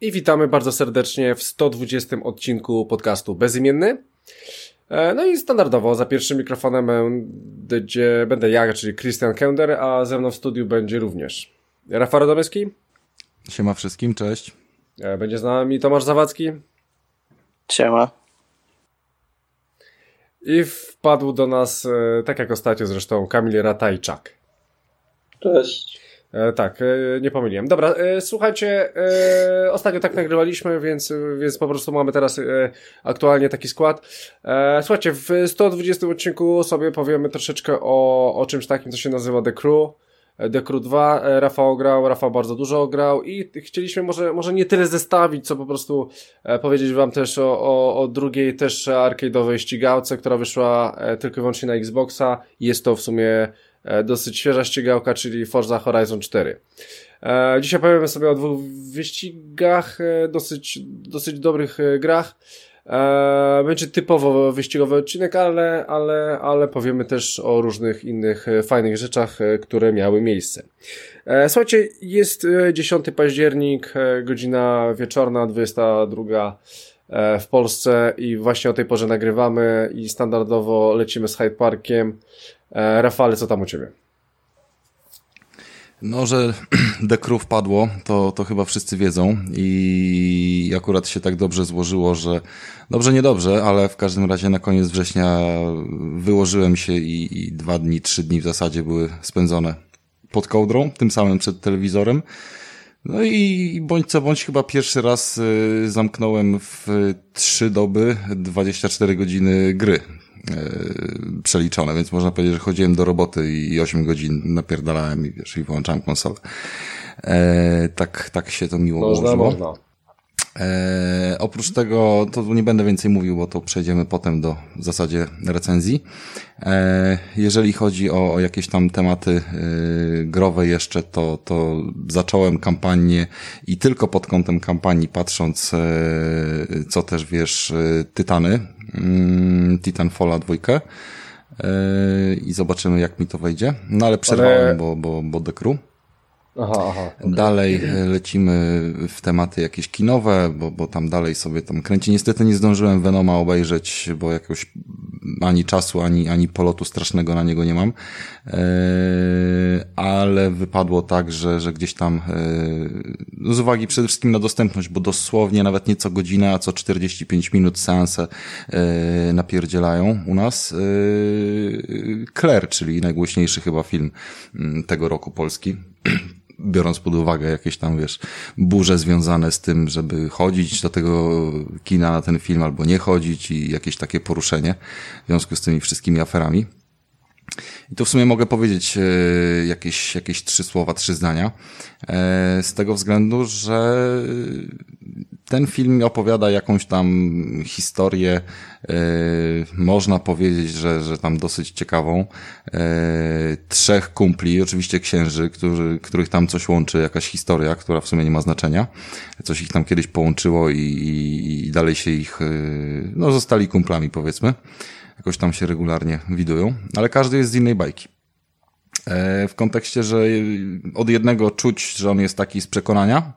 I witamy bardzo serdecznie w 120 odcinku podcastu Bezimienny. E, no i standardowo za pierwszym mikrofonem będzie, będę ja, czyli Christian Kender, a ze mną w studiu będzie również Rafał Radomyski. Siema wszystkim, cześć. E, będzie z nami Tomasz Zawadzki. Siema. I wpadł do nas, e, tak jak ostatnio zresztą, Kamil Ratajczak. Cześć. E, tak, e, nie pomyliłem. Dobra, e, słuchajcie, e, ostatnio tak nagrywaliśmy, więc, więc po prostu mamy teraz e, aktualnie taki skład. E, słuchajcie, w 120 odcinku sobie powiemy troszeczkę o, o czymś takim, co się nazywa The Crew. The Crew 2, e, Rafał grał, Rafał bardzo dużo grał i chcieliśmy może, może nie tyle zestawić, co po prostu powiedzieć wam też o, o, o drugiej też arcade'owej ścigałce, która wyszła tylko i wyłącznie na Xboxa. Jest to w sumie dosyć świeża ścigałka, czyli Forza Horizon 4. E, Dzisiaj powiemy sobie o dwóch wyścigach, e, dosyć, dosyć dobrych e, grach. E, Będzie typowo wyścigowy odcinek, ale, ale, ale powiemy też o różnych innych e, fajnych rzeczach, e, które miały miejsce. E, Słuchajcie, jest e, 10 październik, e, godzina wieczorna, 22 e, w Polsce i właśnie o tej porze nagrywamy i standardowo lecimy z Hyde Parkiem. E, Rafale, co tam u Ciebie? No, że The Crew wpadło, to, to chyba wszyscy wiedzą i akurat się tak dobrze złożyło, że dobrze, niedobrze, ale w każdym razie na koniec września wyłożyłem się i, i dwa dni, trzy dni w zasadzie były spędzone pod kołdrą, tym samym przed telewizorem. No i bądź co bądź chyba pierwszy raz y, zamknąłem w trzy doby 24 godziny gry przeliczone, więc można powiedzieć, że chodziłem do roboty i 8 godzin napierdalałem i wiesz, i wyłączałem konsolę. E, tak, tak się to miło Można, ułożyło. można. E, oprócz tego, to nie będę więcej mówił, bo to przejdziemy potem do w zasadzie recenzji. E, jeżeli chodzi o, o jakieś tam tematy e, growe jeszcze, to, to zacząłem kampanię i tylko pod kątem kampanii patrząc, e, co też wiesz, e, Tytany, Titanfalla dwójkę. E, I zobaczymy, jak mi to wejdzie. No ale przerwałem, Ale- bo, bo, bo The Crew. Aha, aha. Dalej e, lecimy w tematy jakieś kinowe, bo, bo tam dalej sobie tam kręci. Niestety nie zdążyłem Venoma obejrzeć, bo jakoś ani czasu, ani, ani polotu strasznego na niego nie mam. E, ale wypadło tak, że, że gdzieś tam e, z uwagi przede wszystkim na dostępność, bo dosłownie nawet nie co godzinę, a co 45 minut seanse e, napierdzielają u nas. Claire, czyli najgłośniejszy chyba film m, tego roku polski biorąc pod uwagę jakieś tam, wiesz, burze związane z tym, żeby chodzić do tego kina na ten film albo nie chodzić i jakieś takie poruszenie w związku z tymi wszystkimi aferami. I tu w sumie mogę powiedzieć e, jakieś, jakieś trzy słowa, trzy zdania. E, z tego względu, że ten film opowiada jakąś tam historię, e, można powiedzieć, że, że tam dosyć ciekawą. Trzech kumpli, oczywiście księży, którzy, których tam coś łączy, jakaś historia, która w sumie nie ma znaczenia. Coś ich tam kiedyś połączyło i, i, i dalej się ich, no zostali kumplami powiedzmy. Jakoś tam się regularnie widują, ale każdy jest z innej bajki. E, w kontekście, że od jednego czuć, że on jest taki z przekonania,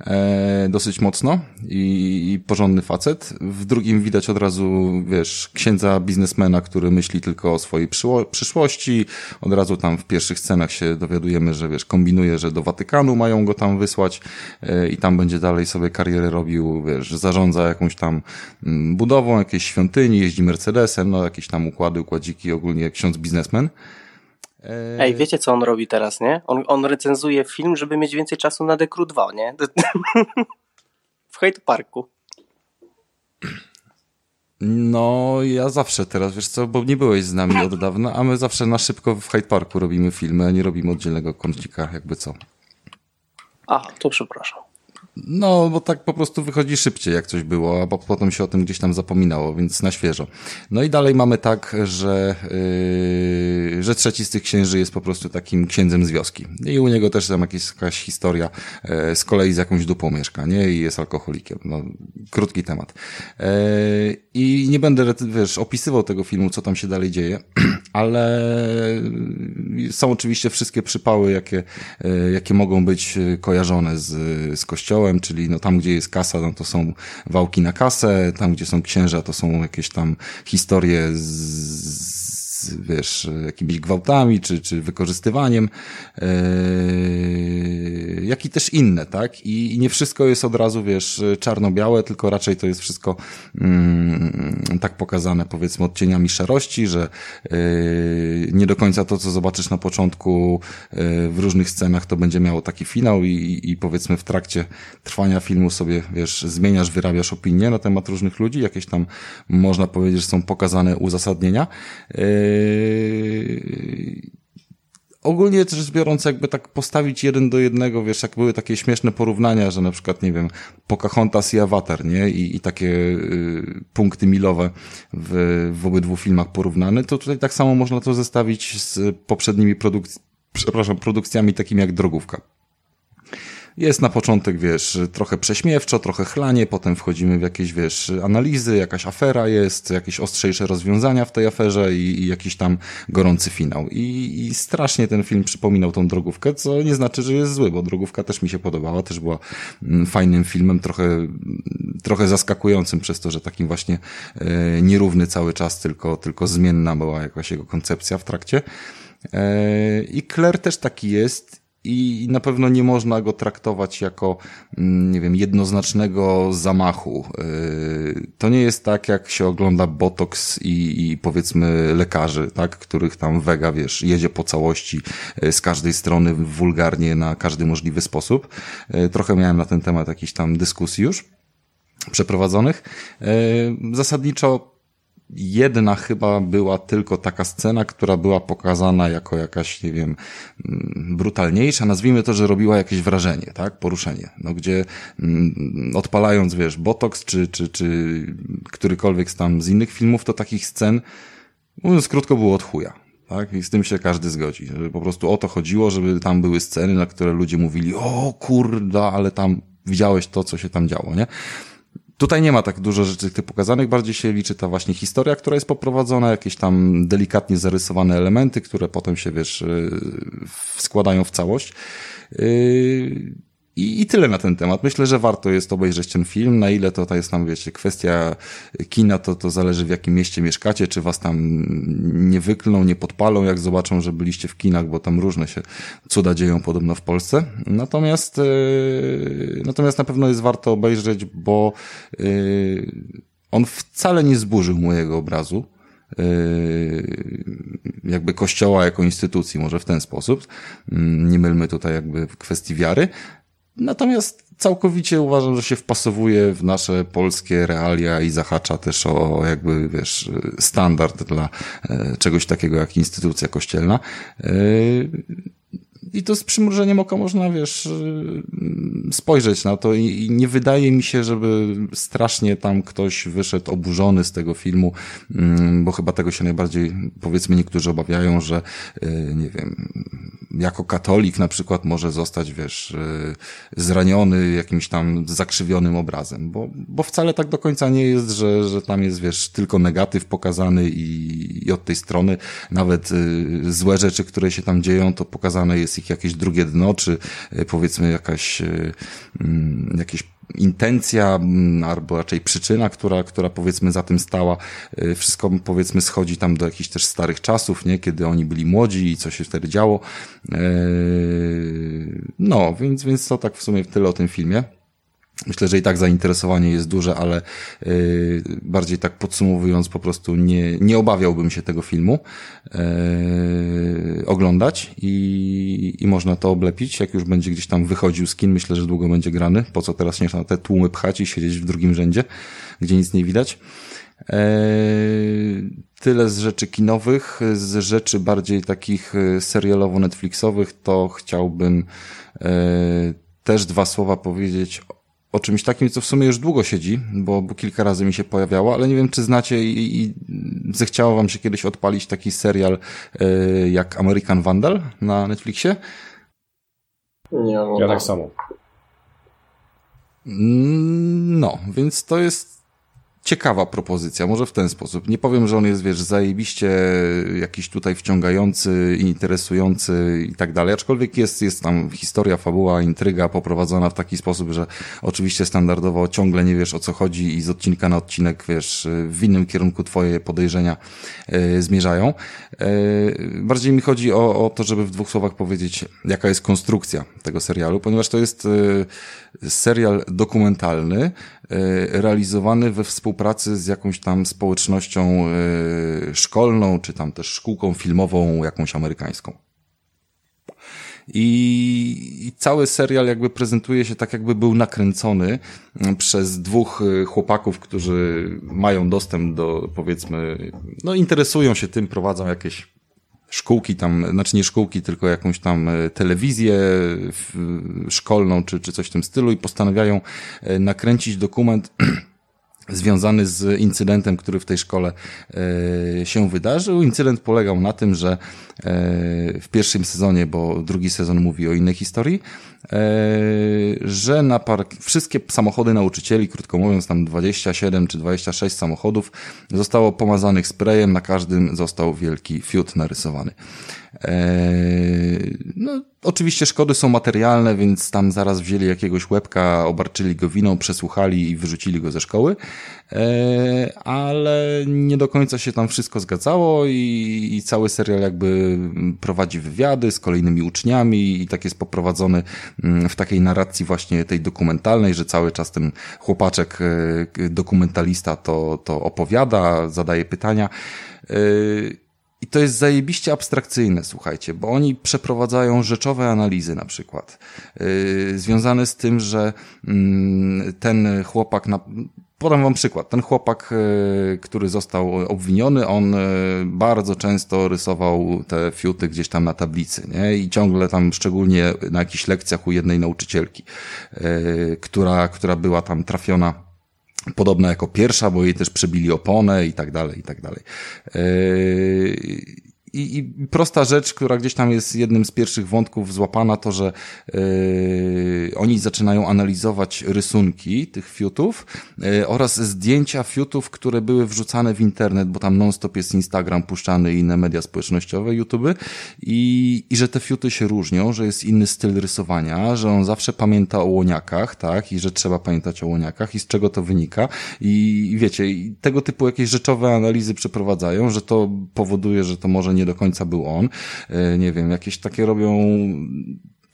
e, dosyć mocno i, i porządny facet. W drugim widać od razu, wiesz, księdza biznesmena, który myśli tylko o swojej przyszłości. Od razu tam w pierwszych scenach się dowiadujemy, że wiesz, kombinuje, że do Watykanu mają go tam wysłać e, i tam będzie dalej sobie karierę robił, wiesz, zarządza jakąś tam mm, budową jakiejś świątyni, jeździ Mercedesem, no jakieś tam układy, układziki, ogólnie ksiądz biznesmen. E, Ej, wiecie co on robi teraz, nie? On, on recenzuje film, żeby mieć więcej czasu na Crew 2, nie? W Hyde Parku. No, ja zawsze teraz, wiesz co, bo nie byłeś z nami od dawna, a my zawsze na szybko w Hyde Parku robimy filmy, a nie robimy oddzielnego kącika, jakby co. Aha, to przepraszam. No, bo tak po prostu wychodzi szybciej, jak coś było, a potem się o tym gdzieś tam zapominało, więc na świeżo. No i dalej mamy tak, że, yy, że trzeci z tych księży jest po prostu takim księdzem z wioski. I u niego też tam jakieś, jakaś historia yy, z kolei z jakąś dupą mieszka, nie? I jest alkoholikiem. No, krótki temat. Yy, I nie będę, wiesz, opisywał tego filmu, co tam się dalej dzieje, ale są oczywiście wszystkie przypały, jakie, yy, jakie mogą być kojarzone z, z kościołem, czyli no tam, gdzie jest kasa, no to są wałki na kasę, tam, gdzie są księża, to są jakieś tam historie z, wiesz, jakimiś gwałtami, czy, czy wykorzystywaniem, yy, jak i też inne, tak? I, I nie wszystko jest od razu, wiesz, czarno-białe, tylko raczej to jest wszystko yy, tak pokazane, powiedzmy, odcieniami szarości, że yy, nie do końca to, co zobaczysz na początku yy, w różnych scenach, to będzie miało taki finał i, i powiedzmy w trakcie trwania filmu sobie, wiesz, zmieniasz, wyrabiasz opinię na temat różnych ludzi, jakieś tam można powiedzieć, że są pokazane uzasadnienia. Yy, ogólnie rzecz biorąc, jakby tak postawić jeden do jednego, wiesz, jak były takie śmieszne porównania, że na przykład, nie wiem, Pocahontas i Avatar, nie? I, i takie y, punkty milowe w, w obydwu filmach porównane, to tutaj tak samo można to zestawić z poprzednimi produk- przepraszam, produkcjami takimi jak Drogówka. Jest na początek, wiesz, trochę prześmiewczo, trochę chlanie, potem wchodzimy w jakieś, wiesz, analizy, jakaś afera jest, jakieś ostrzejsze rozwiązania w tej aferze i, i jakiś tam gorący finał. I, I strasznie ten film przypominał tą drogówkę, co nie znaczy, że jest zły, bo drogówka też mi się podobała, też była mm, fajnym filmem, trochę, trochę zaskakującym przez to, że takim właśnie e, nierówny cały czas, tylko, tylko zmienna była jakaś jego koncepcja w trakcie. E, I Claire też taki jest i na pewno nie można go traktować jako, mm, nie wiem, jednoznacznego zamachu. Yy, to nie jest tak, jak się ogląda Botox i, i powiedzmy lekarzy, tak, których tam wega, wiesz, jedzie po całości yy, z każdej strony wulgarnie na każdy możliwy sposób. Yy, trochę miałem na ten temat jakiś tam dyskusji już przeprowadzonych. Zasadniczo jedna chyba była tylko taka scena, która była pokazana jako jakaś, nie wiem, mm, brutalniejsza. Nazwijmy to, że robiła jakieś wrażenie, tak? Poruszenie. No gdzie mm, odpalając, wiesz, Botox czy, czy, czy którykolwiek z tam z innych filmów, to takich scen, mówiąc krótko, było od chuja. Tak? I z tym się każdy zgodzi. Że po prostu o to chodziło, żeby tam były sceny, na które ludzie mówili, o kurda, ale tam widziałeś to, co się tam działo, nie? Tutaj nie ma tak dużo rzeczy tych pokazanych, bardziej się liczy ta właśnie historia, która jest poprowadzona, jakieś tam delikatnie zarysowane elementy, które potem się, wiesz, y, składają w całość. I, I tyle na ten temat. Myślę, że warto jest obejrzeć ten film. Na ile to, to jest tam, wiecie, kwestia kina, to, to zależy w jakim mieście mieszkacie, czy was tam nie wyklną, nie podpalą, jak zobaczą, że byliście w kinach, bo tam różne się cuda dzieją podobno w Polsce. Natomiast, yy, natomiast na pewno jest warto obejrzeć, bo yy, on wcale nie zburzył mojego obrazu yy, jakby kościoła jako instytucji, może w ten sposób. Mm, nie mylmy tutaj jakby kwestii wiary, Natomiast całkowicie uważam, że się wpasowuje w nasze polskie realia i zahacza też o jakby, wiesz, standard dla e, czegoś takiego jak instytucja kościelna. I to z przymrużeniem oka można, wiesz, y, spojrzeć na to i nie wydaje mi się, żeby strasznie tam ktoś wyszedł oburzony z tego filmu, mm, bo chyba tego się najbardziej, powiedzmy, niektórzy obawiają, że, y, nie wiem, jako katolik na przykład może zostać, wiesz, y, zraniony jakimś tam zakrzywionym obrazem, bo, bo wcale tak do końca nie jest, że, że tam jest, wiesz, tylko negatyw pokazany i, i od tej strony nawet złe rzeczy, które się tam dzieją, to pokazane jest ich ich jakieś drugie dno, czy e, powiedzmy jakaś, e, mm, jakieś intencja, mm, albo raczej przyczyna, która, która powiedzmy za tym stała. E, wszystko powiedzmy schodzi tam do jakichś też starych czasów, nie? Kiedy oni byli młodzi i co się wtedy działo. No, więc, więc to tak w sumie tyle o tym filmie. Myślę, że i tak zainteresowanie jest duże, ale yy, bardziej tak podsumowując, po prostu nie, nie obawiałbym się tego filmu yy, oglądać i, i można to oblepić, jak już będzie gdzieś tam wychodził skin. Myślę, że długo będzie grany. Po co teraz nie na te tłumy pchać i siedzieć w drugim rzędzie, gdzie nic nie widać. Yy, tyle z rzeczy kinowych, z rzeczy bardziej takich yy, serialowo-netflixowych, to chciałbym yy, też dwa słowa powiedzieć o czymś takim, co w sumie już długo siedzi, bo, bo kilka razy mi się pojawiało, ale nie wiem, czy znacie i, i zechciało wam się kiedyś odpalić taki serial y, jak American Vandal na Netflixie? Nie, ja tak samo. Mm, no, więc to jest ciekawa propozycja, może w ten sposób. Nie powiem, że on jest, wiesz, zajebiście jakiś tutaj wciągający, interesujący i tak dalej, aczkolwiek jest, jest tam historia, fabuła, intryga poprowadzona w taki sposób, że oczywiście standardowo ciągle nie wiesz o co chodzi i z odcinka na odcinek, wiesz, w innym kierunku twoje podejrzenia e, zmierzają. E, bardziej mi chodzi o, o to, żeby w dwóch słowach powiedzieć, jaka jest konstrukcja tego serialu, ponieważ to jest e, serial dokumentalny, realizowany we współpracy z jakąś tam społecznością e, szkolną, czy tam też szkółką filmową jakąś amerykańską. I, I, cały serial jakby prezentuje się tak, jakby był nakręcony przez dwóch e, chłopaków, którzy mają dostęp do, powiedzmy, no interesują się tym, prowadzą jakieś szkółki tam, znaczy nie szkółki, tylko jakąś tam e, telewizję szkolną czy, czy coś w tym stylu i postanawiają nakręcić dokument związany z incydentem, który w tej szkole e, się wydarzył. Incydent polegał na tym, że w pierwszym sezonie, bo drugi sezon mówi o innej historii, że na park, wszystkie samochody nauczycieli, krótko mówiąc tam 27 czy 26 samochodów, zostało pomazanych sprayem, na każdym został wielki fiut narysowany. No, oczywiście szkody są materialne, więc tam zaraz wzięli jakiegoś łebka, obarczyli go winą, przesłuchali i wyrzucili go ze szkoły, ale nie do końca się tam wszystko zgadzało i, cały serial jakby prowadzi wywiady z kolejnymi uczniami i tak jest poprowadzony mm, w takiej narracji właśnie tej dokumentalnej, że cały czas ten chłopaczek e, dokumentalista to, to opowiada, zadaje pytania. I to jest zajebiście abstrakcyjne, słuchajcie, bo oni przeprowadzają rzeczowe analizy na przykład, yy, związane z tym, że yy, ten chłopak na, Podam wam przykład. Ten chłopak, e, który został obwiniony, on e, bardzo często rysował te fiuty gdzieś tam na tablicy, nie? I ciągle tam, szczególnie na jakichś lekcjach u jednej nauczycielki, e, która, która była tam trafiona podobna jako pierwsza, bo jej też przebili oponę i tak dalej, i tak dalej i, i prosta rzecz, która gdzieś tam jest jednym z pierwszych wątków złapana, to że yy, oni zaczynają analizować rysunki tych fiutów yy, oraz zdjęcia fiutów, które były wrzucane w internet, bo tam non-stop jest Instagram puszczany i inne media społecznościowe, YouTube i, i że te fiuty się różnią, że jest inny styl rysowania, że on zawsze pamięta o łoniakach, tak, i że trzeba pamiętać o łoniakach i z czego to wynika. I, i wiecie, tego typu jakieś rzeczowe analizy przeprowadzają, że to powoduje, że to może nie nie do końca był on. E, nie wiem, jakieś takie robią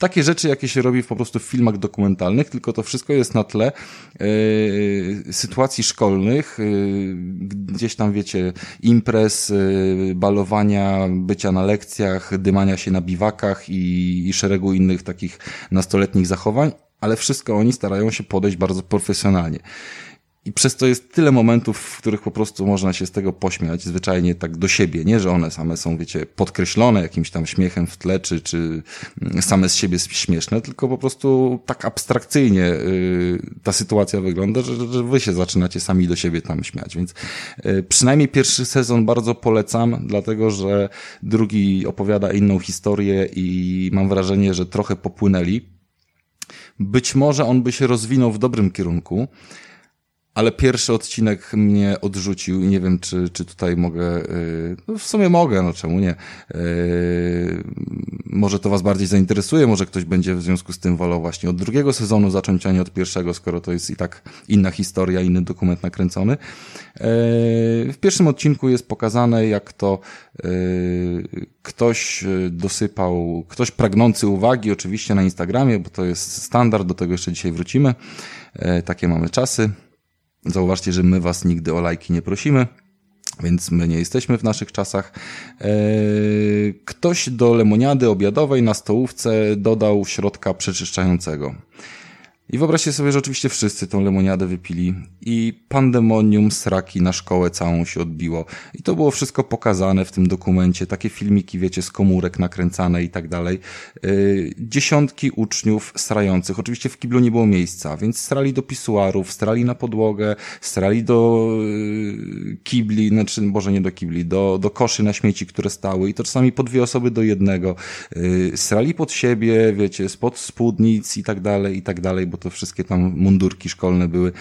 takie rzeczy, jakie się robi po prostu w filmach dokumentalnych, tylko to wszystko jest na tle y, sytuacji szkolnych, y, gdzieś tam wiecie, imprez, y, balowania, bycia na lekcjach, dymania się na biwakach i, i szeregu innych takich nastoletnich zachowań, ale wszystko oni starają się podejść bardzo profesjonalnie. I przez to jest tyle momentów, w których po prostu można się z tego pośmiać, zwyczajnie tak do siebie. Nie, że one same są, wiecie, podkreślone jakimś tam śmiechem w tle, czy, czy same z siebie śmieszne, tylko po prostu tak abstrakcyjnie y, ta sytuacja wygląda, że, że wy się zaczynacie sami do siebie tam śmiać. Więc y, przynajmniej pierwszy sezon bardzo polecam, dlatego że drugi opowiada inną historię i mam wrażenie, że trochę popłynęli. Być może on by się rozwinął w dobrym kierunku, ale pierwszy odcinek mnie odrzucił i nie wiem, czy, czy tutaj mogę, yy, no w sumie mogę, no czemu nie. Yy, może to was bardziej zainteresuje, może ktoś będzie w związku z tym wolał właśnie od drugiego sezonu zacząć, a nie od pierwszego, skoro to jest i tak inna historia, inny dokument nakręcony. Yy, w pierwszym odcinku jest pokazane, jak to ktoś dosypał, ktoś pragnący uwagi, oczywiście na Instagramie, bo to jest standard, do tego jeszcze dzisiaj wrócimy. Takie mamy czasy. Zauważcie, że my was nigdy o lajki nie prosimy, więc my nie jesteśmy w naszych czasach. Eee, ktoś do lemoniady obiadowej na stołówce dodał środka przeczyszczającego. I wyobraźcie sobie, że oczywiście wszyscy tą lemoniadę wypili i pandemonium sraki na szkołę całą się odbiło. I to było wszystko pokazane w tym dokumencie, takie filmiki, wiecie, z komórek nakręcane i tak dalej. Yy, dziesiątki uczniów strających. Oczywiście w kiblu nie było miejsca, więc strali do pisuarów, strali na podłogę, strali do yy, kibli, znaczy, boże nie do kibli, do, do koszy na śmieci, które stały i to czasami po dwie osoby do jednego. Yy, strali pod siebie, wiecie, spod spódnic i tak dalej, i tak dalej, bo to wszystkie tam mundurki szkolne były.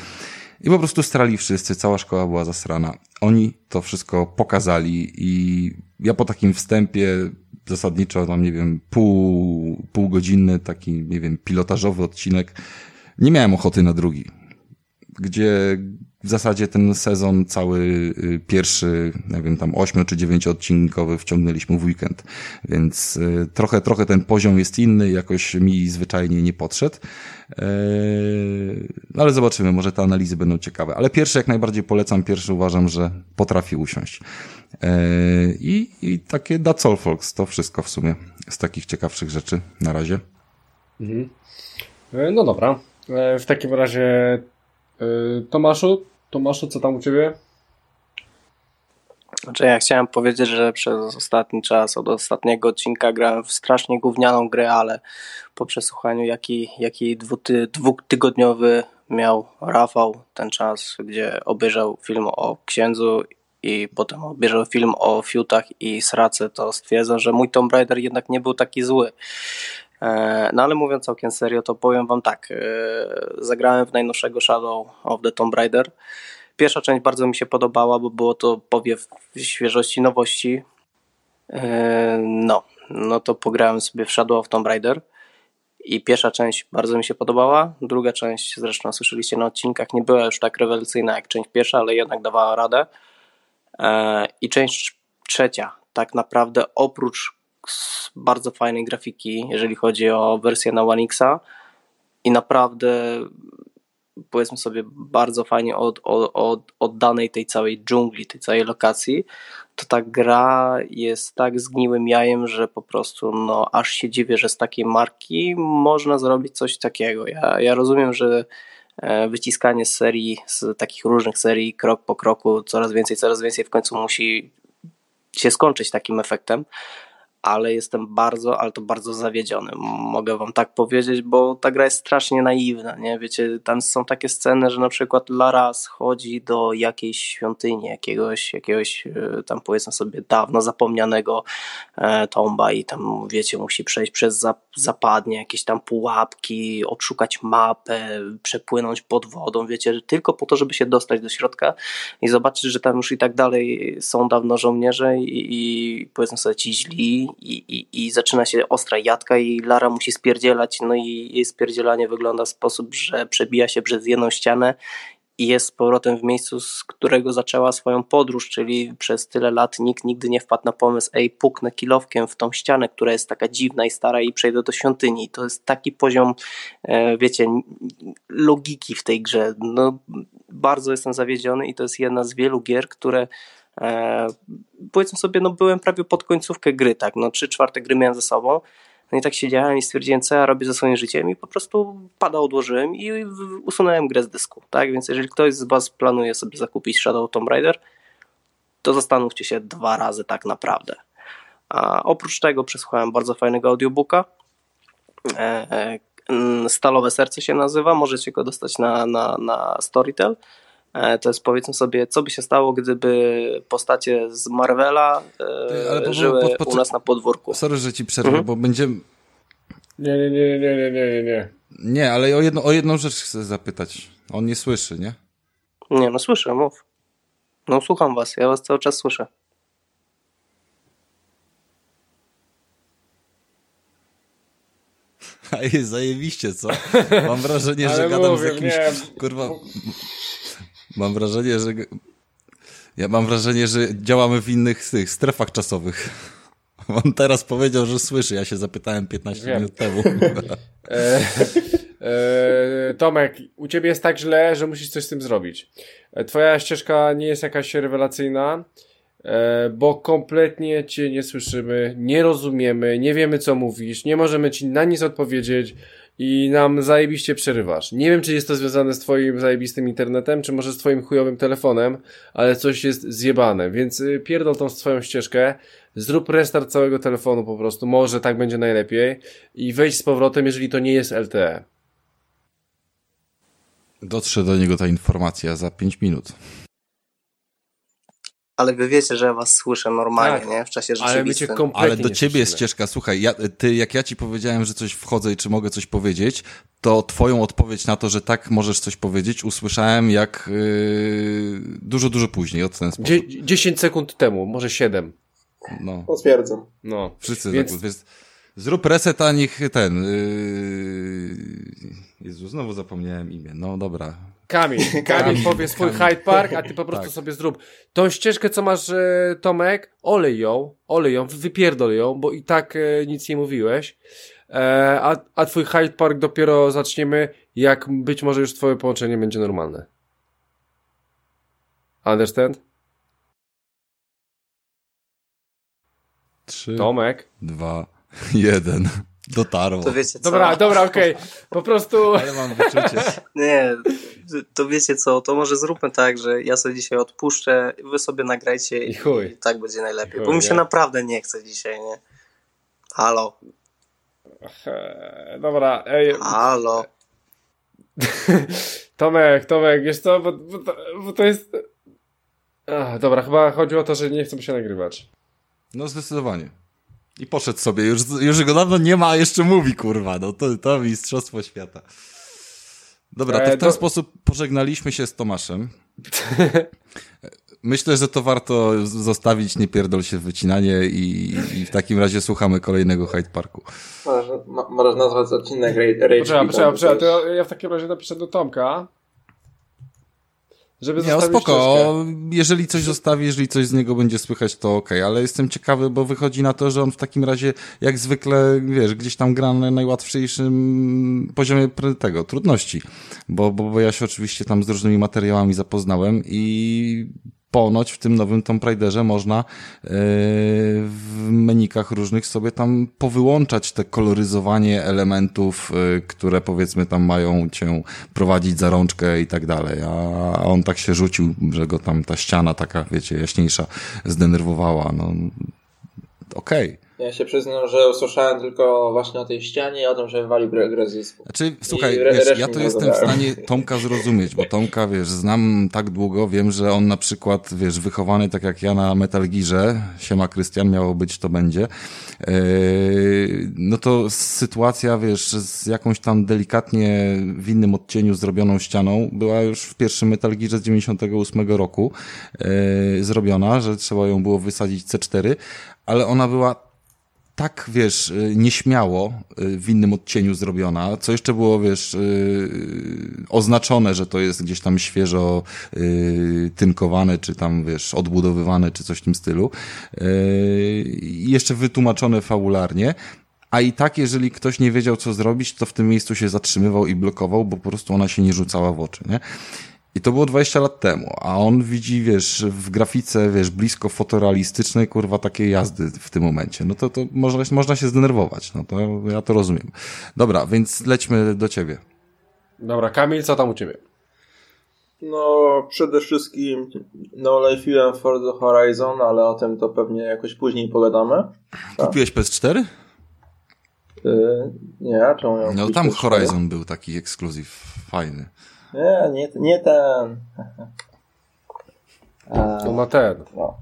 I po prostu strali wszyscy, cała szkoła była zasrana. Oni to wszystko pokazali i ja po takim wstępie zasadniczo tam, nie wiem, pół, półgodzinny taki, nie wiem, pilotażowy odcinek, nie miałem ochoty na drugi. Gdzie w zasadzie ten sezon cały y, pierwszy, nie wiem, tam ośmiu czy dziewięcioodcinkowy wciągnęliśmy w weekend, więc y, trochę, trochę ten poziom jest inny, jakoś mi zwyczajnie nie podszedł. No ale zobaczymy, może te analizy będą ciekawe. Ale pierwszy jak najbardziej polecam, pierwszy uważam, że potrafi usiąść. I, i takie That's All Folks, to wszystko w sumie z takich ciekawszych rzeczy na razie. Mhm. No dobra. W takim razie Tomaszu, Tomaszu, co tam u Ciebie? Znaczy ja chciałem powiedzieć, że przez ostatni czas, od ostatniego odcinka grałem w strasznie gównianą grę, ale po przesłuchaniu jaki, jaki dwuty, dwutygodniowy miał Rafał ten czas, gdzie obejrzał film o księdzu i potem obejrzał film o fiutach i srace, to stwierdza, że mój Tomb Raider jednak nie był taki zły. E, no ale mówiąc całkiem serio, to powiem wam tak. E, zagrałem w najnowszego Shadow of the Tomb Raider. Pierwsza część bardzo mi się podobała, bo było to powiew świeżości, nowości. E, no, no to pograłem sobie w Shadow of Tomb Raider. I pierwsza część bardzo mi się podobała. Druga część, zresztą słyszeliście na odcinkach, nie była już tak rewelacyjna jak część pierwsza, ale jednak dawała radę. I część trzecia, tak naprawdę oprócz bardzo fajnej grafiki, jeżeli chodzi o wersję na One Xa. I naprawdę powiedzmy sobie bardzo fajnie od, od, od, oddanej tej całej dżungli, tej całej lokacji, to ta gra jest tak zgniłym jajem, że po prostu no aż się dziwię, że z takiej marki można zrobić coś takiego. Ja, ja rozumiem, że e, wyciskanie z serii, z takich różnych serii, krok po kroku, coraz więcej, coraz więcej w końcu musi się skończyć takim efektem, ale jestem bardzo, ale to bardzo zawiedziony. Mogę wam tak powiedzieć, bo ta gra jest strasznie naiwna, nie? Wiecie, tam są takie sceny, że na przykład Lara schodzi do jakiejś świątyni, jakiegoś, jakiegoś e, tam powiedzmy sobie dawno zapomnianego e, tomba i tam, wiecie, musi przejść przez zapadnie, jakieś tam pułapki, odszukać mapę, przepłynąć pod wodą, wiecie, tylko po to, żeby się dostać do środka i zobaczyć, że tam już i tak dalej są dawno żołnierze i, i powiedzmy sobie ci źli i, i, i zaczyna się ostra jadka i Lara musi spierdzielać, no i jej spierdzielanie wygląda w sposób, że przebija się przez jedną ścianę i jest z powrotem w miejscu, z którego zaczęła swoją podróż, czyli przez tyle lat nikt nigdy nie wpadł na pomysł, ej, puknę kilowkiem w tą ścianę, która jest taka dziwna i stara i przejdę do świątyni. To jest taki poziom, e, wiecie, logiki w tej grze. No, bardzo jestem zawiedziony i to jest jedna z wielu gier, które E, powiedzmy sobie, no byłem prawie pod końcówkę gry, tak, no trzy czwarte gry miałem ze sobą, no i tak siedziałem i stwierdziłem, co ja robię ze swoim życiem i po prostu pada odłożyłem i usunąłem grę z dysku, tak, więc jeżeli ktoś z Was planuje sobie zakupić Shadow Tomb Raider, to zastanówcie się dwa razy tak naprawdę. A oprócz tego przesłuchałem bardzo fajnego audiobooka, e, e, Stalowe Serce się nazywa, możecie go dostać na, na, na Storytel. E, to jest powiedzmy sobie, co by się stało, gdyby postacie z Marvela e, Ale żyły pod, pod, u nas na podwórku. Sorry, że ci przerwę, mhm. bo będziemy... Nie, nie, nie, nie, nie, nie, nie. Nie, ale o, jedno, o jedną rzecz chcę zapytać. On nie słyszy, nie? Nie, no słyszę, mów. No słucham was, ja was cały czas słyszę. A jest zajebiście, co? Mam wrażenie, że gadam mówię, z jakimś... Nie. Kurwa... Mam wrażenie, że. Ja mam wrażenie, że działamy w innych tych strefach czasowych. On teraz powiedział, że słyszy. Ja się zapytałem 15 Wiem. minut temu. E, e, Tomek, u ciebie jest tak źle, że musisz coś z tym zrobić. E, twoja ścieżka nie jest jakaś rewelacyjna, e, bo kompletnie cię nie słyszymy, nie rozumiemy, nie wiemy co mówisz, nie możemy ci na nic odpowiedzieć i nam zajebiście przerywasz. Nie wiem, czy jest to związane z twoim zajebistym internetem, czy może z twoim chujowym telefonem, ale coś jest zjebane, więc y, pierdol tą swoją ścieżkę, zrób restart całego telefonu po prostu, może tak będzie najlepiej i wejdź z powrotem, jeżeli to nie jest LTE. Dotrze do niego ta informacja za 5 minut. Ale wy wiecie, że ja was słyszę normalnie, Tak. nie? W czasie Ale rzeczywistym. kompletnie Ale do ciebie jest ścieżka. Słuchaj, ja, ty, jak ja ci powiedziałem, że coś wchodzę i czy mogę coś powiedzieć, to twoją odpowiedź na to, że tak możesz coś powiedzieć, usłyszałem jak yy, dużo, dużo później, od ten sposób. Dzie 10 sekund temu, może 7. No, Potwierdzam. No. wszyscy Więc- tak, więc zrób reset, a niech ten... Yy... Jezu, znowu zapomniałem imię. No dobra. Kamil, Kamil powie swój Kamil. Hyde Park, a ty po prostu Tak. sobie zrób. Tą ścieżkę, co masz, e, Tomek, olej ją, olej ją, wypierdol ją, bo i tak e, nic nie mówiłeś. E, a, a twój Hyde Park dopiero zaczniemy, jak być może już twoje połączenie będzie normalne. Understand? Trzy, Tomek? dwa, jeden. Dotarło. To wiecie co? Dobra, dobra, okej. Po prostu... Ale mam wyczucie. Nie, to wiecie co, to może zróbmy tak, że ja sobie dzisiaj odpuszczę, wy sobie nagrajcie I chuj. tak będzie najlepiej. I chuj, bo mi się nie? naprawdę nie chce dzisiaj, nie? Halo, dobra, ej, halo. Tomek, Tomek, wiesz co, bo, bo, to, bo to jest... Ach, dobra, chyba chodzi o to, że nie chcę się nagrywać. No zdecydowanie. I poszedł sobie. Już, już go dawno nie ma, a jeszcze mówi, kurwa. No to, to mistrzostwo świata. Dobra, to E, w ten to- sposób pożegnaliśmy się z Tomaszem. Myślę, że to warto zostawić, nie pierdol się w wycinanie i, i w takim razie słuchamy kolejnego Hyde Parku. Możesz, mo- możesz nazwać odcinek Rage Poczekaj, poczekaj, poczekaj, to ja w takim razie napiszę do Tomka, żeby Nie, no spoko, jeżeli coś zostawi, jeżeli coś z niego będzie słychać, to okej, ale jestem ciekawy, bo wychodzi na to, że on w takim razie, jak zwykle, wiesz, gdzieś tam gra na najłatwiejszym poziomie tego, trudności, bo, bo, bo ja się oczywiście tam z różnymi materiałami zapoznałem i ponoć w tym nowym Tomb Raiderze można yy, w menikach różnych sobie tam powyłączać te koloryzowanie elementów, yy, które powiedzmy tam mają cię prowadzić za rączkę i tak dalej, a on tak się rzucił, że go tam ta ściana taka, wiecie, jaśniejsza zdenerwowała, no okej. Ja się przyznam, że usłyszałem tylko właśnie o tej ścianie i o tym, że wywalił grę, z dysku. Znaczy, słuchaj, re- wiesz, ja to jestem w stanie Tomka zrozumieć, bo Tomka, wiesz, znam tak długo, wiem, że on na przykład, wiesz, wychowany tak jak ja na Metal Gearze, siema Krystian, miało być, to będzie, yy, no to sytuacja, wiesz, z jakąś tam delikatnie w innym odcieniu zrobioną ścianą była już w pierwszym Metal Gearze z 98 roku yy, zrobiona, że trzeba ją było wysadzić C4, ale ona była tak, wiesz, y, nieśmiało y, w innym odcieniu zrobiona, co jeszcze było, wiesz, y, oznaczone, że to jest gdzieś tam świeżo tynkowane, czy tam, wiesz, odbudowywane, czy coś w tym stylu. I jeszcze wytłumaczone fabularnie. A i tak, jeżeli ktoś nie wiedział, co zrobić, to w tym miejscu się zatrzymywał i blokował, bo po prostu ona się nie rzucała w oczy, nie? I to było 20 lat temu, a on widzi, wiesz, w grafice, wiesz, blisko fotorealistycznej, kurwa, takie jazdy w tym momencie. No to, to można, można się zdenerwować, no to ja to rozumiem. Dobra, więc lećmy do ciebie. Dobra, Kamil, co tam u ciebie? No, przede wszystkim no life'iłem Forza Horizon, ale o tym to pewnie jakoś później pogadamy. Kupiłeś PS4? Yy, nie, czemu miałem No tam PS4? Horizon był taki ekskluzyw, fajny. Nie, nie, nie ten. A, To na ten. no.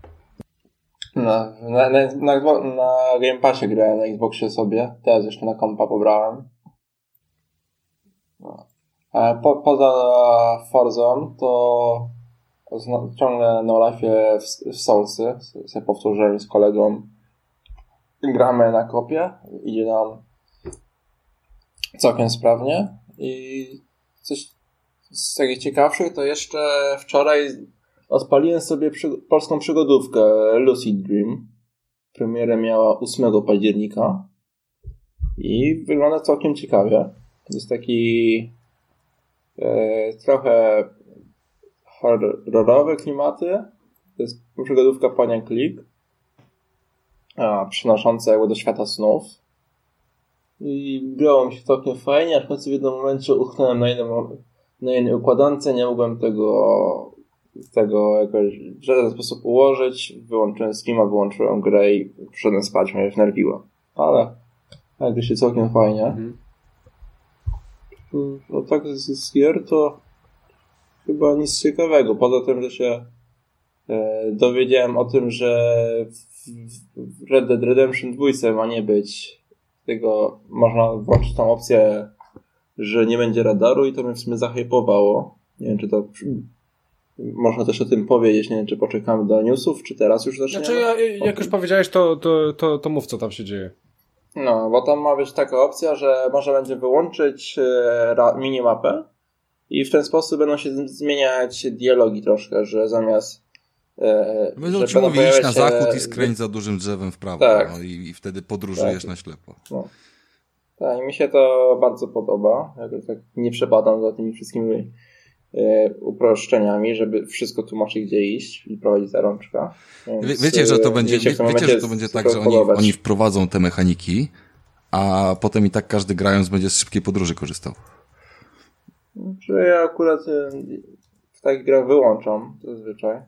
Na, na, na, na, na Game Passie grałem na Xboxie sobie, teraz jeszcze na kompa pobrałem. No. A po, poza Forzą to ciągle na Olafie w, w Soulsy, s- sobie powtórzyłem z kolegą. Gramy na kopie, idzie nam całkiem sprawnie i coś z takich ciekawszych to jeszcze wczoraj odpaliłem sobie przy, polską przygodówkę Lucid Dream. Premierę miała 8 października i wygląda całkiem ciekawie. Jest taki e, trochę horrorowe klimaty. To jest przygodówka Pania Klik, a, przynosząca jakby do świata snów. i grało mi się całkiem fajnie, a w końcu w jednym momencie utknąłem na jednym, na jednej układance, nie mogłem tego, tego jakoś w żaden sposób ułożyć, wyłączyłem Steama, wyłączyłem grę i przyszedłem spać, mnie wnerwiło. Ale, ale gra się całkiem fajnie. Mhm. No tak z, z gier to chyba nic ciekawego, poza tym, że się e, dowiedziałem o tym, że w, w Red Dead Redemption 2 ma nie być tego, można włączyć tą opcję, że nie będzie radaru i to mnie w sumie zahypowało. Nie wiem, czy to można też o tym powiedzieć, nie wiem, czy poczekamy do newsów, czy teraz już zaczniemy? Znaczy, ja, jak już powiedziałeś, to, to, to, to mów, co tam się dzieje. No, bo tam ma być taka opcja, że można będzie wyłączyć e, minimapę i w ten sposób będą się zmieniać dialogi troszkę, że zamiast e, Będą że ci mówić iść na zachód i skręć za dużym drzewem w prawo Tak. no, i, i wtedy podróżujesz Tak. na ślepo. Tak, mi się to bardzo podoba. Jakoś tak nie przepadam za tymi wszystkimi e, uproszczeniami, żeby wszystko tłumaczyć gdzie iść i prowadzić za rączka. Wie, wiecie, że to e, będzie, wiecie, momencie że to będzie tak, że oni, oni wprowadzą te mechaniki, a potem i tak każdy grając będzie z szybkiej podróży korzystał. Że ja akurat e, w takich grach wyłączam zazwyczaj.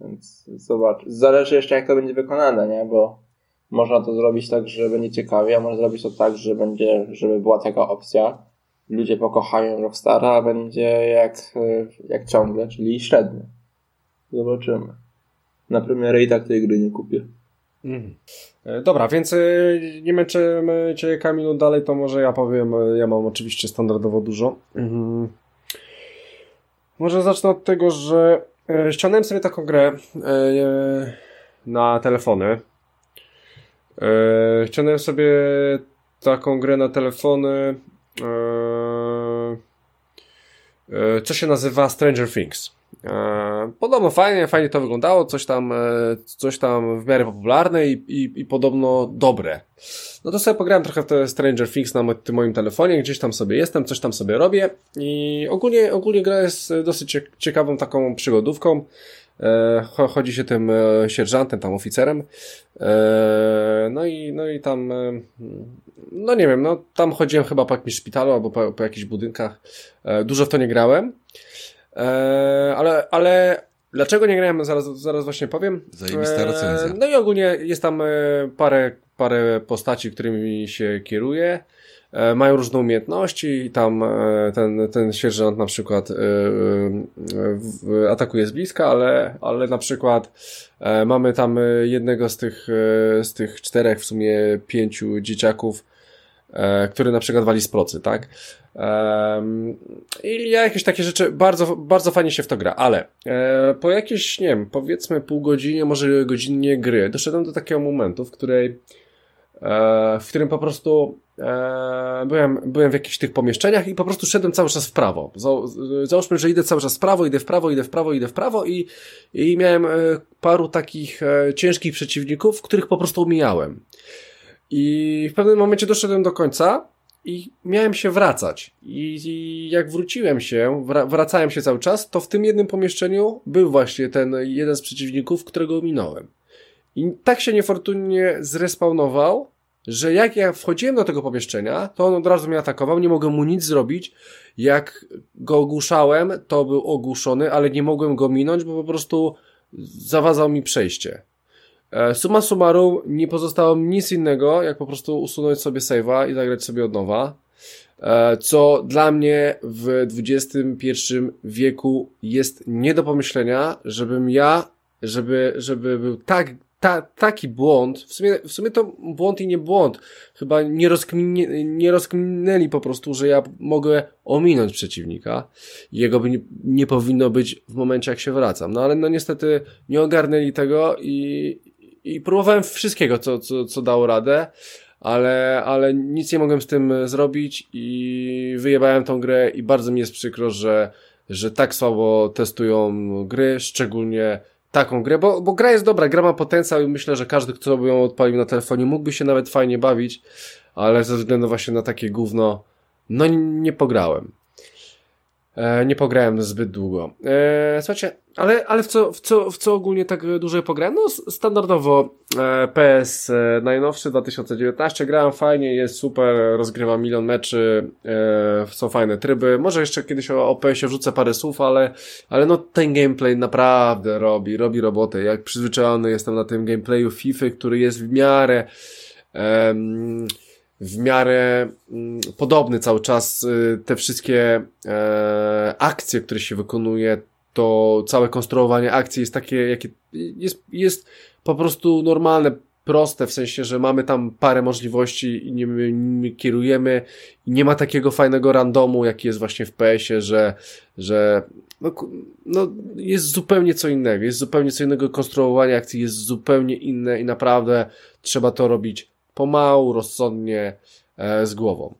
Więc zobacz. Zależy jeszcze jak to będzie wykonane, nie? Bo można to zrobić tak, że będzie ciekawie, a można zrobić to tak, że będzie, żeby była taka opcja. Ludzie pokochają Rockstara, a będzie jak, jak ciągle, czyli średnio. Zobaczymy. Na premierę i tak tej gry nie kupię. Mhm. E, Dobra, więc e, nie męczymy Cię Kamilu dalej, to może ja powiem, e, ja mam oczywiście standardowo dużo. Mhm. Może zacznę od tego, że ściągnąłem sobie taką grę na telefony. E, Ściągnąłem sobie taką grę na telefony, e, e, co się nazywa Stranger Things. E, Podobno fajnie, fajnie to wyglądało, coś tam, coś tam w miarę popularne i, i, i podobno dobre. No to sobie pograłem trochę w te Stranger Things na tym moim telefonie, gdzieś tam sobie jestem, coś tam sobie robię i ogólnie, ogólnie gra jest dosyć cie- ciekawą taką przygodówką. E, cho- chodzi się tym e, sierżantem, tam oficerem. E, no i, no i tam, no nie wiem, no tam chodziłem chyba po jakimś szpitalu albo po, po jakichś budynkach. Dużo w to nie grałem. Ale, ale dlaczego nie grałem, zaraz, zaraz właśnie powiem. Zajebista recenzja. No i ogólnie jest tam parę, parę postaci, którymi się kieruje. E, Mają różne umiejętności i tam e, ten, ten sierżant na przykład e, atakuje z bliska, ale, ale na przykład mamy tam jednego z tych, z tych czterech, w sumie pięciu dzieciaków, który na przykład wali z procy, tak? I ja jakieś takie rzeczy, bardzo, bardzo fajnie się w to gra, ale po jakieś, nie wiem, powiedzmy pół godzinie, może godzinnie gry, doszedłem do takiego momentu, w której w którym po prostu e, byłem, byłem w jakichś tych pomieszczeniach i po prostu szedłem cały czas w prawo. Za, załóżmy, że idę cały czas w prawo, idę w prawo, idę w prawo, idę w prawo i, i miałem e, paru takich e, ciężkich przeciwników, których po prostu omijałem. I w pewnym momencie doszedłem do końca i miałem się wracać. I, i jak wróciłem się, wra, wracałem się cały czas, to w tym jednym pomieszczeniu był właśnie ten jeden z przeciwników, którego ominąłem. I tak się niefortunnie zrespawnował, że jak ja wchodziłem do tego pomieszczenia, to on od razu mnie atakował, nie mogłem mu nic zrobić. Jak go ogłuszałem, to był ogłuszony, ale nie mogłem go minąć, bo po prostu zawadzał mi przejście. E, Summa summarum, nie pozostało mi nic innego, jak po prostu usunąć sobie save'a i zagrać sobie od nowa. E, Co dla mnie w XXI wieku jest nie do pomyślenia, żebym ja, żeby, żeby był tak, ta, taki błąd, w sumie, w sumie to błąd i nie błąd, chyba nie, rozkminie, nie rozkminęli po prostu, że ja mogę ominąć przeciwnika. Jego by nie, nie powinno być w momencie, jak się wracam. No ale no niestety nie ogarnęli tego i, i próbowałem wszystkiego, co, co, co dało radę, ale, ale nic nie mogłem z tym zrobić i wyjebałem tą grę i bardzo mi jest przykro, że, że tak słabo testują gry, szczególnie taką grę, bo, bo gra jest dobra, gra ma potencjał i myślę, że każdy, kto by ją odpalił na telefonie, mógłby się nawet fajnie bawić, ale ze względu właśnie na takie gówno, no nie pograłem. E, nie pograłem zbyt długo. E, słuchajcie, ale, ale w co, w co, w co ogólnie tak dłużej pograłem? No, standardowo e, PS e, najnowszy 2019 grałem fajnie, jest super, rozgrywa milion meczy, e, są fajne tryby. Może jeszcze kiedyś o, o PS-ie wrzucę parę słów, ale, ale no ten gameplay naprawdę robi, robi robotę. Jak przyzwyczajony jestem na tym gameplayu FIFA, który jest w miarę w miarę mm, podobny cały czas. Y, te wszystkie e, akcje, które się wykonuje, to całe konstruowanie akcji jest takie, jakie jest, jest po prostu normalne, proste, w sensie, że mamy tam parę możliwości i nie, nie kierujemy nie ma takiego fajnego randomu, jaki jest właśnie w PS-ie, że, że no, no, jest zupełnie co innego, jest zupełnie co innego konstruowanie akcji, jest zupełnie inne i naprawdę trzeba to robić pomału, rozsądnie, e, z głową.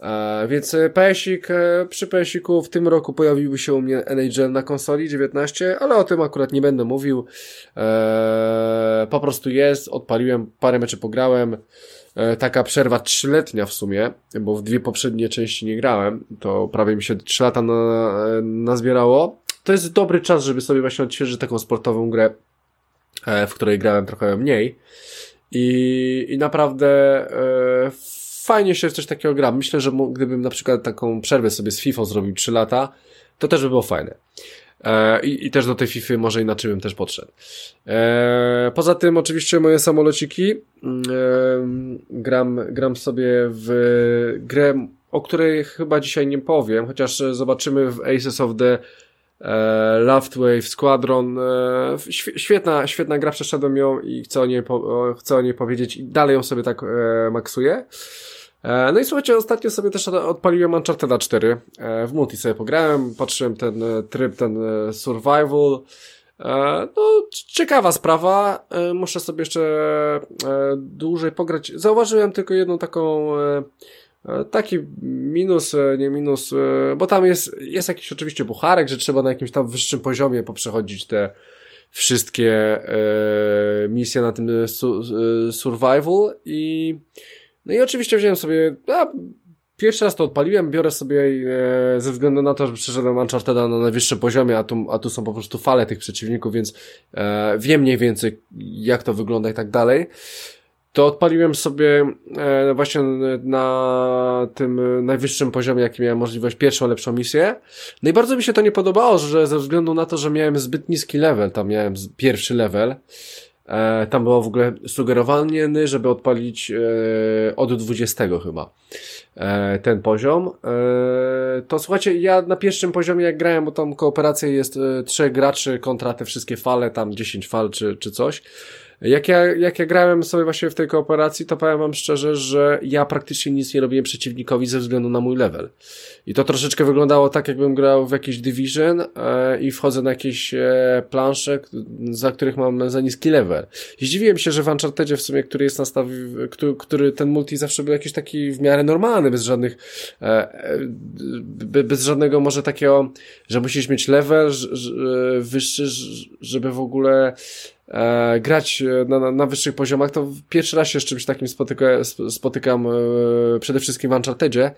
E, więc PSik, e, przy PSiku w tym roku pojawiłby się u mnie NHL na konsoli 19, ale o tym akurat nie będę mówił. E, po prostu jest, odpaliłem, parę meczy pograłem. E, taka przerwa trzyletnia w sumie, bo w dwie poprzednie części nie grałem. To prawie mi się trzy lata na, nazbierało. To jest dobry czas, żeby sobie właśnie odświeżyć taką sportową grę, e, w której grałem trochę mniej. I, i naprawdę e, fajnie się w coś takiego gra. Myślę, że gdybym na przykład taką przerwę sobie z FIFA zrobił 3 lata, to też by było fajne. E, i, I też do tej FIFA może inaczej bym też podszedł. E, poza tym oczywiście moje samolociki. Mm, e, gram, gram sobie w grę, o której chyba dzisiaj nie powiem, chociaż zobaczymy w Aces of the e, Loftwave Squadron. E, świetna, świetna gra, przeszedłem ją i chcę o niej, po, chcę o niej powiedzieć i dalej ją sobie tak e, maksuję. E, no i słuchajcie, ostatnio sobie też odpaliłem Uncharted 4. E, w multi sobie pograłem, patrzyłem ten e, tryb, ten survival. No, ciekawa sprawa. Muszę sobie jeszcze dłużej pograć. Zauważyłem tylko jedną taką taki minus, nie minus, bo tam jest, jest jakiś oczywiście bucharek, że trzeba na jakimś tam wyższym poziomie poprzechodzić te wszystkie misje na tym survival i no i oczywiście wziąłem sobie, a, pierwszy raz to odpaliłem, biorę sobie e, ze względu na to, że przeszedłem Uncharted'a na najwyższym poziomie, a tu, a tu są po prostu fale tych przeciwników, więc e, wiem mniej więcej jak to wygląda i tak dalej. To odpaliłem sobie e, właśnie na tym najwyższym poziomie, jaki miałem możliwość, pierwszą lepszą misję. No i bardzo mi się to nie podobało, że ze względu na to, że miałem zbyt niski level, tam miałem pierwszy level, E, tam było w ogóle sugerowanie, żeby odpalić e, od 20 chyba e, ten poziom. To słuchajcie, ja na pierwszym poziomie jak grałem, bo tam kooperacja jest e, graczy kontra te wszystkie fale, tam 10 fal czy, czy coś. Jak ja, jak ja grałem sobie właśnie w tej kooperacji, to powiem wam szczerze, że ja praktycznie nic nie robiłem przeciwnikowi ze względu na mój level. I to troszeczkę wyglądało tak, jakbym grał w jakiś Division e, i wchodzę na jakieś e, plansze, za których mam za niski level. I zdziwiłem się, że w Unchartedzie w sumie, który jest nastawiony, który, który ten multi zawsze był jakiś taki w miarę normalny, bez żadnych, e, e bez żadnego może takiego, że musisz mieć level wyższy, żeby w ogóle e, grać e, na, na, wyższych poziomach, to pierwszy raz się z czymś takim spotyka, spotykam e, przede wszystkim w Unchartedzie,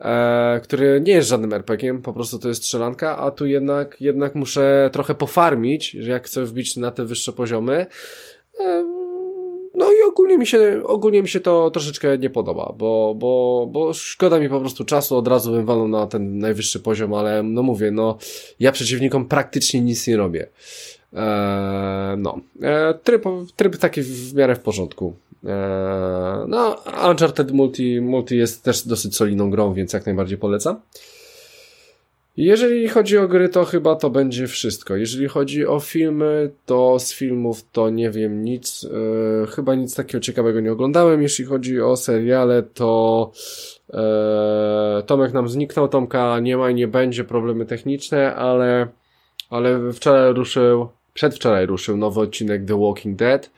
e, który nie jest żadnym RPG, po prostu to jest strzelanka, a tu jednak, jednak muszę trochę pofarmić, że jak chcę wbić na te wyższe poziomy. E, no i ogólnie mi się, ogólnie mi się to troszeczkę nie podoba, bo, bo, bo szkoda mi po prostu czasu, od razu bym walnął na ten najwyższy poziom, ale no mówię, no ja przeciwnikom praktycznie nic nie robię. Eee, no, eee, tryb, tryb taki w miarę w porządku. Eee, no, Uncharted Multi, Multi jest też dosyć solidną grą, więc jak najbardziej polecam. Jeżeli chodzi o gry, to chyba to będzie wszystko. Jeżeli chodzi o filmy, to z filmów to nie wiem nic. Eee, chyba nic takiego ciekawego nie oglądałem. Jeśli chodzi o seriale, to eee, Tomek nam zniknął, Tomka nie ma i nie będzie, problemy techniczne, ale, ale wczoraj ruszył przedwczoraj ruszył nowy odcinek The Walking Dead,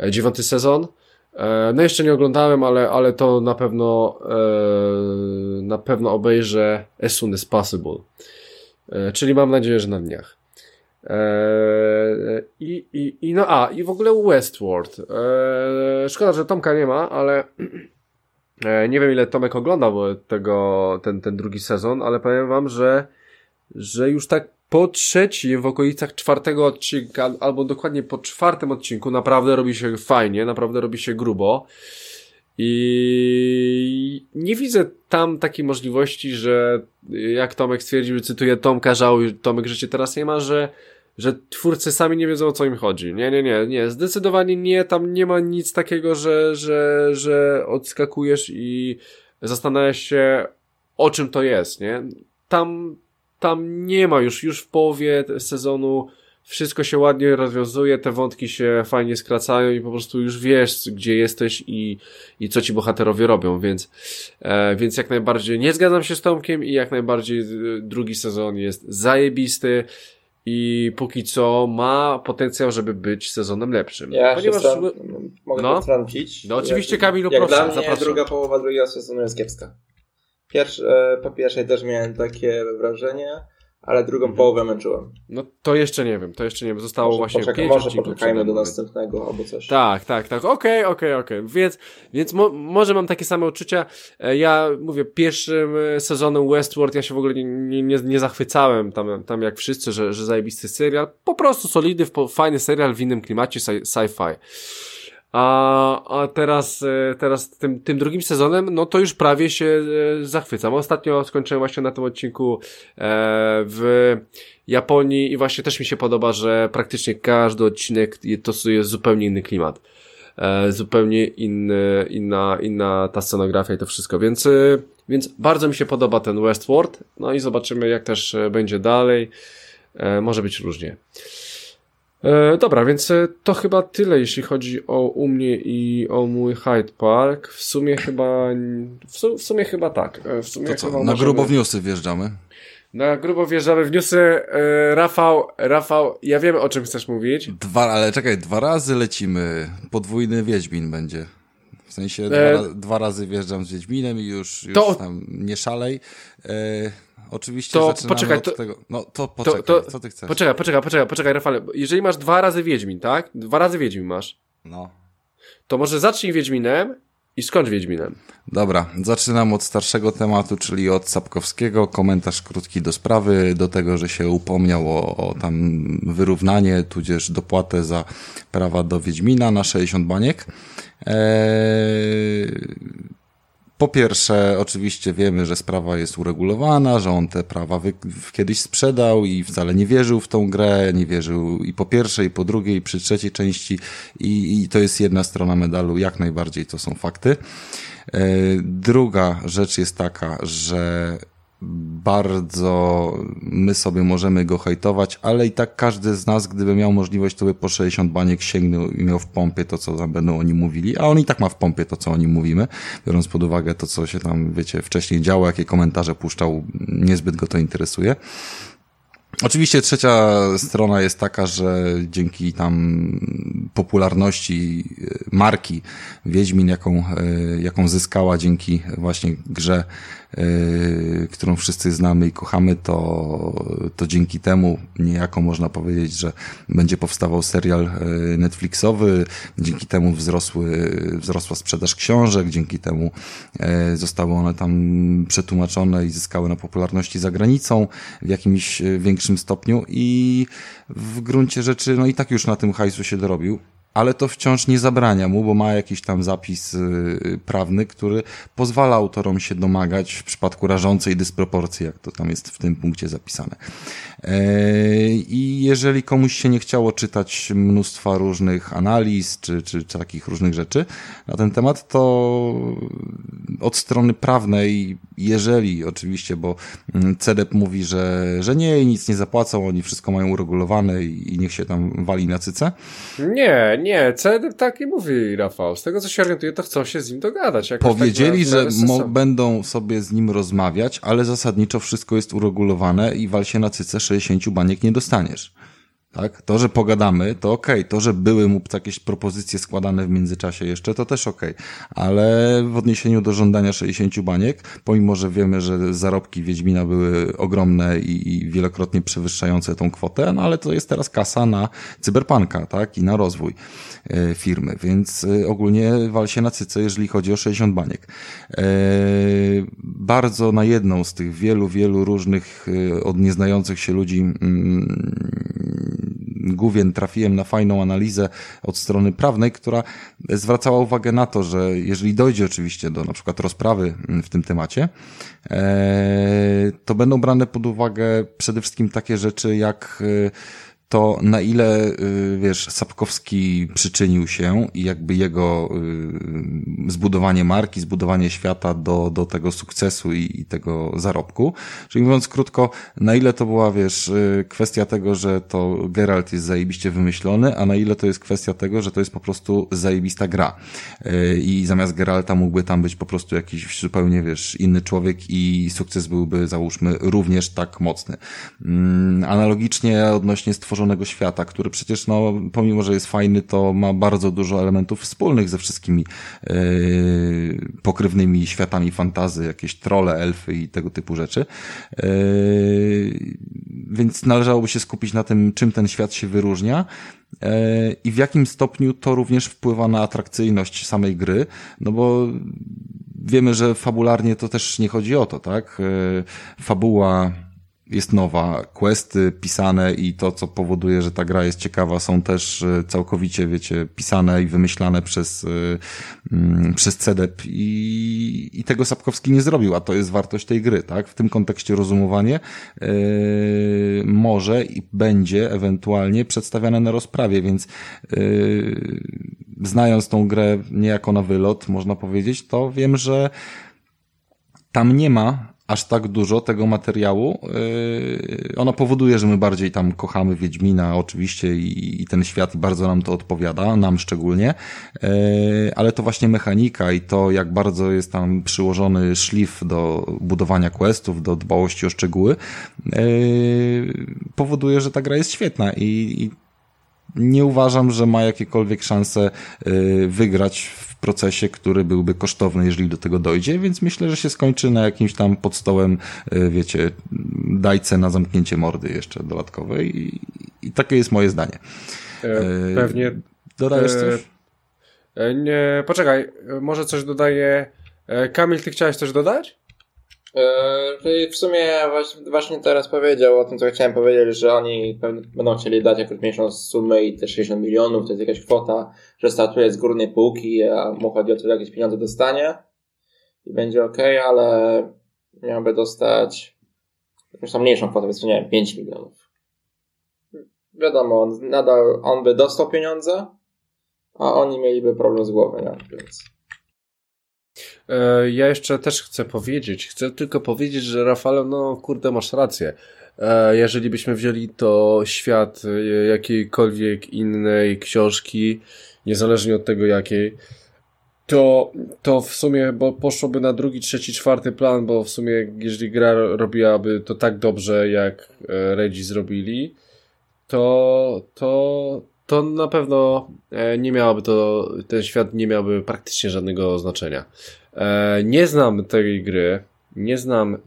e, dziewiąty sezon. E, no jeszcze nie oglądałem, ale, ale to na pewno e, na pewno obejrzę as soon as possible. Czyli mam nadzieję, że na dniach. I, i, i no a, i w ogóle Westworld. Szkoda, że Tomka nie ma, ale nie wiem ile Tomek oglądał tego, ten, ten drugi sezon, ale powiem wam, że, że już tak po trzecim, w okolicach czwartego odcinka, albo dokładnie po czwartym odcinku, naprawdę robi się fajnie, naprawdę robi się grubo. I nie widzę tam takiej możliwości, że jak Tomek stwierdził, cytuję Tomka, żałuj, Tomek, że cię teraz nie ma, że, że twórcy sami nie wiedzą o co im chodzi. Nie, nie, nie, nie, zdecydowanie nie, tam nie ma nic takiego, że, że, że odskakujesz i zastanawiasz się o czym to jest, nie? Tam, tam nie ma już, już w połowie sezonu wszystko się ładnie rozwiązuje, te wątki się fajnie skracają i po prostu już wiesz, gdzie jesteś i, i co ci bohaterowie robią, więc, e, więc jak najbardziej nie zgadzam się z Tomkiem i jak najbardziej e, drugi sezon jest zajebisty i póki co ma potencjał, żeby być sezonem lepszym. Ja Ponieważ... się stran... mogę no. No oczywiście Kamilu, jak proszę, dla mnie zapraszam. druga połowa drugiego sezonu jest kiepska. Pierwszy, e, po pierwszej też miałem takie wrażenie, ale drugą mhm. połowę męczyłem. No to jeszcze nie wiem, to jeszcze nie wiem. Zostało może właśnie pięć Może poczekajmy do następnego albo coś. Tak, tak, tak. Okej, okay, okej, okay, okej. Okay. Więc, więc mo może mam takie same odczucia. E, ja mówię, pierwszym e, sezonem Westworld ja się w ogóle nie, nie, nie zachwycałem tam, tam jak wszyscy, że, że zajebisty serial. Po prostu solidny, fajny serial w innym klimacie sci-fi. A, a teraz, e, teraz tym, tym drugim sezonem, no to już prawie się e, zachwycam. Ostatnio skończyłem właśnie na tym odcinku e, w Japonii i właśnie też mi się podoba, że praktycznie każdy odcinek to jest zupełnie inny klimat. Zupełnie inny, inna, inna ta scenografia i to wszystko, więc, więc bardzo mi się podoba ten Westworld, no i zobaczymy jak też będzie dalej. Może być różnie. E, dobra, więc e, to chyba tyle, jeśli chodzi o u mnie i o mój Hyde Park. W sumie chyba, w, su, w sumie chyba tak. E, w sumie to co, na możemy... grubo w newsy wjeżdżamy? Na grubo wjeżdżamy w newsy. Rafał, Rafał, ja wiem o czym chcesz mówić. Dwa, ale czekaj, dwa razy lecimy. Podwójny Wiedźmin będzie. W sensie e... dwa, dwa, razy wjeżdżam z Wiedźminem i już, już to... tam nie szalej. E... Oczywiście to poczekaj, to, tego. No to poczekaj, to, to, co ty chcesz? Poczekaj, poczekaj, poczekaj, poczekaj, Rafale. Jeżeli masz dwa razy Wiedźmin, tak? Dwa razy Wiedźmin masz. No. To może zacznij Wiedźminem i skończ Wiedźminem. Dobra, zaczynam od starszego tematu, czyli od Sapkowskiego. Komentarz krótki do sprawy, do tego, że się upomniał o, o tam wyrównanie, tudzież dopłatę za prawa do Wiedźmina na 60 baniek. Eee po pierwsze, oczywiście wiemy, że sprawa jest uregulowana, że on te prawa kiedyś sprzedał i wcale nie wierzył w tą grę, nie wierzył i po pierwszej, i po drugiej, i przy trzeciej części i, i to jest jedna strona medalu, jak najbardziej to są fakty. E, druga rzecz jest taka, że bardzo my sobie możemy go hejtować, ale i tak każdy z nas, gdyby miał możliwość, to by po 60 baniek sięgnął i miał w pompie to, co tam będą oni mówili, a on i tak ma w pompie to, co oni mówimy, biorąc pod uwagę to, co się tam, wiecie, wcześniej działo, jakie komentarze puszczał, niezbyt go to interesuje. Oczywiście trzecia strona jest taka, że dzięki tam popularności e, marki Wiedźmin, jaką, e, jaką zyskała dzięki właśnie grze którą wszyscy znamy i kochamy, to, to dzięki temu niejako można powiedzieć, że będzie powstawał serial yy, Netflixowy, dzięki temu wzrosły, wzrosła sprzedaż książek, dzięki temu yy, zostały one tam przetłumaczone i zyskały na popularności za granicą w jakimś większym stopniu. I w gruncie rzeczy, no i tak już na tym hajsu się dorobił ale to wciąż nie zabrania mu, bo ma jakiś tam zapis y, prawny, który pozwala autorom się domagać w przypadku rażącej dysproporcji, jak to tam jest w tym punkcie zapisane. E, I jeżeli komuś się nie chciało czytać mnóstwa różnych analiz, czy, czy, czy takich różnych rzeczy na ten temat, to od strony prawnej, jeżeli oczywiście, bo mm, CEDEP mówi, że, że nie nic nie zapłacą, oni wszystko mają uregulowane i, i niech się tam wali na cyce. Nie, nie, CEDEP tak nie mówi, Rafał. Z tego co się orientuję, to chcą się z nim dogadać. Tak Powiedzieli, tak że będą sobie z nim rozmawiać, ale zasadniczo wszystko jest uregulowane i wal się na cyce 60 baniek nie dostaniesz. Tak? To, że pogadamy, to okej. Okay. To, że były mu jakieś propozycje składane w międzyczasie jeszcze, to też okej. Okay. Ale w odniesieniu do żądania 60 baniek, pomimo, że wiemy, że zarobki Wiedźmina były ogromne i, i wielokrotnie przewyższające tą kwotę, no ale to jest teraz kasa na cyberpunka, tak? I na rozwój e, firmy, więc e, ogólnie wal się na cyce, jeżeli chodzi o 60 baniek. E, bardzo na jedną z tych wielu, wielu różnych od nieznających się ludzi mm, Głównie trafiłem na fajną analizę od strony prawnej, która zwracała uwagę na to, że jeżeli dojdzie oczywiście do na przykład rozprawy w tym temacie, e, to będą brane pod uwagę przede wszystkim takie rzeczy jak e, to na ile, y, wiesz, Sapkowski przyczynił się i jakby jego y, zbudowanie marki, zbudowanie świata do, do tego sukcesu i, i tego zarobku. Czyli mówiąc krótko, na ile to była, wiesz, y, kwestia tego, że to Geralt jest zajebiście wymyślony, a na ile to jest kwestia tego, że to jest po prostu zajebista gra. I zamiast Geralta mógłby tam być po prostu jakiś zupełnie, wiesz, inny człowiek i sukces byłby, załóżmy, również tak mocny. Mm, analogicznie odnośnie stworzenia stworzonego świata, który przecież, no, pomimo, że jest fajny, to ma bardzo dużo elementów wspólnych ze wszystkimi yy, pokrywnymi światami fantazy, jakieś trole, elfy i tego typu rzeczy. Yy, więc należałoby się skupić na tym, czym ten świat się wyróżnia yy, i w jakim stopniu to również wpływa na atrakcyjność samej gry, no bo wiemy, że fabularnie to też nie chodzi o to, tak? Fabuła jest nowa, questy pisane i to, co powoduje, że ta gra jest ciekawa, są też e, całkowicie, wiecie, pisane i wymyślane przez, e, mm, przez CDEP i, i tego Sapkowski nie zrobił, a to jest wartość tej gry, tak? W tym kontekście rozumowanie yy, może i będzie ewentualnie przedstawiane na rozprawie, więc yy, znając tą grę niejako na wylot, można powiedzieć, to wiem, że tam nie ma aż tak dużo tego materiału. Yy, ono powoduje, że my bardziej tam kochamy Wiedźmina oczywiście i, i ten świat bardzo nam to odpowiada, nam szczególnie, yy, ale to właśnie mechanika i to jak bardzo jest tam przyłożony szlif do budowania questów, do dbałości o szczegóły, yy, powoduje, że ta gra jest świetna i, i nie uważam, że ma jakiekolwiek szanse wygrać w procesie, który byłby kosztowny, jeżeli do tego dojdzie, więc myślę, że się skończy na jakimś tam pod stołem, e, wiecie, dajce na zamknięcie mordy jeszcze dodatkowej i, i takie jest moje zdanie. E, e pewnie. Dodajesz e, coś? E, nie, poczekaj, może coś dodaję. Kamil, ty chciałeś coś dodać? Czyli w sumie właśnie teraz powiedział o tym, co chciałem powiedzieć, że oni będą chcieli dać jakąś mniejszą sumę i te 60 milionów, to jest jakaś kwota, że startuje z górnej półki, a mu chodzi o to, że jakieś pieniądze dostanie i będzie ok, ale miałby dostać jakąś tam mniejszą kwotę, więc nie wiem, 5 milionów. Wiadomo, nadal on by dostał pieniądze, a oni mieliby problem z głową, nie? więc... E, ja jeszcze też chcę powiedzieć, chcę tylko powiedzieć, że Rafale, no kurde, masz rację. E, jeżeli byśmy wzięli to świat e, jakiejkolwiek innej książki, niezależnie od tego jakiej, to, to w sumie, bo poszłoby na drugi, trzeci, czwarty plan, bo w sumie jeżeli gra robiłaby to tak dobrze, jak Redzi zrobili, to, to, to na pewno nie miałoby to, ten świat nie miałby praktycznie żadnego znaczenia. E, nie znam tej gry, nie znam, e,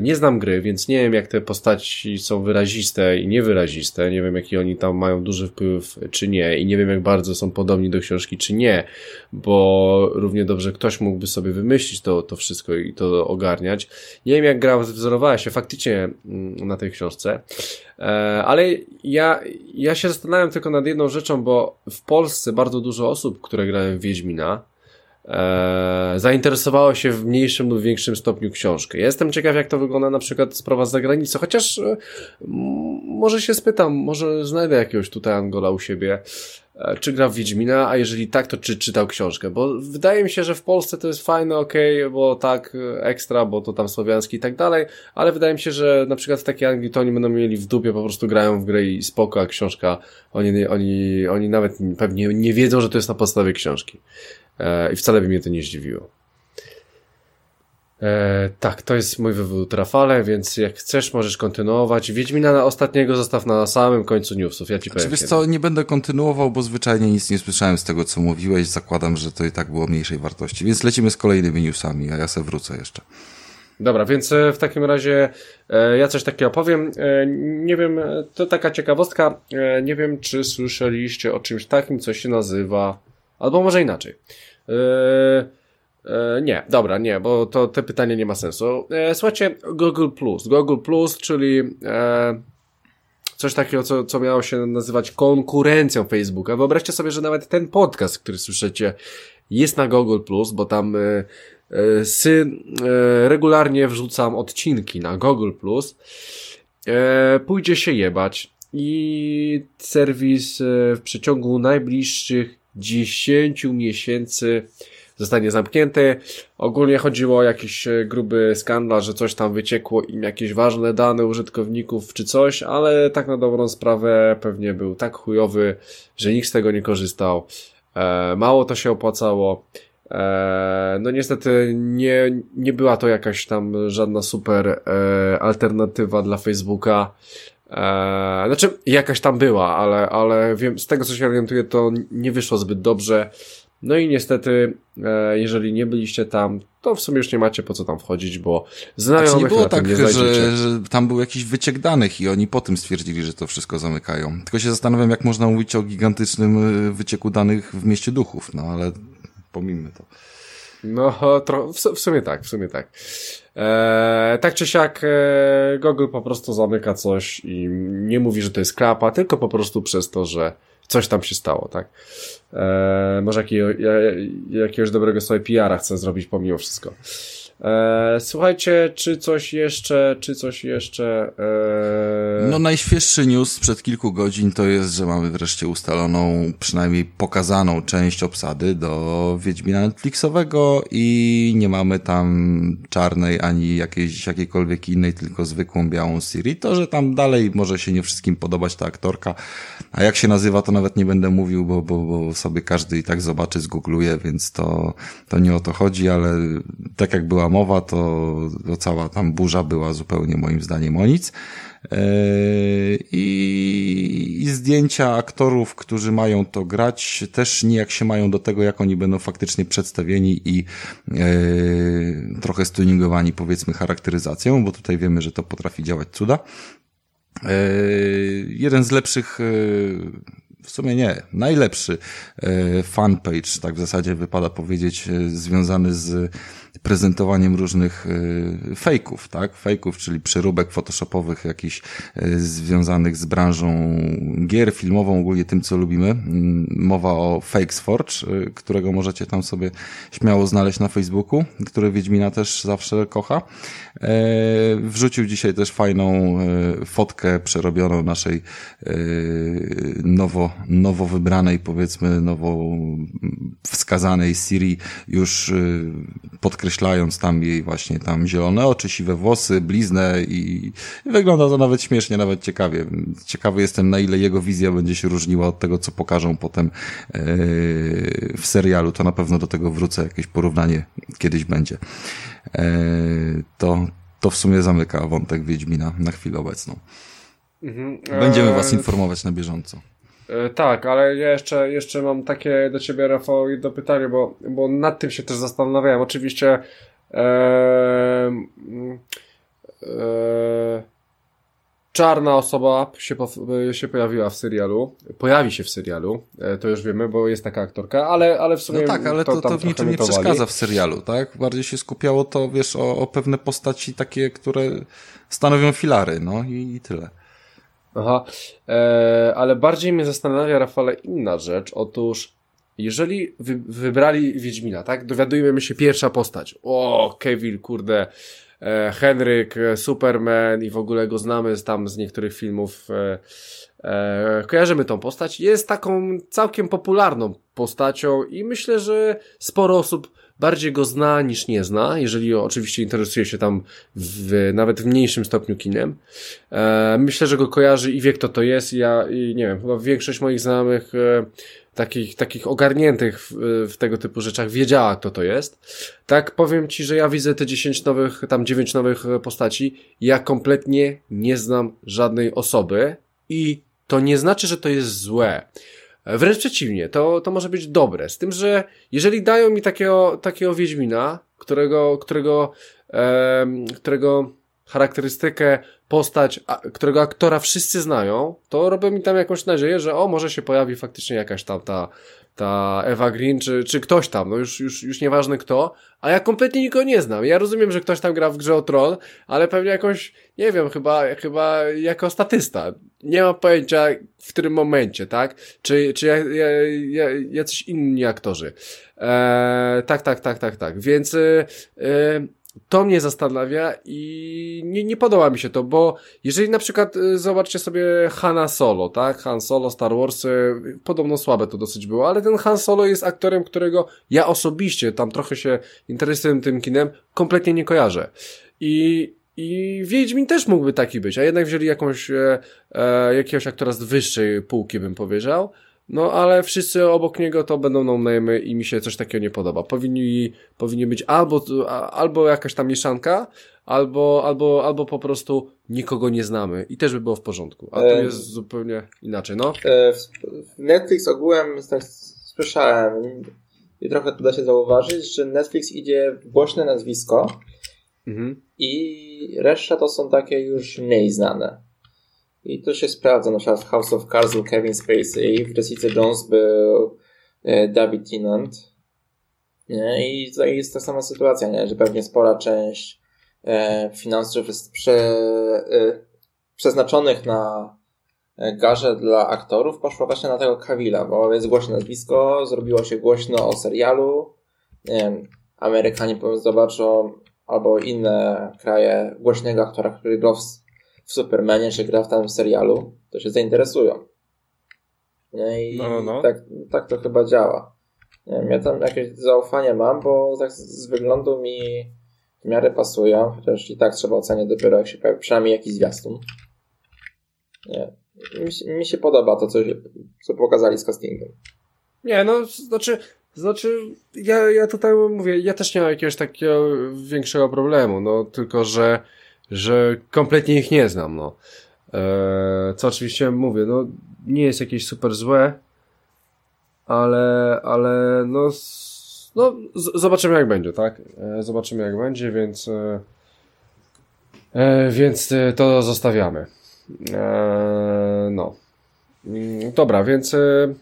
nie znam gry, więc nie wiem jak te postaci są wyraziste i niewyraziste, nie wiem jaki oni tam mają duży wpływ czy nie. I nie wiem jak bardzo są podobni do książki czy nie, bo równie dobrze ktoś mógłby sobie wymyślić to, to wszystko i to ogarniać. Nie wiem jak gra wzorowała się faktycznie mm, na tej książce, e, ale ja, ja się zastanawiam tylko nad jedną rzeczą, bo w Polsce bardzo dużo osób, które grają w Wiedźmina, e, zainteresowało się w mniejszym lub większym stopniu książkę. Ja jestem ciekaw, jak to wygląda na przykład sprawa z zagranicy, chociaż e, może się spytam, może znajdę jakiegoś tutaj Angola u siebie, e, czy gra w Wiedźmina, a jeżeli tak, to czy czytał książkę, bo wydaje mi się, że w Polsce to jest fajne, okay, bo tak, ekstra, bo to tam słowiański i tak dalej, ale wydaje mi się, że na przykład takie Anglii to oni będą mieli w dupie, po prostu grają w grę i spoko, a książka, oni, oni, oni nawet pewnie nie wiedzą, że to jest na podstawie książki. E, I wcale by mnie to nie zdziwiło. E, tak, to jest mój wywód Rafale, więc jak chcesz, możesz kontynuować. Wiedźmina na ostatniego zostaw na samym końcu newsów, ja ci powiem. Czy wiesz co, nie będę kontynuował, bo zwyczajnie nic nie słyszałem z tego, co mówiłeś. Zakładam, że to i tak było mniejszej wartości. Więc lecimy z kolejnymi newsami, a ja se wrócę jeszcze. Dobra, więc e, w takim razie e, ja coś takiego powiem. E, nie wiem, e, to taka ciekawostka. Nie wiem, czy słyszeliście o czymś takim, co się nazywa, albo może inaczej. E, e, nie, dobra, nie, bo to te pytanie nie ma sensu. E, słuchajcie, Google Plus. Google Plus, czyli e, coś takiego, co, co miało się nazywać konkurencją Facebooka. Wyobraźcie sobie, że nawet ten podcast, który słyszycie, jest na Google Plus, bo tam e, e, sy, e, regularnie wrzucam odcinki na Google Plus. Pójdzie się jebać i serwis w przeciągu najbliższych 10 miesięcy zostanie zamknięty. Ogólnie chodziło o jakiś e, gruby skandal, że coś tam wyciekło im jakieś ważne dane użytkowników czy coś, ale tak na dobrą sprawę pewnie był tak chujowy, że nikt z tego nie korzystał. E, mało to się opłacało. E, no niestety nie, nie była to jakaś tam żadna super e, alternatywa dla Facebooka. E, znaczy, jakaś tam była, ale, ale wiem, z tego co się orientuję, to nie wyszło zbyt dobrze. No i niestety, e, jeżeli nie byliście tam, to w sumie już nie macie po co tam wchodzić, bo znajomych Znaczy nie było tak, nie że, że tam był jakiś wyciek danych i oni po tym stwierdzili, że to wszystko zamykają. Tylko się zastanawiam, jak można mówić o gigantycznym y, wycieku danych w mieście duchów, no ale pomijmy to. No, tro, w, w sumie tak, w sumie tak. E, tak czy siak, e, Google po prostu zamyka coś i nie mówi, że to jest klapa, tylko po prostu przez to, że coś tam się stało, tak? E, może jakiego, ja, jakiegoś dobrego sobie PR-a chcę zrobić pomimo wszystko. E, słuchajcie, czy coś jeszcze, czy coś jeszcze... E, No najświeższy news sprzed kilku godzin to jest, że mamy wreszcie ustaloną, przynajmniej pokazaną część obsady do Wiedźmina Netflixowego i nie mamy tam czarnej ani jakiejś, jakiejkolwiek innej, tylko zwykłą białą Siri. To, że tam dalej może się nie wszystkim podobać ta aktorka, a jak się nazywa to nawet nie będę mówił, bo, bo, bo sobie każdy i tak zobaczy, zgoogluje, więc to, to nie o to chodzi, ale tak jak była mowa, to, to cała tam burza była zupełnie moim zdaniem o nic. Eee, I, I zdjęcia aktorów, którzy mają to grać, też nijak się mają do tego, jak oni będą faktycznie przedstawieni i e, trochę stuningowani, powiedzmy, charakteryzacją, bo tutaj wiemy, że to potrafi działać cuda. E, jeden z lepszych, e, w sumie nie, najlepszy e, fanpage, tak w zasadzie wypada powiedzieć, e, związany z prezentowaniem różnych y, fejków, tak? Fejków, czyli przeróbek photoshopowych jakichś y, związanych z branżą gier, filmową, ogólnie tym, co lubimy. Mm, Mowa o Fakesforge, y, którego możecie tam sobie śmiało znaleźć na Facebooku, który Wiedźmina też zawsze kocha. E, Wrzucił dzisiaj też fajną e, fotkę przerobioną naszej e, nowo, nowo wybranej, powiedzmy, nowo wskazanej Siri, już y, podkreślając tam jej właśnie tam zielone oczy, siwe włosy, bliznę i i wygląda to nawet śmiesznie, nawet ciekawie. Ciekawy jestem, na ile jego wizja będzie się różniła od tego, co pokażą potem e, w serialu. To na pewno do tego wrócę, jakieś porównanie kiedyś będzie. E, To, to w sumie zamyka wątek Wiedźmina na chwilę obecną. mhm, Będziemy e, was informować na bieżąco. E, Tak, ale ja jeszcze, jeszcze mam takie do ciebie, Rafał, jedno pytanie, bo, bo nad tym się też zastanawiałem. Oczywiście e, mm, e, czarna osoba się, się pojawiła w serialu, pojawi się w serialu, e, to już wiemy, bo jest taka aktorka, ale, ale w sumie No tak, ale to, to, tam w niczym nie przeszkadza w serialu, tak? Bardziej się skupiało to, wiesz, o, o pewne postaci takie, które stanowią filary, no i, i tyle. Aha, e, ale bardziej mnie zastanawia, Rafale, inna rzecz. Otóż, jeżeli wy, wybrali Wiedźmina, tak? Dowiadujemy się pierwsza postać. O, Kevin, kurde, e, Henryk, e, Superman i w ogóle go znamy z, tam z niektórych filmów. E, e, kojarzymy tą postać. Jest taką całkiem popularną postacią i myślę, że sporo osób bardziej go zna niż nie zna, jeżeli oczywiście interesuje się tam w, nawet w mniejszym stopniu kinem. E, myślę, że go kojarzy i wie kto to jest. Ja i nie wiem, chyba większość moich znajomych e, takich, takich ogarniętych w, w, tego typu rzeczach wiedziała, kto to jest. Tak powiem ci, że ja widzę te 10 nowych, tam 9 nowych postaci. Ja kompletnie nie znam żadnej osoby i to nie znaczy, że to jest złe. Wręcz przeciwnie, to, to może być dobre. Z tym, że jeżeli dają mi takiego, takiego Wiedźmina, którego, którego, e, którego charakterystykę, postać, a, którego aktora wszyscy znają, to robią mi tam jakąś nadzieję, że o, może się pojawi faktycznie jakaś tam ta, ta Eva Green, czy, czy ktoś tam, no już, już, już nieważne kto, a ja kompletnie nikogo nie znam. Ja rozumiem, że ktoś tam gra w grze o tron, ale pewnie jakąś, nie wiem, chyba, chyba jako statysta. Nie mam pojęcia w którym momencie, tak? Czy, czy ja, ja, ja, jacyś inni aktorzy. Eee, tak, tak, tak, tak, tak. Więc, e, to mnie zastanawia i nie, nie podoba mi się to, bo jeżeli na przykład y, zobaczcie sobie Hanna Solo, tak? Han Solo, Star Wars, y, podobno słabe to dosyć było, ale ten Han Solo jest aktorem, którego ja osobiście tam trochę się interesuję tym kinem, kompletnie nie kojarzę. I, i Wiedźmin też mógłby taki być, a jednak wzięli jakąś, e, e, jakiegoś aktora z wyższej półki, bym powiedział, no, ale wszyscy obok niego to będą no i mi się coś takiego nie podoba. Powinni, powinni być albo, albo jakaś tam mieszanka, albo, albo, albo po prostu nikogo nie znamy i też by było w porządku. A tu e... jest zupełnie inaczej, no. E, Netflix ogółem tak słyszałem i trochę tu da się zauważyć, że Netflix idzie w głośne nazwisko mhm. i reszta to są takie już mniej znane. I to się sprawdza, na przykład w House of Cards był Kevin Spacey, w Jessica Jones był e, David Tennant. Nie? I tutaj jest ta sama sytuacja, nie? że pewnie spora część e, finansów jest prze, e, przeznaczonych na garze dla aktorów poszła właśnie na tego Kawila, bo jest głośne nazwisko, zrobiło się głośno o serialu. Nie Amerykanie zobaczą, albo inne kraje głośnego aktora, który grał w w Supermanie, czy gra w tym serialu, to się zainteresują. Nie? I no, no, no. Tak, tak to chyba działa. Nie wiem, ja tam jakieś zaufanie mam, bo tak z wyglądu mi w miarę pasują, chociaż i tak trzeba ocenić dopiero jak się pojawi, przynajmniej jakiś zwiastun. Nie. Mi się, mi się podoba to, co, co pokazali z castingiem. Nie, no, znaczy, znaczy, ja, ja tutaj mówię, ja też nie mam jakiegoś takiego większego problemu, no, tylko, że że kompletnie ich nie znam, no. Eee, co oczywiście mówię, no nie jest jakieś super złe, ale, ale no, no zobaczymy jak będzie, tak? Eee, zobaczymy jak będzie, więc e, e, więc e, to zostawiamy. E, no. Mm, dobra, więc e,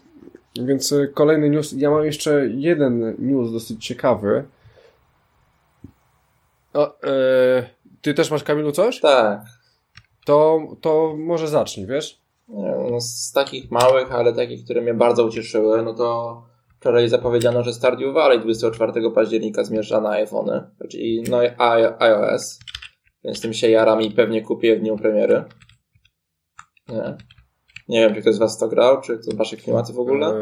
więc kolejny news. Ja mam jeszcze jeden news dosyć ciekawy. O, e, ty też masz, Kamilu, coś? Tak. To, to może zacznij, wiesz? No, z takich małych, ale takich, które mnie bardzo ucieszyły, no to wczoraj zapowiedziano, że Stardew Valley 24 października zmierza na iPhony, czyli no iOS, więc tym się jaram i pewnie kupię w dniu premiery. Nie. Nie wiem, czy ktoś z was to grał, czy to wasze klimaty w ogóle? Eee,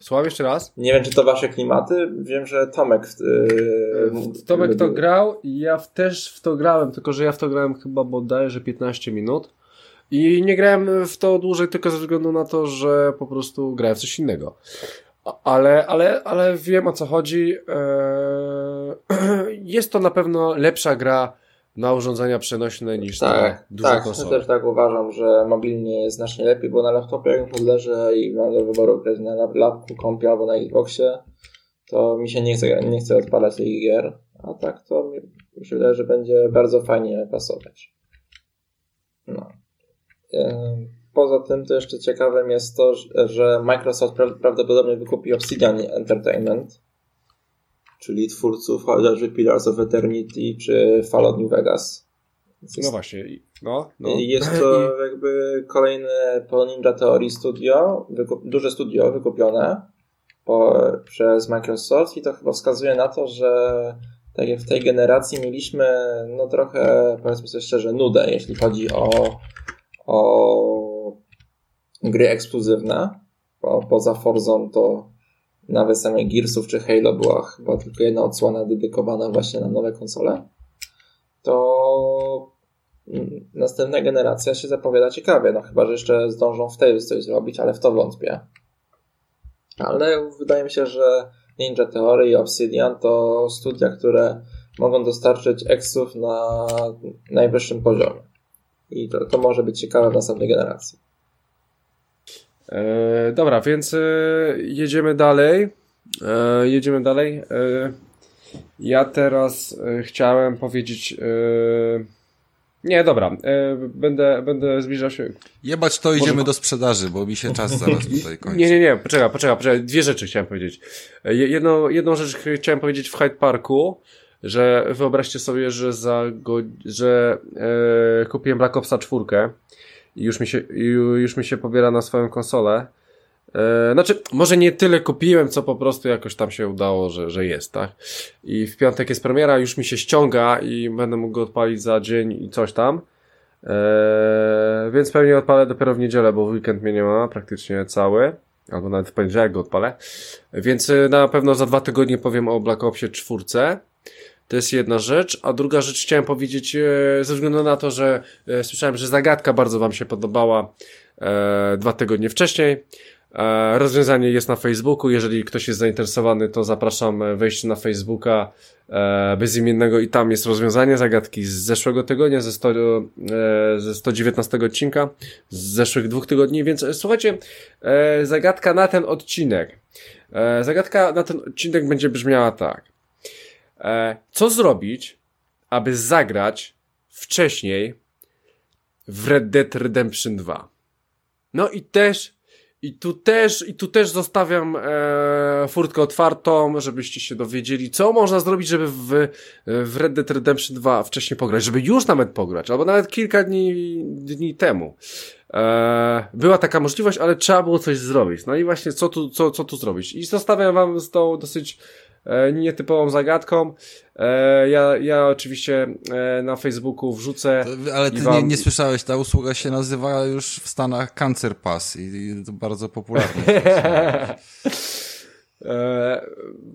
Słucham jeszcze raz? Nie wiem, czy to wasze klimaty. Wiem, że Tomek. Yy, Tomek to grał i ja też w to grałem, tylko że ja w to grałem chyba bodajże 15 minut. I nie grałem w to dłużej tylko ze względu na to, że po prostu grałem w coś innego. Ale, ale, ale wiem o co chodzi. Eee, jest to na pewno lepsza gra na urządzenia przenośne niż tak, na duże tak, konsole. Ja też tak uważam, że mobilnie jest znacznie lepiej, bo na laptopie jak podleżę i mam do wyboru grać na laptopie, kompie albo na Xboxie, to mi się nie chce, nie chce odpalać tych gier, a tak to mi się wydaje, że będzie bardzo fajnie pasować. No. Poza tym to jeszcze ciekawym jest to, że Microsoft prawdopodobnie wykupi Obsidian Entertainment, czyli twórców chociażby Pillars of Eternity czy Fallout New Vegas. Jest, no właśnie. No, no. Jest to jakby kolejne po Ninja Theory studio, duże studio wykupione po, przez Microsoft i to chyba wskazuje na to, że tak w tej generacji mieliśmy no trochę, powiedzmy sobie szczerze, nudę, jeśli chodzi o, o gry ekskluzywne. Bo poza Forzą to nawet samej Gearsów czy Halo była chyba tylko jedna odsłona dedykowana właśnie na nowe konsole, to następna generacja się zapowiada ciekawie, no chyba, że jeszcze zdążą w tej coś zrobić, ale w to wątpię. Ale wydaje mi się, że Ninja Theory i Obsidian to studia, które mogą dostarczyć eksów na najwyższym poziomie. I to, to może być ciekawe w następnej generacji. E, dobra, więc e, jedziemy dalej. E, jedziemy dalej. E, ja teraz e, chciałem powiedzieć. e, nie, dobra. będę, będę zbliżał się. Jebać to idziemy do sprzedaży, bo mi się czas zaraz tutaj kończy. Nie, nie, nie, poczekaj, poczekaj, poczekaj. Dwie rzeczy chciałem powiedzieć. Jedną, jedną rzecz ch- chciałem powiedzieć w Hyde Parku, że wyobraźcie sobie, że za go, że e, kupiłem Black Opsa 4 i już mi się, już mi się pobiera na swoją konsolę. E, znaczy, może nie tyle kupiłem, co po prostu jakoś tam się udało, że, że jest, tak? I w piątek jest premiera, już mi się ściąga i będę mógł go odpalić za dzień i coś tam. Eee, więc pewnie odpalę dopiero w niedzielę, bo w weekend mnie nie ma praktycznie cały. Albo nawet w poniedziałek go odpalę. Więc e, na pewno za dwa tygodnie powiem o Black Opsie 4. To jest jedna rzecz. A druga rzecz chciałem powiedzieć, e, ze względu na to, że e, słyszałem, że zagadka bardzo Wam się podobała e, dwa tygodnie wcześniej. Rozwiązanie jest na Facebooku. Jeżeli ktoś jest zainteresowany, to zapraszam wejść na Facebooka bezimiennego i tam jest rozwiązanie zagadki z zeszłego tygodnia, ze, 100, e, ze 119 odcinka, z zeszłych dwóch tygodni, więc słuchajcie, zagadka na ten odcinek. Zagadka na ten odcinek będzie brzmiała tak. E, co zrobić, aby zagrać wcześniej w Red Dead Redemption 2? No i też i tu też, i tu też zostawiam e, furtkę otwartą, żebyście się dowiedzieli, co można zrobić, żeby w, w Red Dead Redemption 2 wcześniej pograć, żeby już nawet pograć, albo nawet kilka dni, dni temu. E, była taka możliwość, ale trzeba było coś zrobić. No i właśnie, co tu, co, co tu zrobić? I zostawiam wam z tą dosyć nietypową zagadką. E, ja, ja oczywiście e, na Facebooku wrzucę. Ale ty wam- nie, nie słyszałeś, ta usługa się nazywa już w Stanach Cancer Pass i, i to bardzo popularne. E,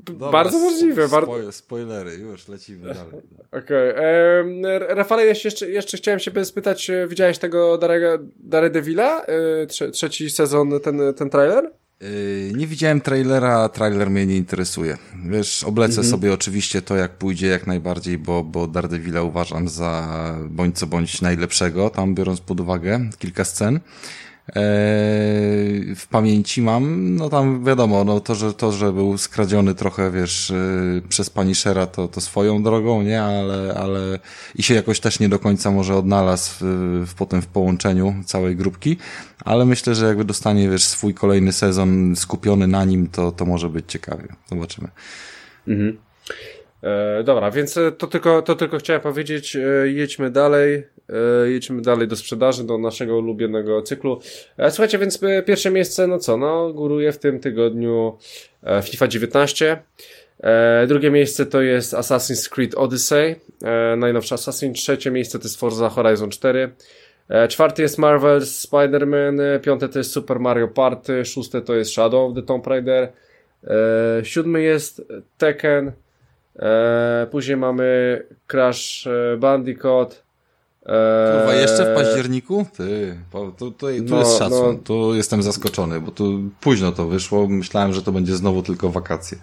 Dobra, bardzo możliwe. Spoil, spoilery, już lecimy dalej. Okej. R- Rafale, jeszcze, jeszcze chciałem się spytać, e, widziałeś tego Daredevila? E, trze, trzeci sezon, ten, ten trailer? Yy, nie widziałem trailera, trailer mnie nie interesuje. Wiesz, oblecę Mhm. sobie oczywiście to, jak pójdzie, jak najbardziej, bo, bo Daredevila uważam za bądź co bądź najlepszego, tam biorąc pod uwagę kilka scen. Eee, w pamięci mam, no tam wiadomo, no to, że, to, że był skradziony trochę, wiesz, yy, przez Punishera, to, to swoją drogą, nie, ale, ale i się jakoś też nie do końca może odnalazł w, w, potem w połączeniu całej grupki, ale myślę, że jakby dostanie, wiesz, swój kolejny sezon skupiony na nim, to, to może być ciekawie. Zobaczymy. Mhm. E, dobra, więc e, to tylko, to tylko chciałem powiedzieć, e, jedźmy dalej, e, jedźmy dalej do sprzedaży, do naszego ulubionego cyklu. E, słuchajcie, więc e, pierwsze miejsce, no co, no góruje w tym tygodniu e, FIFA 19. E, drugie miejsce to jest Assassin's Creed Odyssey, e, najnowszy Assassin. Trzecie miejsce to jest Forza Horizon 4. E, czwarte jest Marvel Spider-Man, e, piąte to jest Super Mario Party, szóste to jest Shadow of the Tomb Raider, e, siódmy jest Tekken, e, później mamy Crash e, Bandicoot. E, Kurwa, jeszcze w październiku? Ty, tu, No, jest szacun. no. Tu jestem zaskoczony, bo tu późno to wyszło. Myślałem, że to będzie znowu tylko wakacje.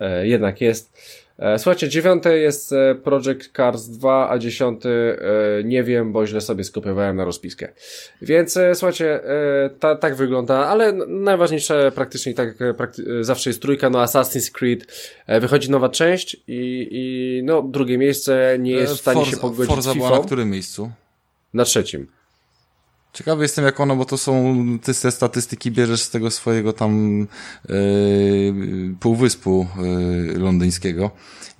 E, jednak jest. E, słuchajcie, dziewiąte jest e, Project Cars 2, a dziesiąty e, nie wiem, bo źle sobie skopiowałem na rozpiskę. Więc słuchajcie, ta, tak wygląda, ale najważniejsze praktycznie tak prakty- zawsze jest trójka, no Assassin's Creed wychodzi nowa część i, i no drugie miejsce nie jest w stanie Forza, się pogodzić Forza z była FIFA. na którym miejscu? Na trzecim. Ciekawy jestem jak ono, bo to są, ty te statystyki bierzesz z tego swojego tam yy, półwyspu yy, londyńskiego.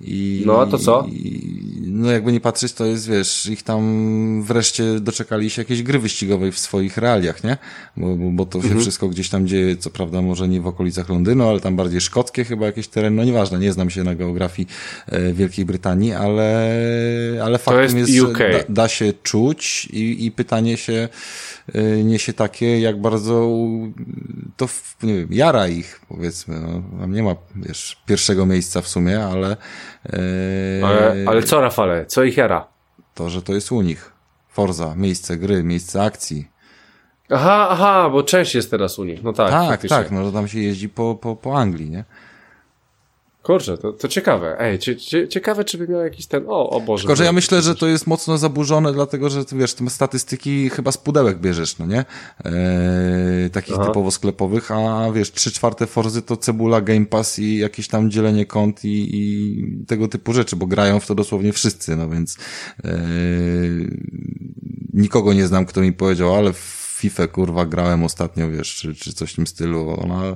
I, No, a to co? I, no jakby nie patrzeć, to jest, wiesz, ich tam wreszcie doczekali się jakiejś gry wyścigowej w swoich realiach, nie? Bo, bo, bo to się Mhm. wszystko gdzieś tam dzieje, co prawda może nie w okolicach Londynu, ale tam bardziej szkockie chyba jakieś tereny, no nieważne, nie znam się na geografii e, Wielkiej Brytanii, ale, ale faktem jest jest, da, da się czuć i, i pytanie się y, niesie takie, jak bardzo to, w- nie wiem, jara ich, powiedzmy. No, tam nie ma, wiesz, pierwszego miejsca w sumie, ale, Ale, ale co Rafale, co ich jara? to, że to jest u nich. Forza, miejsce gry, miejsce akcji. Aha, aha, bo część jest teraz u nich. No tak, Tak, tak, no że tam się jeździ po, po, po Anglii, nie? Kurczę, to, to ciekawe. Ej, cie, cie, ciekawe, czy by miał jakiś ten. O, o Boże. Tylko, że ja myślę, że to jest mocno zaburzone, dlatego, że ty wiesz, te statystyki chyba z pudełek bierzesz, no nie? Eee, takich Aha. typowo sklepowych, a wiesz, trzy czwarte Forzy to cebula, Game Pass i jakieś tam dzielenie kont i, i tego typu rzeczy, bo grają w to dosłownie wszyscy, no więc eee, nikogo nie znam, kto mi powiedział, ale w FIFA kurwa grałem ostatnio, wiesz, czy, czy coś w tym stylu. Ona,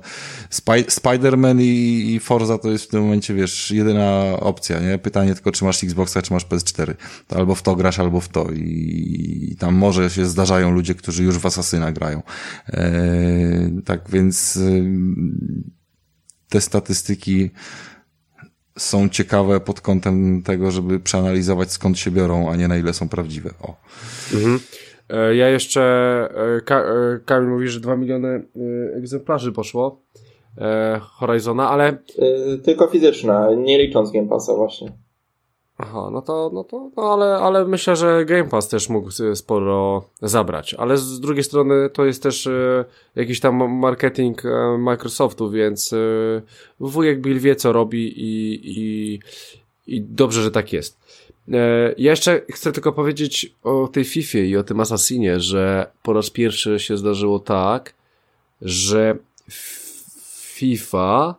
Spy, Spider-Man i, i Forza to jest w tym momencie, wiesz, jedyna opcja, nie? Pytanie tylko, czy masz Xboxa, czy masz PS4. To albo w to grasz, albo w to. I, i tam może się zdarzają ludzie, którzy już w Asasyna grają. Eee, tak więc te statystyki są ciekawe pod kątem tego, żeby przeanalizować skąd się biorą, a nie na ile są prawdziwe. O. Mhm. E, Ja jeszcze, e, Ka e, Kamil mówi, że 2 miliony egzemplarzy poszło Horizona, ale tylko fizyczna, nie licząc Game Passa właśnie. aha, no to, no to, no ale, ale myślę, że Game Pass też mógł sporo zabrać, ale z drugiej strony to jest też jakiś tam marketing Microsoftu, więc wujek Bill wie co robi i, i, i dobrze, że tak jest. E, Ja jeszcze chcę tylko powiedzieć o tej FIFA i o tym Assassinie, że po raz pierwszy się zdarzyło tak, że FIFA,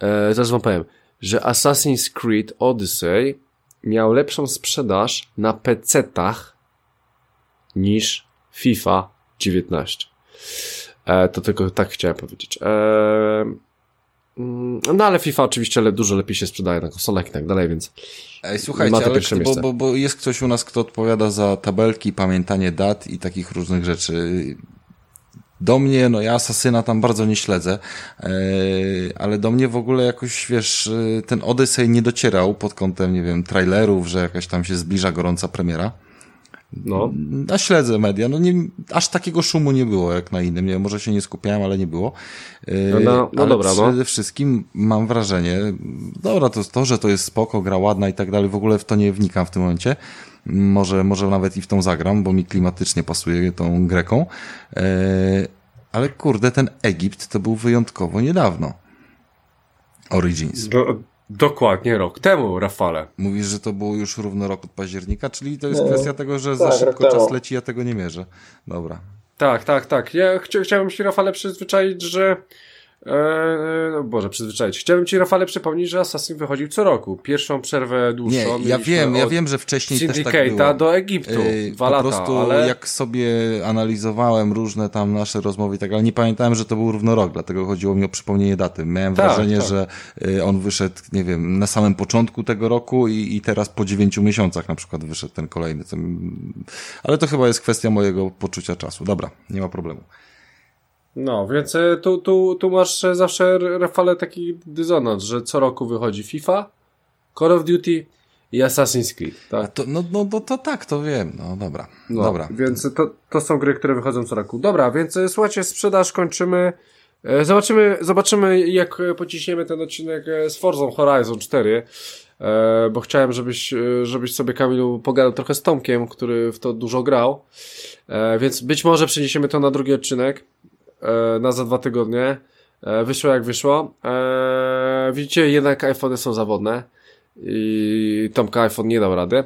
e, zaraz wam powiem, że Assassin's Creed Odyssey miał lepszą sprzedaż na PC-tach niż FIFA 19. E, to tylko tak chciałem powiedzieć. E, no ale FIFA oczywiście le, dużo lepiej się sprzedaje na konsolach i tak dalej, więc Ej, słuchajcie, ale kto, bo, bo, bo jest ktoś u nas, kto odpowiada za tabelki, pamiętanie dat i takich różnych rzeczy. Do mnie, no ja Asasyna tam bardzo nie śledzę, yy, ale do mnie w ogóle jakoś, wiesz, yy, ten Odyssey nie docierał pod kątem, nie wiem, trailerów, że jakaś tam się zbliża gorąca premiera. No. A śledzę media, no nie, aż takiego szumu nie było jak na innym, nie może się nie skupiałem, ale nie było. Yy, No, no, no ale dobra, no. przede wszystkim mam wrażenie, dobra, to to, że to jest spoko, gra ładna i tak dalej, w ogóle w to nie wnikam w tym momencie. Może, może nawet i w tą zagram, bo mi klimatycznie pasuje tą Greką. Yy, ale kurde, ten Egipt to był wyjątkowo niedawno. Origins. Do, dokładnie rok temu, Rafale. Mówisz, że to było już równo rok od października, czyli to jest No, kwestia tego, że za tak, szybko rok czas leci, ja tego nie mierzę. Dobra. Tak, tak, tak. Ja chcia, chciałem się, Rafale, przyzwyczaić, że. E, no Boże, przyzwyczaić. Chciałbym ci, Rafale, przypomnieć, że Assassin wychodził co roku. Pierwszą przerwę Nie, dłuższą. ja mieliśmy wiem, ja wiem, że wcześniej też tak było. do Egiptu. Yy, Dwa po lata, prostu ale... jak sobie analizowałem różne tam nasze rozmowy i tak dalej, nie pamiętałem, że to był równo rok, dlatego chodziło mi o przypomnienie daty. Miałem Tak, wrażenie, tak. że y, on wyszedł, nie wiem, na samym początku tego roku i, i teraz po dziewięciu miesiącach na przykład wyszedł ten kolejny. Ale to chyba jest kwestia mojego poczucia czasu. Dobra, nie ma problemu. No, więc e, tu, tu, tu masz e, zawsze, Rafale, taki dysonans, że co roku wychodzi FIFA, Call of Duty i Assassin's Creed. Tak? to, no, no, no to tak, to wiem. No dobra, No, dobra. Więc to, to są gry, które wychodzą co roku. Dobra, więc e, słuchajcie, sprzedaż kończymy. Zobaczymy, zobaczymy jak pociśniemy ten odcinek z Forzą Horizon 4, e, bo chciałem, żebyś, żebyś sobie Kamilu pogadał trochę z Tomkiem, który w to dużo grał, więc być może przeniesiemy to na drugi odcinek, na za dwa tygodnie. E, Wyszło jak wyszło. E, Widzicie, jednak iPhony są zawodne i Tomka iPhone nie dał rady.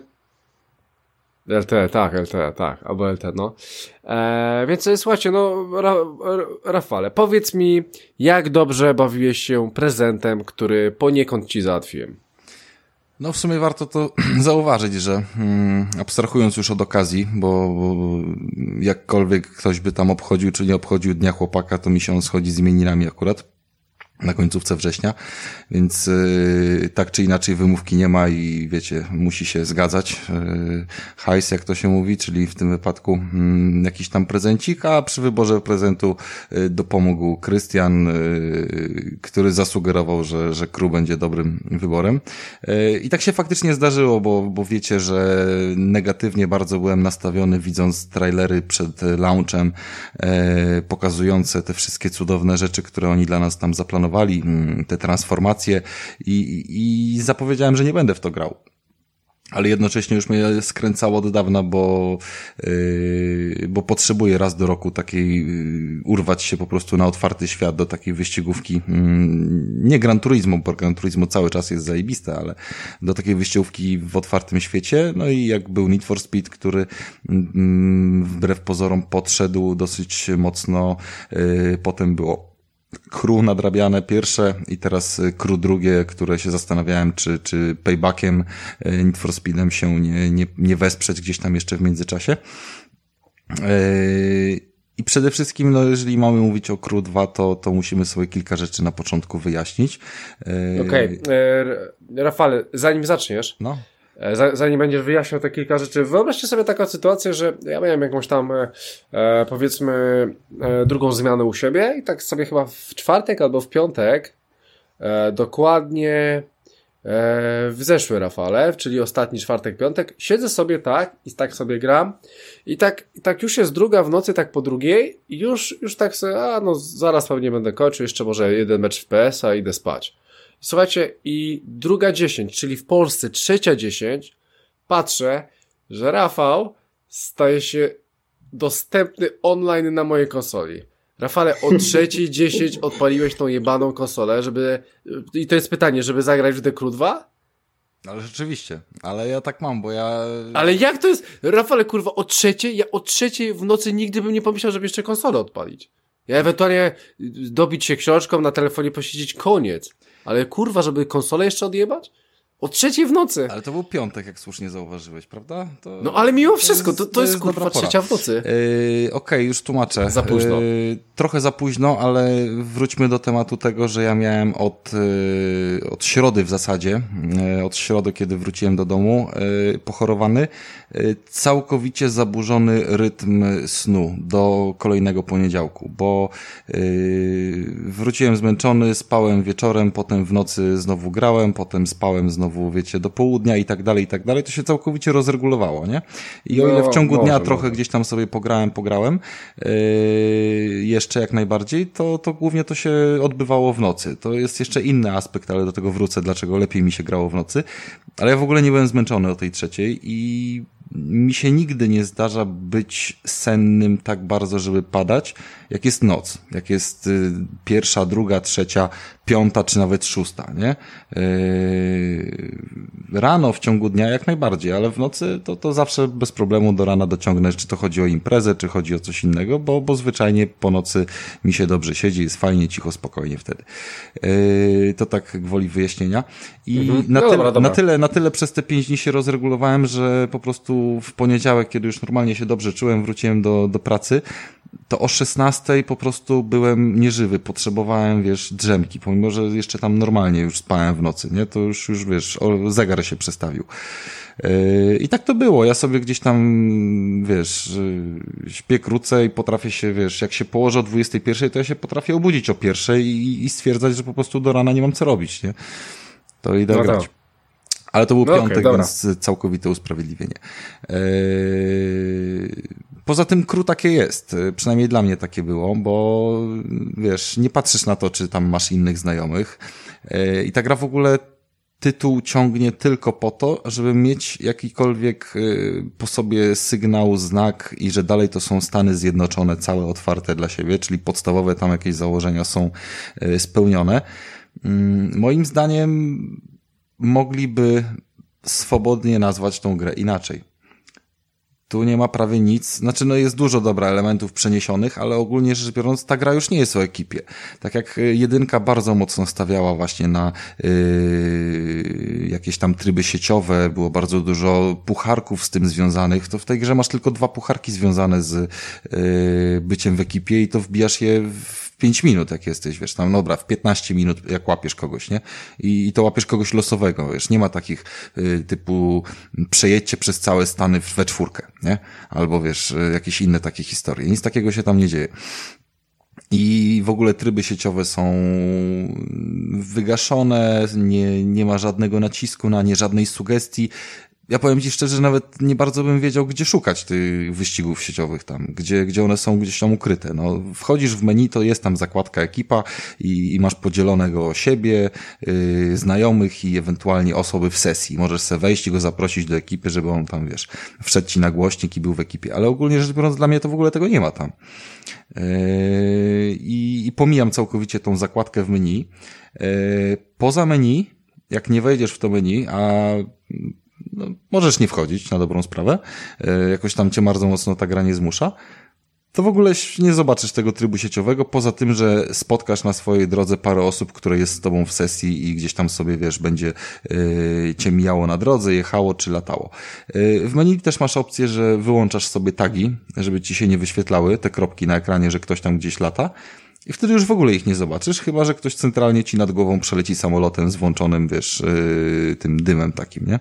LTE, tak, LTE, tak, albo LTE, no. E, więc e, słuchajcie, no, Ra, Rafale, powiedz mi, jak dobrze bawiłeś się prezentem, który poniekąd ci załatwiłem? No w sumie warto to zauważyć, że mm, abstrahując już od okazji, bo, bo jakkolwiek ktoś by tam obchodził czy nie obchodził Dnia Chłopaka, to mi się on schodzi z imieninami akurat na końcówce września, więc yy, tak czy inaczej wymówki nie ma i wiecie, musi się zgadzać. Yy, hajs, jak to się mówi, czyli w tym wypadku yy, jakiś tam prezencik, a przy wyborze prezentu yy, dopomógł Krystian, yy, który zasugerował, że, że Kru będzie dobrym wyborem. Yy, I tak się faktycznie zdarzyło, bo, bo wiecie, że negatywnie bardzo byłem nastawiony, widząc trailery przed launchem, yy, pokazujące te wszystkie cudowne rzeczy, które oni dla nas tam zaplanowali, mm, te transformacje i, i, zapowiedziałem, że nie będę w to grał. ale jednocześnie już mnie skręcało od dawna, bo, yy, bo potrzebuję raz do roku takiej, yy, urwać się po prostu na otwarty świat do takiej wyścigówki, yy, nie Gran Turismo, bo Gran Turismo cały czas jest zajebiste, ale do takiej wyścigówki w otwartym świecie, no i jak był Need for Speed, który yy, wbrew pozorom podszedł dosyć mocno, yy, potem było crew nadrabiane pierwsze i teraz y, crew drugie, które się zastanawiałem, czy, czy paybackiem y, Need for Speedem się nie, nie, nie wesprzeć gdzieś tam jeszcze w międzyczasie. Y, I przede wszystkim, no, jeżeli mamy mówić o Crew 2, to, to musimy sobie kilka rzeczy na początku wyjaśnić. Okej, okay. Rafale, zanim zaczniesz, no. E, zanim będziesz wyjaśniał te kilka rzeczy, wyobraźcie sobie taką sytuację, że ja miałem jakąś tam, e, e, powiedzmy, e, drugą zmianę u siebie i tak sobie chyba w czwartek albo w piątek, e, dokładnie e, w zeszły Rafale, czyli ostatni czwartek, piątek, siedzę sobie tak i tak sobie gram i tak, i tak już jest druga w nocy, tak po drugiej i już, już tak sobie, a no zaraz pewnie będę kończył, jeszcze może jeden mecz w PS, a idę spać. Słuchajcie, i druga 10, czyli w Polsce trzecia 10, patrzę, że Rafał staje się dostępny online na mojej konsoli. Rafale, o trzeciej 10 odpaliłeś tą jebaną konsolę, żeby... I to jest pytanie, żeby zagrać w The Crew 2? Ale rzeczywiście, ale ja tak mam, bo ja... Ale jak to jest? Rafale, kurwa, o trzeciej? Ja o trzeciej w nocy nigdy bym nie pomyślał, żeby jeszcze konsolę odpalić. Ja ewentualnie dobić się książką, na telefonie posiedzieć, koniec. Ale kurwa, żeby konsolę jeszcze odjebać? O trzeciej w nocy. Ale to był piątek, jak słusznie zauważyłeś, prawda? To, no ale mimo wszystko, to, to, to jest, jest kurwa trzecia w nocy. Yy, Okej, okay, już tłumaczę. Za późno. Yy, trochę za późno, ale wróćmy do tematu tego, że ja miałem od, yy, od środy w zasadzie, yy, od środy, kiedy wróciłem do domu, yy, pochorowany, yy, całkowicie zaburzony rytm snu do kolejnego poniedziałku, bo wróciłem zmęczony, spałem wieczorem, potem w nocy znowu grałem, potem spałem znowu znowu, wiecie, do południa i tak dalej, i tak dalej, to się całkowicie rozregulowało, nie? I o ile w no, ciągu dnia może, trochę może. gdzieś tam sobie pograłem, pograłem, yy, jeszcze jak najbardziej, to, to głównie to się odbywało w nocy. To jest jeszcze inny aspekt, ale do tego wrócę, dlaczego lepiej mi się grało w nocy. Ale ja w ogóle nie byłem zmęczony o tej trzeciej i mi się nigdy nie zdarza być sennym tak bardzo, żeby padać, jak jest noc, jak jest y, pierwsza, druga, trzecia, piąta czy nawet szósta, nie? Yy, rano w ciągu dnia jak najbardziej, ale w nocy to, to zawsze bez problemu do rana dociągnę, czy to chodzi o imprezę, czy chodzi o coś innego, bo, bo zwyczajnie po nocy mi się dobrze siedzi, jest fajnie, cicho, spokojnie wtedy. Yy, to tak gwoli wyjaśnienia. I mhm. na, no dobra, dobra. na, tyle, na tyle przez te pięć dni się rozregulowałem, że po prostu w poniedziałek, kiedy już normalnie się dobrze czułem, wróciłem do, do pracy, to o 16 po prostu byłem nieżywy, potrzebowałem, wiesz, drzemki, pomimo, że jeszcze tam normalnie już spałem w nocy, nie, to już, już wiesz, zegar się przestawił. Yy, I tak to było. Ja sobie gdzieś tam, wiesz, yy, śpię krócej, potrafię się, wiesz, jak się położę o 21, to ja się potrafię obudzić o pierwszej i, i stwierdzać, że po prostu do rana nie mam co robić, nie? To idę no grać. Tak. Ale to był no piątek, okay, więc całkowite usprawiedliwienie. Yy, poza tym kru takie jest. Przynajmniej dla mnie takie było, bo wiesz, nie patrzysz na to, czy tam masz innych znajomych. Yy, I ta gra w ogóle tytuł ciągnie tylko po to, żeby mieć jakikolwiek yy, po sobie sygnał, znak i że dalej to są Stany Zjednoczone, całe otwarte dla siebie, czyli podstawowe tam jakieś założenia są spełnione. Mm, moim zdaniem mogliby swobodnie nazwać tą grę inaczej. Tu nie ma prawie nic, znaczy no jest dużo dobra elementów przeniesionych, ale ogólnie rzecz biorąc ta gra już nie jest o ekipie. Tak jak y, jedynka bardzo mocno stawiała właśnie na yy, jakieś tam tryby sieciowe, było bardzo dużo pucharków z tym związanych, to w tej grze masz tylko dwa pucharki związane z yy, byciem w ekipie i to wbijasz je w 5 minut, jak jesteś, wiesz, tam, dobra, w 15 minut, jak łapiesz kogoś, nie? I, i to łapiesz kogoś losowego, wiesz, nie ma takich y, typu przejedźcie przez całe Stany we czwórkę, nie? Albo, wiesz, y, jakieś inne takie historie. Nic takiego się tam nie dzieje. I w ogóle tryby sieciowe są wygaszone, nie, nie ma żadnego nacisku na nie, żadnej sugestii ja powiem Ci szczerze, że nawet nie bardzo bym wiedział, gdzie szukać tych wyścigów sieciowych tam, gdzie, gdzie one są gdzieś tam ukryte. No, wchodzisz w menu, to jest tam zakładka ekipa i, i masz podzielonego siebie, yy, znajomych i ewentualnie osoby w sesji. Możesz sobie wejść i go zaprosić do ekipy, żeby on tam, wiesz, wszedł Ci na głośnik i był w ekipie. Ale ogólnie rzecz biorąc, dla mnie to w ogóle tego nie ma tam. Yy, i, I pomijam całkowicie tą zakładkę w menu. Yy, poza menu, jak nie wejdziesz w to menu, a no, możesz nie wchodzić na dobrą sprawę, e, jakoś tam cię bardzo mocno ta gra nie zmusza, to w ogóle nie zobaczysz tego trybu sieciowego, poza tym, że spotkasz na swojej drodze parę osób, które jest z tobą w sesji i gdzieś tam sobie, wiesz, będzie yy, cię mijało na drodze, jechało czy latało. Yy, w menu też masz opcję, że wyłączasz sobie tagi, żeby ci się nie wyświetlały te kropki na ekranie, że ktoś tam gdzieś lata. I wtedy już w ogóle ich nie zobaczysz, chyba że ktoś centralnie ci nad głową przeleci samolotem z włączonym, wiesz, yy, tym dymem takim, nie?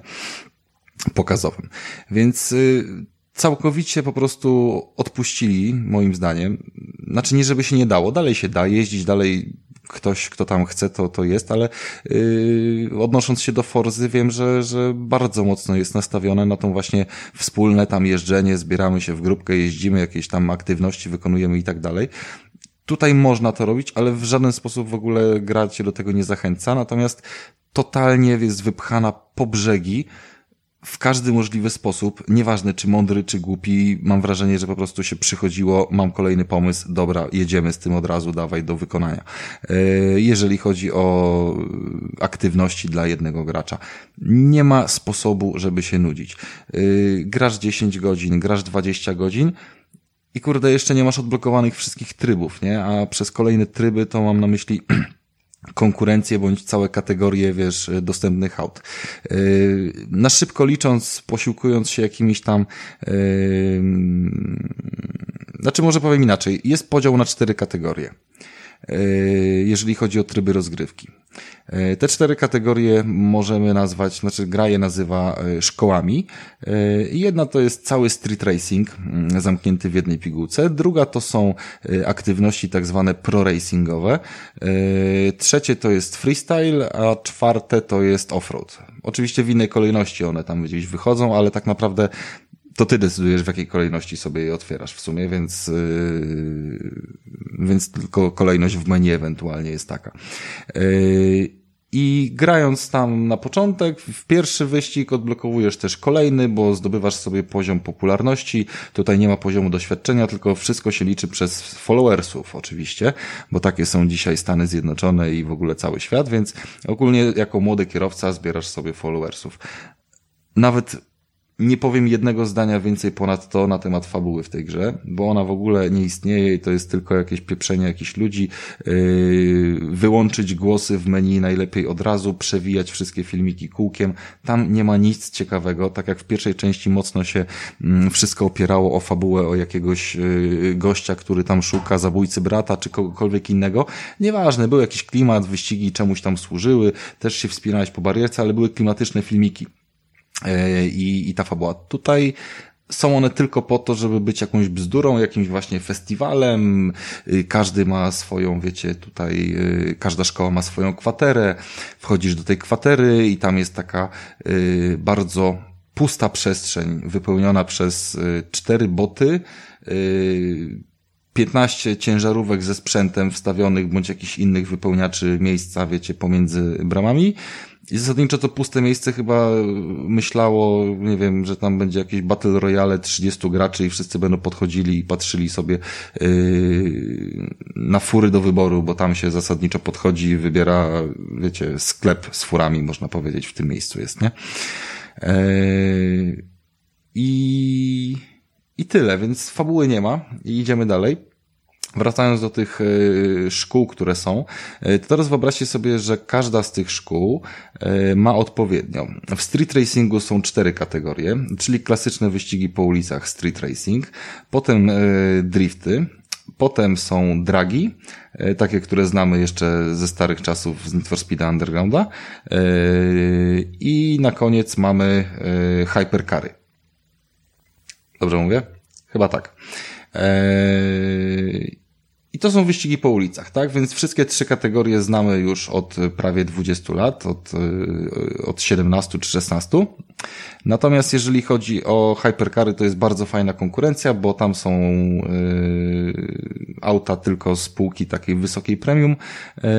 Pokazowym. Więc y, całkowicie po prostu odpuścili, moim zdaniem. Znaczy nie, żeby się nie dało, dalej się da jeździć, dalej ktoś, kto tam chce, to, to jest, ale yy, odnosząc się do Forzy, wiem, że, że bardzo mocno jest nastawione na tą właśnie wspólne tam jeżdżenie, zbieramy się w grupkę, jeździmy, jakieś tam aktywności wykonujemy i tak dalej. Tutaj można to robić, ale w żaden sposób w ogóle gra cię do tego nie zachęca, natomiast totalnie jest wypchana po brzegi, w każdy możliwy sposób, nieważne czy mądry, czy głupi, mam wrażenie, że po prostu się przychodziło, mam kolejny pomysł, dobra, jedziemy z tym od razu, dawaj do wykonania. E, jeżeli chodzi o aktywności dla jednego gracza. Nie ma sposobu, żeby się nudzić. E, grasz 10 godzin, grasz 20 godzin, i kurde, jeszcze nie masz odblokowanych wszystkich trybów, nie? A przez kolejne tryby to mam na myśli konkurencję bądź całe kategorie, wiesz, dostępnych aut. Yy, na szybko licząc, posiłkując się jakimiś tam, yy, znaczy może powiem inaczej, jest podział na cztery kategorie, jeżeli chodzi o tryby rozgrywki. E, te cztery kategorie możemy nazwać, znaczy gra je nazywa e, szkołami. E, jedna to jest cały street racing, mm, zamknięty w jednej pigułce. Druga to są aktywności tak zwane pro-racingowe. Trzecie to jest freestyle, a czwarte to jest offroad. Oczywiście w innej kolejności one tam gdzieś wychodzą, ale tak naprawdę to ty decydujesz, w jakiej kolejności sobie je otwierasz w sumie, więc, yy, więc tylko kolejność w menu ewentualnie jest taka. Yy, i grając tam na początek, w pierwszy wyścig odblokowujesz też kolejny, bo zdobywasz sobie poziom popularności. Tutaj nie ma poziomu doświadczenia, tylko wszystko się liczy przez followersów oczywiście, bo takie są dzisiaj Stany Zjednoczone i w ogóle cały świat, więc ogólnie jako młody kierowca zbierasz sobie followersów. Nawet nie powiem jednego zdania więcej ponad to na temat fabuły w tej grze, bo ona w ogóle nie istnieje i to jest tylko jakieś pieprzenie jakichś ludzi, yy, wyłączyć głosy w menu najlepiej od razu, przewijać wszystkie filmiki kółkiem. Tam nie ma nic ciekawego, tak jak w pierwszej części mocno się yy, wszystko opierało o fabułę, o jakiegoś yy, gościa, który tam szuka zabójcy brata czy kogokolwiek innego. Nieważne, był jakiś klimat, wyścigi czemuś tam służyły, też się wspinałeś po barierce, ale były klimatyczne filmiki. E, i, i ta fabuła. Tutaj są one tylko po to, żeby być jakąś bzdurą, jakimś właśnie festiwalem. Y, każdy ma swoją, wiecie, tutaj y, każda szkoła ma swoją kwaterę. Wchodzisz do tej kwatery i tam jest taka y, bardzo pusta przestrzeń wypełniona przez cztery boty. 15 ciężarówek ze sprzętem wstawionych bądź jakichś innych wypełniaczy miejsca, wiecie, pomiędzy bramami i zasadniczo to puste miejsce chyba myślało, nie wiem, że tam będzie jakieś Battle Royale 30 graczy i wszyscy będą podchodzili i patrzyli sobie yy, na fury do wyboru, bo tam się zasadniczo podchodzi i wybiera, wiecie, sklep z furami, można powiedzieć, w tym miejscu jest, nie? Yy, I, I tyle, więc fabuły nie ma i idziemy dalej. Wracając do tych e, szkół, które są, e, to teraz wyobraźcie sobie, że każda z tych szkół e, ma odpowiednią. W street racingu są cztery kategorie, czyli klasyczne wyścigi po ulicach street racing, potem drifty, potem są dragi, takie, które znamy jeszcze ze starych czasów z Need for Speed Undergrounda i na koniec mamy hypercary. Dobrze mówię? Chyba tak. I to są wyścigi po ulicach, tak? Więc wszystkie trzy kategorie znamy już od prawie 20 lat, od, e, od 17 czy 16. Natomiast jeżeli chodzi o hypercary, to jest bardzo fajna konkurencja, bo tam są yy, auta tylko z półki takiej wysokiej premium yy,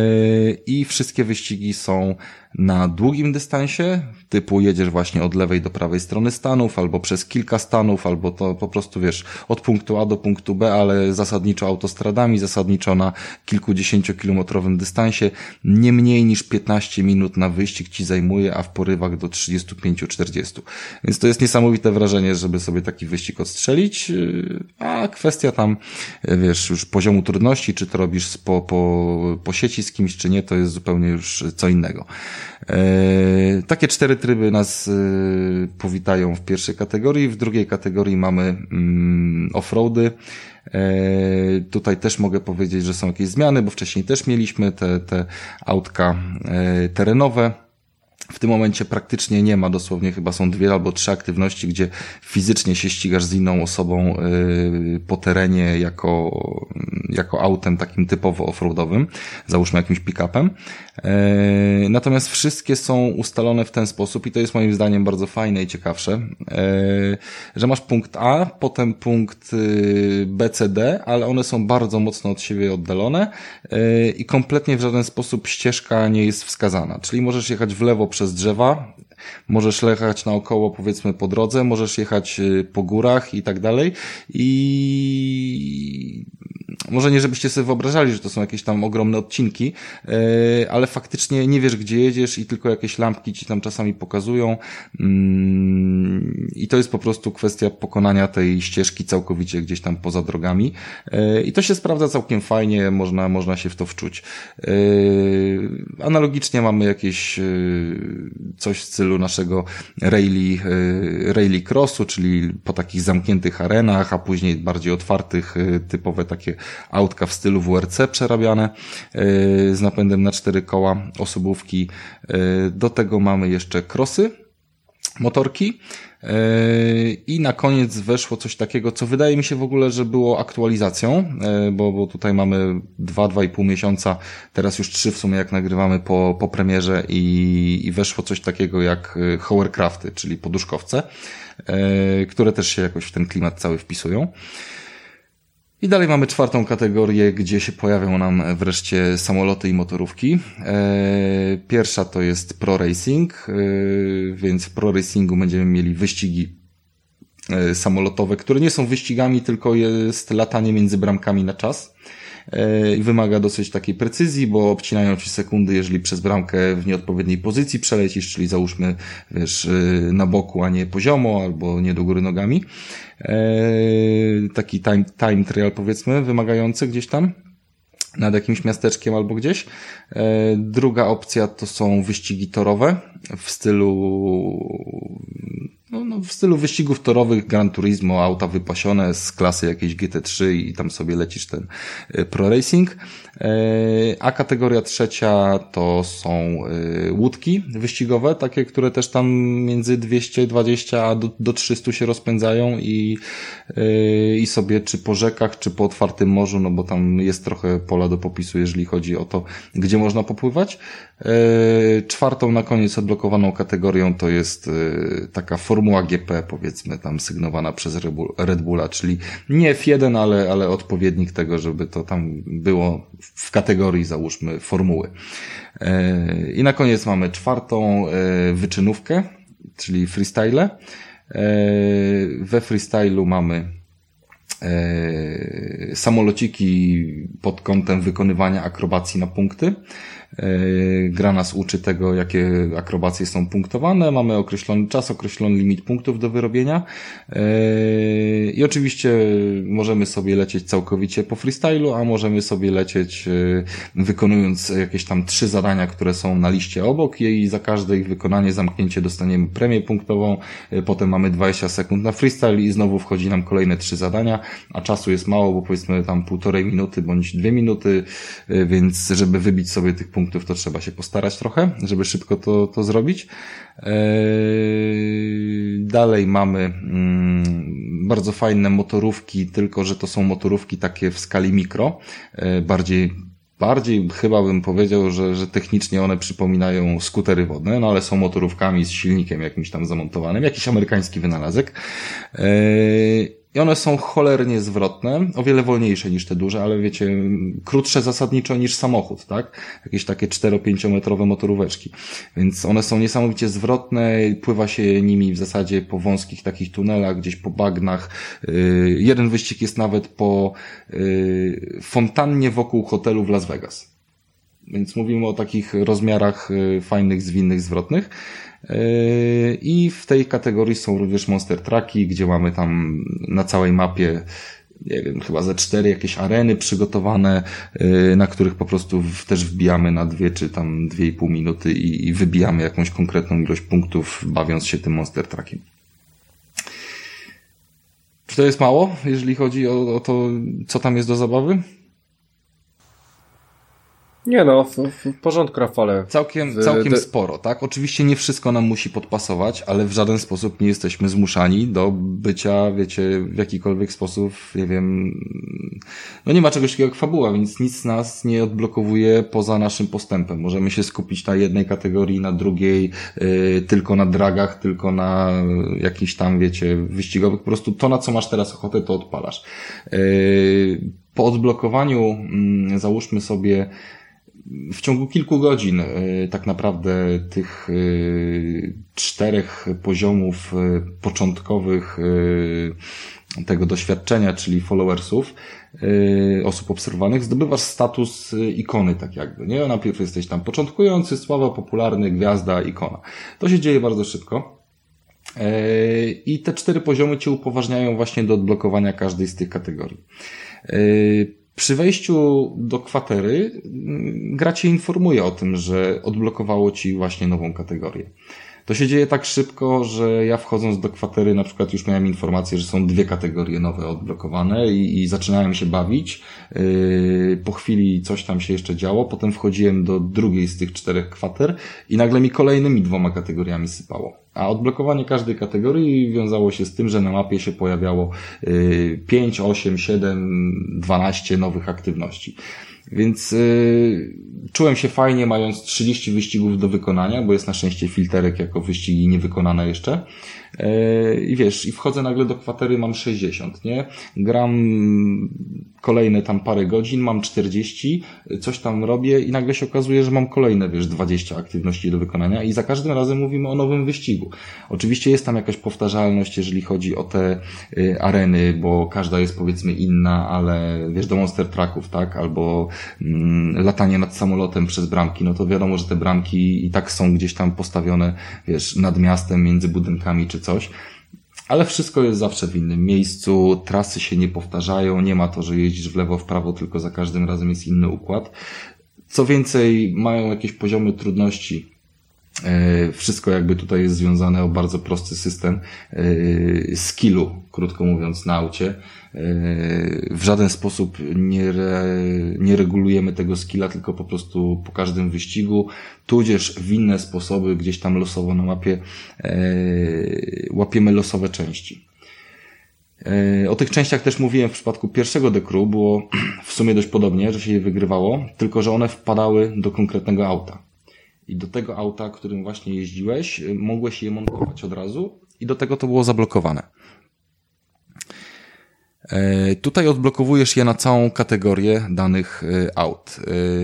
i wszystkie wyścigi są na długim dystansie, typu jedziesz właśnie od lewej do prawej strony stanów, albo przez kilka stanów, albo to po prostu wiesz, od punktu A do punktu B, ale zasadniczo autostradami, zasadniczo na kilkudziesięciokilometrowym dystansie, nie mniej niż 15 minut na wyścig ci zajmuje, a w porywach do 35-40. Więc to jest niesamowite wrażenie, żeby sobie taki wyścig odstrzelić, a kwestia tam, wiesz, już poziomu trudności, czy to robisz po, po, po sieci z kimś, czy nie, to jest zupełnie już co innego. E, takie cztery tryby nas e, powitają w pierwszej kategorii. W drugiej kategorii mamy mm, offroady. E, tutaj też mogę powiedzieć, że są jakieś zmiany, bo wcześniej też mieliśmy te, te autka terenowe w tym momencie praktycznie nie ma, dosłownie chyba są dwie albo trzy aktywności, gdzie fizycznie się ścigasz z inną osobą yy, po terenie jako, jako autem takim typowo offroadowym, załóżmy jakimś pick-upem. Yy, natomiast wszystkie są ustalone w ten sposób i to jest moim zdaniem bardzo fajne i ciekawsze, yy, że masz punkt A, potem punkt B, C, D, ale one są bardzo mocno od siebie oddalone i kompletnie w żaden sposób ścieżka nie jest wskazana. Czyli możesz jechać w lewo przez drzewa, możesz jechać naokoło powiedzmy po drodze, możesz jechać y, po górach i tak dalej. I może nie żebyście sobie wyobrażali, że to są jakieś tam ogromne odcinki, e, ale faktycznie nie wiesz, gdzie jedziesz i tylko jakieś lampki ci tam czasami pokazują. Mm, i to jest po prostu kwestia pokonania tej ścieżki całkowicie gdzieś tam poza drogami. E, i to się sprawdza całkiem fajnie, można, można się w to wczuć. Analogicznie mamy jakieś coś w stylu naszego rally, rally crossu, czyli po takich zamkniętych arenach, a później bardziej otwartych, typowe takie autka w stylu WRC przerabiane e, z napędem na cztery koła, osobówki. Do tego mamy jeszcze krosy, motorki. E, I na koniec weszło coś takiego, co wydaje mi się w ogóle, że było aktualizacją, bo, bo tutaj mamy dwa, dwa i pół miesiąca, teraz już trzy w sumie jak nagrywamy po, po premierze i, i weszło coś takiego jak hovercrafty, czyli poduszkowce, które też się jakoś w ten klimat cały wpisują. I dalej mamy czwartą kategorię, gdzie się pojawią nam wreszcie samoloty i motorówki. E, pierwsza to jest Pro Racing, e, więc w Pro Racingu będziemy mieli wyścigi e, samolotowe, które nie są wyścigami, tylko jest latanie między bramkami na czas. E, i wymaga dosyć takiej precyzji, bo obcinają ci sekundy, jeżeli przez bramkę w nieodpowiedniej pozycji przelecisz, czyli załóżmy, wiesz, e, na boku, a nie poziomo, albo nie do góry nogami. E, taki time, time trial powiedzmy, wymagający gdzieś tam nad jakimś miasteczkiem albo gdzieś. Druga opcja to są wyścigi torowe w stylu no, no, w stylu wyścigów torowych Gran Turismo, auta wypasione z klasy jakiejś GT3 i tam sobie lecisz ten y, Pro Racing. E, a kategoria trzecia to są y, łódki wyścigowe, takie, które też tam między 220 a do, do 300 się rozpędzają i, y, i sobie czy po rzekach, czy po otwartym morzu, no bo tam jest trochę pola do popisu, jeżeli chodzi o to, gdzie można popływać. E, czwartą na koniec odblokowaną kategorią to jest taka Formuła GP, powiedzmy, tam sygnowana przez Red Bulla, czyli nie F1, ale, ale odpowiednik tego, żeby to tam było w kategorii, załóżmy, formuły. E, I na koniec mamy czwartą e, wyczynówkę, czyli freestyle. E, we freestylu mamy samolociki pod kątem wykonywania akrobacji na punkty. E, gra nas uczy tego, jakie akrobacje są punktowane, mamy określony czas, określony limit punktów do wyrobienia. E, i oczywiście możemy sobie lecieć całkowicie po freestylu, a możemy sobie lecieć e, wykonując jakieś tam trzy zadania, które są na liście obok i za każde ich wykonanie, zamknięcie dostaniemy premię punktową, potem mamy 20 sekund na freestyle i znowu wchodzi nam kolejne trzy zadania, a czasu jest mało, bo powiedzmy tam półtorej minuty bądź dwie minuty, więc żeby wybić sobie tych punktów punktów, to trzeba się postarać trochę, żeby szybko to, to zrobić. Eee, dalej mamy mm, bardzo fajne motorówki, tylko że to są motorówki takie w skali mikro, e, bardziej bardziej chyba bym powiedział, że, że technicznie one przypominają skutery wodne, no ale są motorówkami z silnikiem jakimś tam zamontowanym, jakiś amerykański wynalazek. Yy, i one są cholernie zwrotne, o wiele wolniejsze niż te duże, ale wiecie, krótsze zasadniczo niż samochód, tak? Jakieś takie 4-5 metrowe motoróweczki. Więc one są niesamowicie zwrotne, pływa się nimi w zasadzie po wąskich takich tunelach, gdzieś po bagnach. Yy, jeden wyścig jest nawet po yy, fontannie wokół hotelu w Las Vegas. Więc mówimy o takich rozmiarach yy, fajnych, zwinnych, zwrotnych. Yy, I w tej kategorii są również Monster Trucki, gdzie mamy tam na całej mapie nie wiem, chyba ze cztery jakieś areny przygotowane, yy, na których po prostu też wbijamy na dwie czy tam dwie i pół minuty i, i wybijamy jakąś konkretną ilość punktów, bawiąc się tym Monster Truckiem. Czy to jest mało, jeżeli chodzi o, o to, co tam jest do zabawy? Nie no, w, w porządku Rafale. Całkiem, całkiem sporo, tak? Oczywiście nie wszystko nam musi podpasować, ale w żaden sposób nie jesteśmy zmuszani do bycia, wiecie, w jakikolwiek sposób, nie wiem, no nie ma czegoś takiego jak fabuła, więc nic nas nie odblokowuje poza naszym postępem. Możemy się skupić na jednej kategorii, na drugiej, yy, tylko na dragach, tylko na jakichś tam, wiecie, wyścigowych. Po prostu to, na co masz teraz ochotę, to odpalasz. Yy, po odblokowaniu, yy, załóżmy sobie, w ciągu kilku godzin e, tak naprawdę tych e, czterech poziomów e, początkowych tego doświadczenia, czyli followersów, osób obserwowanych, zdobywasz status ikony, tak jakby, nie? Najpierw jesteś tam początkujący, sława, popularny, gwiazda, ikona. To się dzieje bardzo szybko. I te cztery poziomy cię upoważniają właśnie do odblokowania każdej z tych kategorii. Przy wejściu do kwatery mm, gra cię informuje o tym, że odblokowało ci właśnie nową kategorię. To się dzieje tak szybko, że ja wchodząc do kwatery na przykład już miałem informację, że są dwie kategorie nowe odblokowane i, i zaczynałem się bawić. Yy, po chwili coś tam się jeszcze działo, potem wchodziłem do drugiej z tych czterech kwater i nagle mi kolejnymi dwoma kategoriami sypało. A odblokowanie każdej kategorii wiązało się z tym, że na mapie się pojawiało 5, 8, 7, 12 nowych aktywności. Więc yy, czułem się fajnie, mając 30 wyścigów do wykonania, bo jest na szczęście filterek jako wyścigi niewykonane jeszcze. E, I wiesz, i wchodzę nagle do kwatery, mam 60, nie? Gram kolejne tam parę godzin, mam 40, coś tam robię i nagle się okazuje, że mam kolejne, wiesz, 20 aktywności do wykonania i za każdym razem mówimy o nowym wyścigu. Oczywiście jest tam jakaś powtarzalność, jeżeli chodzi o te y, areny, bo każda jest powiedzmy inna, ale wiesz, do Monster Trucków, tak? Albo mm, latanie nad samolotem przez bramki, no to wiadomo, że te bramki i tak są gdzieś tam postawione, wiesz, nad miastem, między budynkami czy coś. Ale wszystko jest zawsze w innym miejscu, trasy się nie powtarzają, nie ma to, że jeździsz w lewo, w prawo, tylko za każdym razem jest inny układ. Co więcej, mają jakieś poziomy trudności wszystko jakby tutaj jest związane o bardzo prosty system e, skillu, krótko mówiąc, na aucie. E, w żaden sposób nie, re, nie regulujemy tego skilla, tylko po prostu po każdym wyścigu, tudzież w inne sposoby, gdzieś tam losowo na mapie, łapiemy losowe części. O tych częściach też mówiłem w przypadku pierwszego dekru, było w sumie dość podobnie, że się je wygrywało, tylko że one wpadały do konkretnego auta. I do tego auta, którym właśnie jeździłeś, y, mogłeś je montować od razu i do tego to było zablokowane. E, tutaj odblokowujesz je na całą kategorię danych y, aut.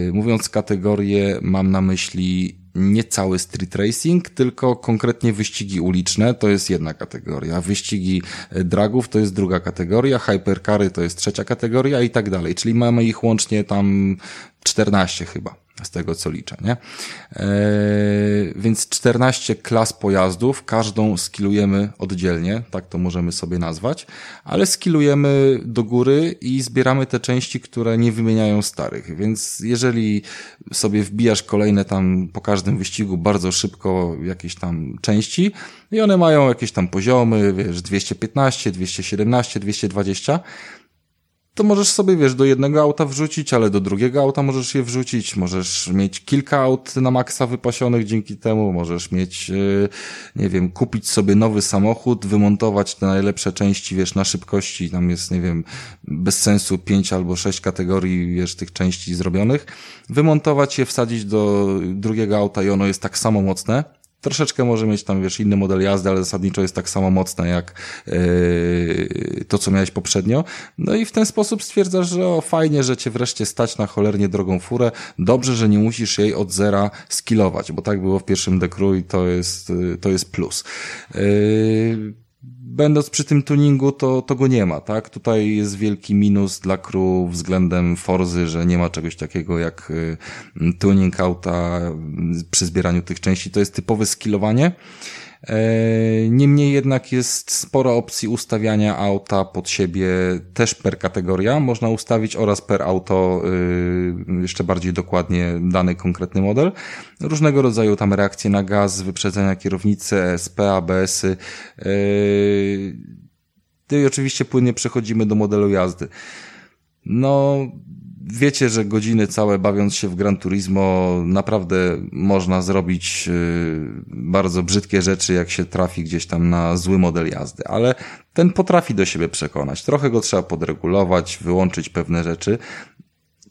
E, mówiąc kategorię, mam na myśli nie cały street racing, tylko konkretnie wyścigi uliczne to jest jedna kategoria, wyścigi y, dragów to jest druga kategoria, hypercary to jest trzecia kategoria i tak dalej. Czyli mamy ich łącznie tam 14 chyba z tego co liczę, nie? E, więc 14 klas pojazdów, każdą skilujemy oddzielnie, tak to możemy sobie nazwać, ale skilujemy do góry i zbieramy te części, które nie wymieniają starych, więc jeżeli sobie wbijasz kolejne tam po każdym wyścigu bardzo szybko jakieś tam części i one mają jakieś tam poziomy, wiesz, 215, 217, 220, to możesz sobie, wiesz, do jednego auta wrzucić, ale do drugiego auta możesz je wrzucić, możesz mieć kilka aut na maksa wypasionych dzięki temu, możesz mieć, y, nie wiem, kupić sobie nowy samochód, wymontować te najlepsze części, wiesz, na szybkości, tam jest, nie wiem, bez sensu pięć albo sześć kategorii, wiesz, tych części zrobionych, wymontować je, wsadzić do drugiego auta i ono jest tak samo mocne, Troszeczkę może mieć tam, wiesz, inny model jazdy, ale zasadniczo jest tak samo mocne jak yy, to, co miałeś poprzednio. No i w ten sposób stwierdzasz, że o, fajnie, że cię wreszcie stać na cholernie drogą furę. Dobrze, że nie musisz jej od zera skillować, bo tak było w pierwszym dekru i to jest, to jest plus. Yy, będąc przy tym tuningu, to, to go nie ma, tak? Tutaj jest wielki minus dla crew względem Forzy, że nie ma czegoś takiego jak y, tuning auta przy zbieraniu tych części. To jest typowe skillowanie. E, niemniej jednak jest sporo opcji ustawiania auta pod siebie też per kategoria. Można ustawić oraz per auto y, jeszcze bardziej dokładnie dany konkretny model. Różnego rodzaju tam reakcje na gaz, wyprzedzenia kierownicy, ESP, ABS-y. I oczywiście płynnie przechodzimy do modelu jazdy. No, wiecie, że godziny całe bawiąc się w Gran Turismo naprawdę można zrobić y, bardzo brzydkie rzeczy, jak się trafi gdzieś tam na zły model jazdy, ale ten potrafi do siebie przekonać. Trochę go trzeba podregulować, wyłączyć pewne rzeczy,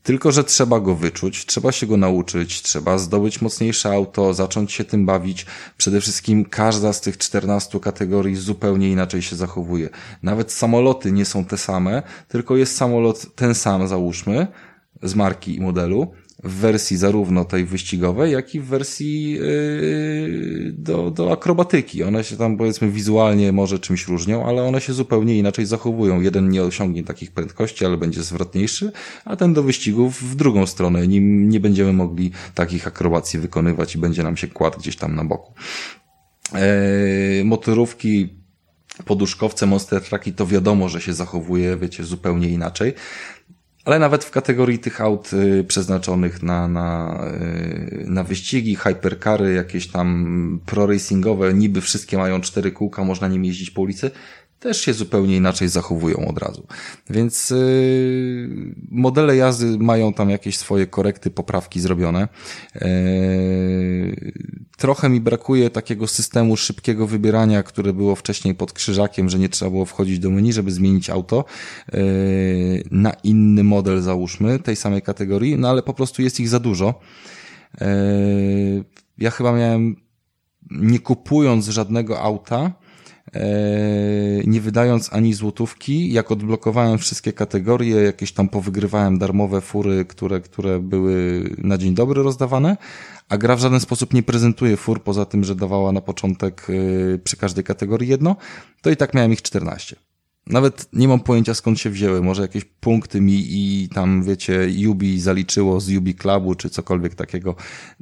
tylko, że trzeba go wyczuć, trzeba się go nauczyć, trzeba zdobyć mocniejsze auto, zacząć się tym bawić. Przede wszystkim każda z tych 14 kategorii zupełnie inaczej się zachowuje. Nawet samoloty nie są te same, tylko jest samolot ten sam, załóżmy, z marki i modelu, w wersji zarówno tej wyścigowej, jak i w wersji yy, do, do akrobatyki. One się tam powiedzmy wizualnie może czymś różnią, ale one się zupełnie inaczej zachowują. Jeden nie osiągnie takich prędkości, ale będzie zwrotniejszy, a ten do wyścigów w drugą stronę. Nim nie będziemy mogli takich akrobacji wykonywać i będzie nam się kładł gdzieś tam na boku. Yy, motorówki poduszkowce Monster Trucki to wiadomo, że się zachowuje, wiecie, zupełnie inaczej. Ale nawet w kategorii tych aut y, przeznaczonych na, na, y, na wyścigi, hypercary, jakieś tam pro-racingowe, niby wszystkie mają cztery kółka, można nim jeździć po ulicy, też się zupełnie inaczej zachowują od razu. Więc yy, modele jazdy mają tam jakieś swoje korekty, poprawki zrobione. Yy, trochę mi brakuje takiego systemu szybkiego wybierania, które było wcześniej pod krzyżakiem, że nie trzeba było wchodzić do menu, żeby zmienić auto yy, na inny model, załóżmy, tej samej kategorii, no ale po prostu jest ich za dużo. Yy, ja chyba miałem, nie kupując żadnego auta, nie wydając ani złotówki, jak odblokowałem wszystkie kategorie, jakieś tam powygrywałem darmowe fury, które, które były na dzień dobry rozdawane, a gra w żaden sposób nie prezentuje fur, poza tym, że dawała na początek e, przy każdej kategorii jedno, to i tak miałem ich 14. Nawet nie mam pojęcia skąd się wzięły, może jakieś punkty mi i tam wiecie, Yubi zaliczyło z Yubi Clubu czy cokolwiek takiego,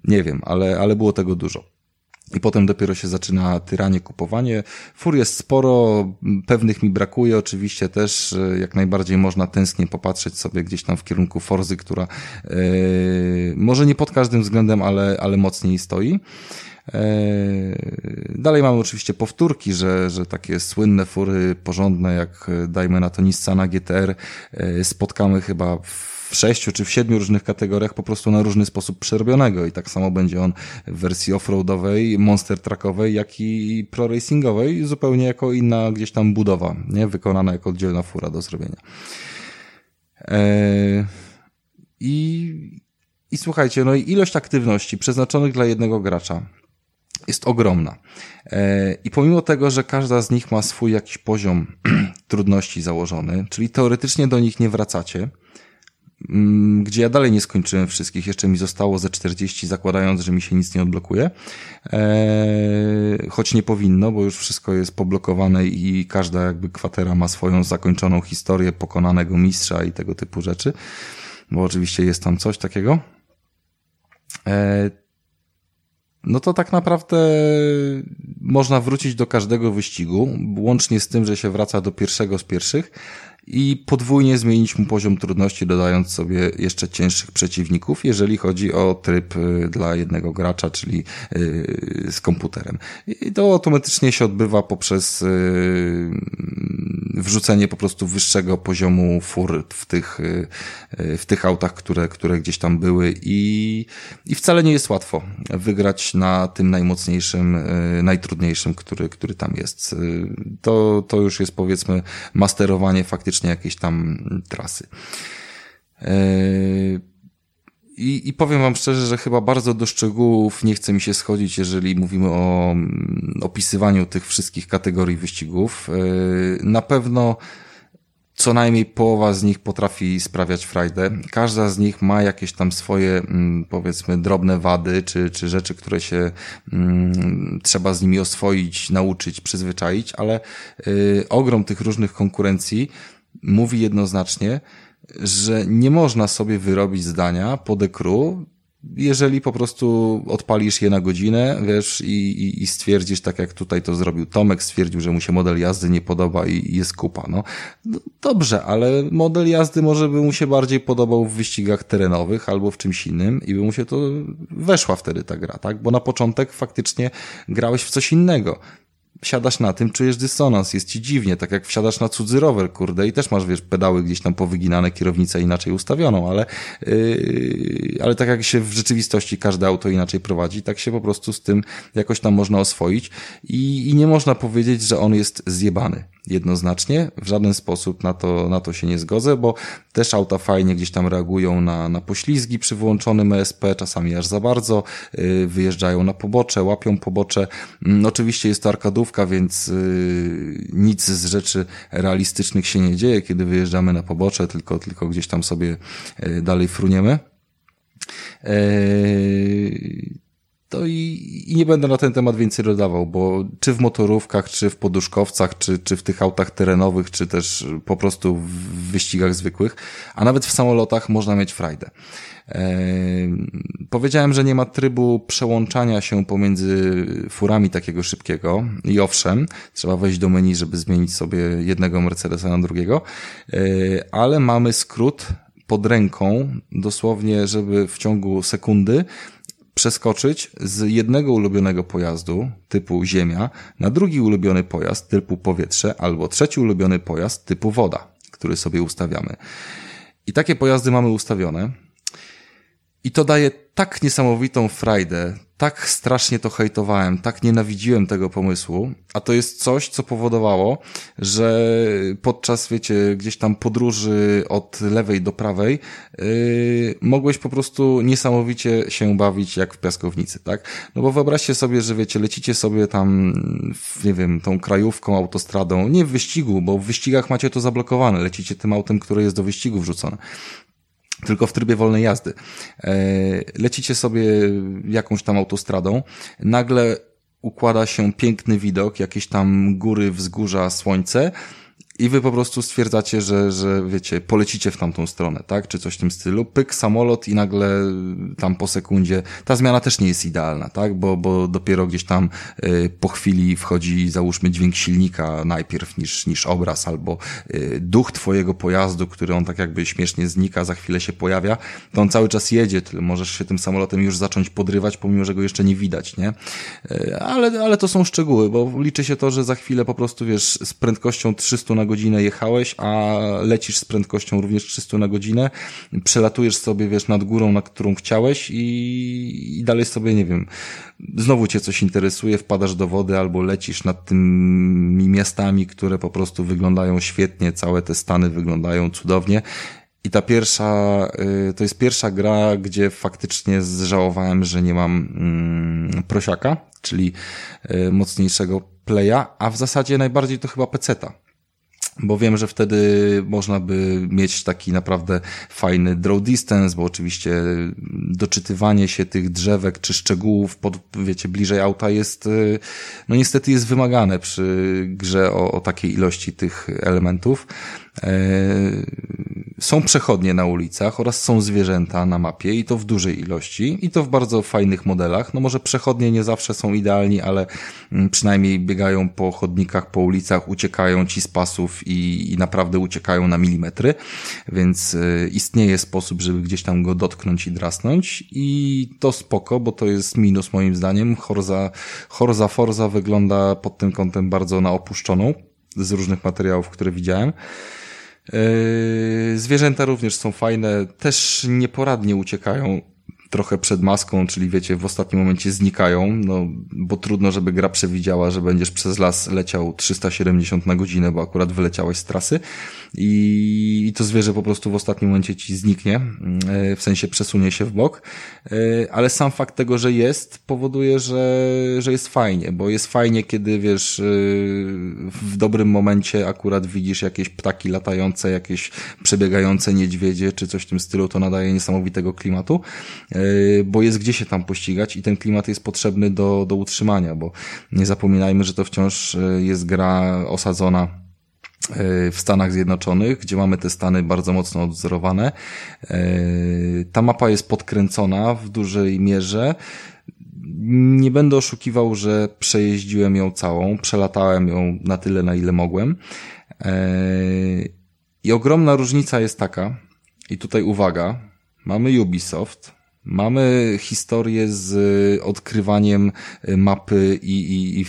nie wiem, ale, ale było tego dużo. I potem dopiero się zaczyna tyranie, kupowanie. Fur jest sporo, pewnych mi brakuje, oczywiście też jak najbardziej można tęsknie popatrzeć sobie gdzieś tam w kierunku Forzy, która yy, może nie pod każdym względem, ale, ale mocniej stoi. E, dalej mamy oczywiście powtórki, że, że takie słynne fury porządne, jak dajmy na to Nissana GTR, spotkamy chyba w w sześciu czy w siedmiu różnych kategoriach po prostu na różny sposób przerobionego i tak samo będzie on w wersji offroadowej, monster truckowej, jak i pro racingowej, zupełnie jako inna gdzieś tam budowa, nie? Wykonana jako oddzielna fura do zrobienia. Eee, I, I słuchajcie, no i ilość aktywności przeznaczonych dla jednego gracza jest ogromna. Eee, I pomimo tego, że każda z nich ma swój jakiś poziom trudności założony, czyli teoretycznie do nich nie wracacie, gdzie ja dalej nie skończyłem wszystkich, jeszcze mi zostało ze 40, zakładając, że mi się nic nie odblokuje. Eee, choć nie powinno, bo już wszystko jest poblokowane i każda jakby kwatera ma swoją zakończoną historię pokonanego mistrza i tego typu rzeczy, bo oczywiście jest tam coś takiego. Eee, no to tak naprawdę można wrócić do każdego wyścigu, łącznie z tym, że się wraca do pierwszego z pierwszych, i podwójnie zmienić mu poziom trudności, dodając sobie jeszcze cięższych przeciwników, jeżeli chodzi o tryb y, dla jednego gracza, czyli y, z komputerem. I to automatycznie się odbywa poprzez y, wrzucenie po prostu wyższego poziomu fur w tych, w tych autach, które, które gdzieś tam były i, i wcale nie jest łatwo wygrać na tym najmocniejszym, najtrudniejszym, który, który tam jest. To, to już jest powiedzmy masterowanie faktycznie jakiejś tam trasy. I, I powiem wam szczerze, że chyba bardzo do szczegółów nie chce mi się schodzić, jeżeli mówimy o mm, opisywaniu tych wszystkich kategorii wyścigów. Yy, na pewno co najmniej połowa z nich potrafi sprawiać frajdę. Każda z nich ma jakieś tam swoje, mm, powiedzmy, drobne wady, czy, czy rzeczy, które się mm, trzeba z nimi oswoić, nauczyć, przyzwyczaić, ale y, ogrom tych różnych konkurencji mówi jednoznacznie, że nie można sobie wyrobić zdania po dekru, jeżeli po prostu odpalisz je na godzinę, wiesz, i, i, i stwierdzisz, tak jak tutaj to zrobił Tomek, stwierdził, że mu się model jazdy nie podoba i, i jest kupa, no. Dobrze, ale model jazdy może by mu się bardziej podobał w wyścigach terenowych albo w czymś innym i by mu się to weszła wtedy ta gra, tak? Bo na początek faktycznie grałeś w coś innego siadasz na tym, czujesz dysonans, jest ci dziwnie, tak jak wsiadasz na cudzy rower, kurde, i też masz, wiesz, pedały gdzieś tam powyginane, kierownicę inaczej ustawioną, ale, yy, ale tak jak się w rzeczywistości każde auto inaczej prowadzi, tak się po prostu z tym jakoś tam można oswoić i, i nie można powiedzieć, że on jest zjebany jednoznacznie. W żaden sposób na to, na to się nie zgodzę, bo też auta fajnie gdzieś tam reagują na, na poślizgi przy włączonym ESP, czasami aż za bardzo, yy, wyjeżdżają na pobocze, łapią pobocze. Yy, oczywiście jest to arkadówka, więc yy, nic z rzeczy realistycznych się nie dzieje, kiedy wyjeżdżamy na pobocze, tylko, tylko gdzieś tam sobie yy, dalej fruniemy. Yy, to i, i nie będę na ten temat więcej dodawał, bo czy w motorówkach, czy w poduszkowcach, czy, czy w tych autach terenowych, czy też po prostu w wyścigach zwykłych, a nawet w samolotach można mieć frajdę. powiedziałem, że nie ma trybu przełączania się pomiędzy furami takiego szybkiego i owszem, trzeba wejść do menu, żeby zmienić sobie jednego Mercedesa na drugiego, e, ale mamy skrót pod ręką, dosłownie, żeby w ciągu sekundy przeskoczyć z jednego ulubionego pojazdu typu ziemia na drugi ulubiony pojazd typu powietrze albo trzeci ulubiony pojazd typu woda, który sobie ustawiamy. I takie pojazdy mamy ustawione. I to daje tak niesamowitą frajdę, tak strasznie to hejtowałem, tak nienawidziłem tego pomysłu, a to jest coś, co powodowało, że podczas, wiecie, gdzieś tam podróży od lewej do prawej, yy, mogłeś po prostu niesamowicie się bawić jak w piaskownicy, tak? No bo wyobraźcie sobie, że wiecie, lecicie sobie tam, nie wiem, tą krajówką, autostradą, nie w wyścigu, bo w wyścigach macie to zablokowane, lecicie tym autem, które jest do wyścigu wrzucone tylko w trybie wolnej jazdy. E, lecicie sobie jakąś tam autostradą, nagle układa się piękny widok, jakieś tam góry, wzgórza, słońce i wy po prostu stwierdzacie, że, że wiecie, polecicie w tamtą stronę, tak? Czy coś w tym stylu. Pyk, samolot i nagle tam po sekundzie, ta zmiana też nie jest idealna, tak? Bo, bo dopiero gdzieś tam y, po chwili wchodzi, załóżmy, dźwięk silnika najpierw niż, niż obraz, albo y, duch twojego pojazdu, który on tak jakby śmiesznie znika, za chwilę się pojawia, to on cały czas jedzie, możesz się tym samolotem już zacząć podrywać, pomimo, że go jeszcze nie widać, nie? Y, ale, ale to są szczegóły, bo liczy się to, że za chwilę po prostu, wiesz, z prędkością 300 na godzinę jechałeś, a lecisz z prędkością również 300 na godzinę, przelatujesz sobie, wiesz, nad górą, na którą chciałeś i, i dalej sobie, nie wiem, znowu cię coś interesuje, wpadasz do wody albo lecisz nad tymi miastami, które po prostu wyglądają świetnie, całe te stany wyglądają cudownie. I ta pierwsza, y, to jest pierwsza gra, gdzie faktycznie zżałowałem, że nie mam mm, prosiaka, czyli y, mocniejszego playa, a w zasadzie najbardziej to chyba peceta bo wiem, że wtedy można by mieć taki naprawdę fajny draw distance, bo oczywiście doczytywanie się tych drzewek czy szczegółów pod, wiecie, bliżej auta jest, no niestety jest wymagane przy grze o, o takiej ilości tych elementów. E, są przechodnie na ulicach oraz są zwierzęta na mapie i to w dużej ilości i to w bardzo fajnych modelach. No może przechodnie nie zawsze są idealni, ale mm, przynajmniej biegają po chodnikach, po ulicach, uciekają ci z pasów i, i naprawdę uciekają na milimetry, więc e, istnieje sposób, żeby gdzieś tam go dotknąć i drasnąć i to spoko, bo to jest minus moim zdaniem. Horza, Horza Forza wygląda pod tym kątem bardzo na opuszczoną z różnych materiałów, które widziałem. Yy, zwierzęta również są fajne, też nieporadnie uciekają trochę przed maską, czyli wiecie, w ostatnim momencie znikają, no bo trudno, żeby gra przewidziała, że będziesz przez las leciał 370 na godzinę, bo akurat wyleciałeś z trasy i, i to zwierzę po prostu w ostatnim momencie ci zniknie, e, w sensie przesunie się w bok, e, ale sam fakt tego, że jest, powoduje, że, że jest fajnie, bo jest fajnie, kiedy wiesz, e, w dobrym momencie akurat widzisz jakieś ptaki latające, jakieś przebiegające niedźwiedzie, czy coś w tym stylu, to nadaje niesamowitego klimatu. E, bo jest gdzie się tam pościgać i ten klimat jest potrzebny do, do utrzymania, bo nie zapominajmy, że to wciąż e, jest gra osadzona e, w Stanach Zjednoczonych, gdzie mamy te Stany bardzo mocno odwzorowane. Ta mapa jest podkręcona w dużej mierze. Nie będę oszukiwał, że przejeździłem ją całą, przelatałem ją na tyle, na ile mogłem. I ogromna różnica jest taka, i tutaj uwaga, mamy Ubisoft, Mamy historię z odkrywaniem mapy i, i, i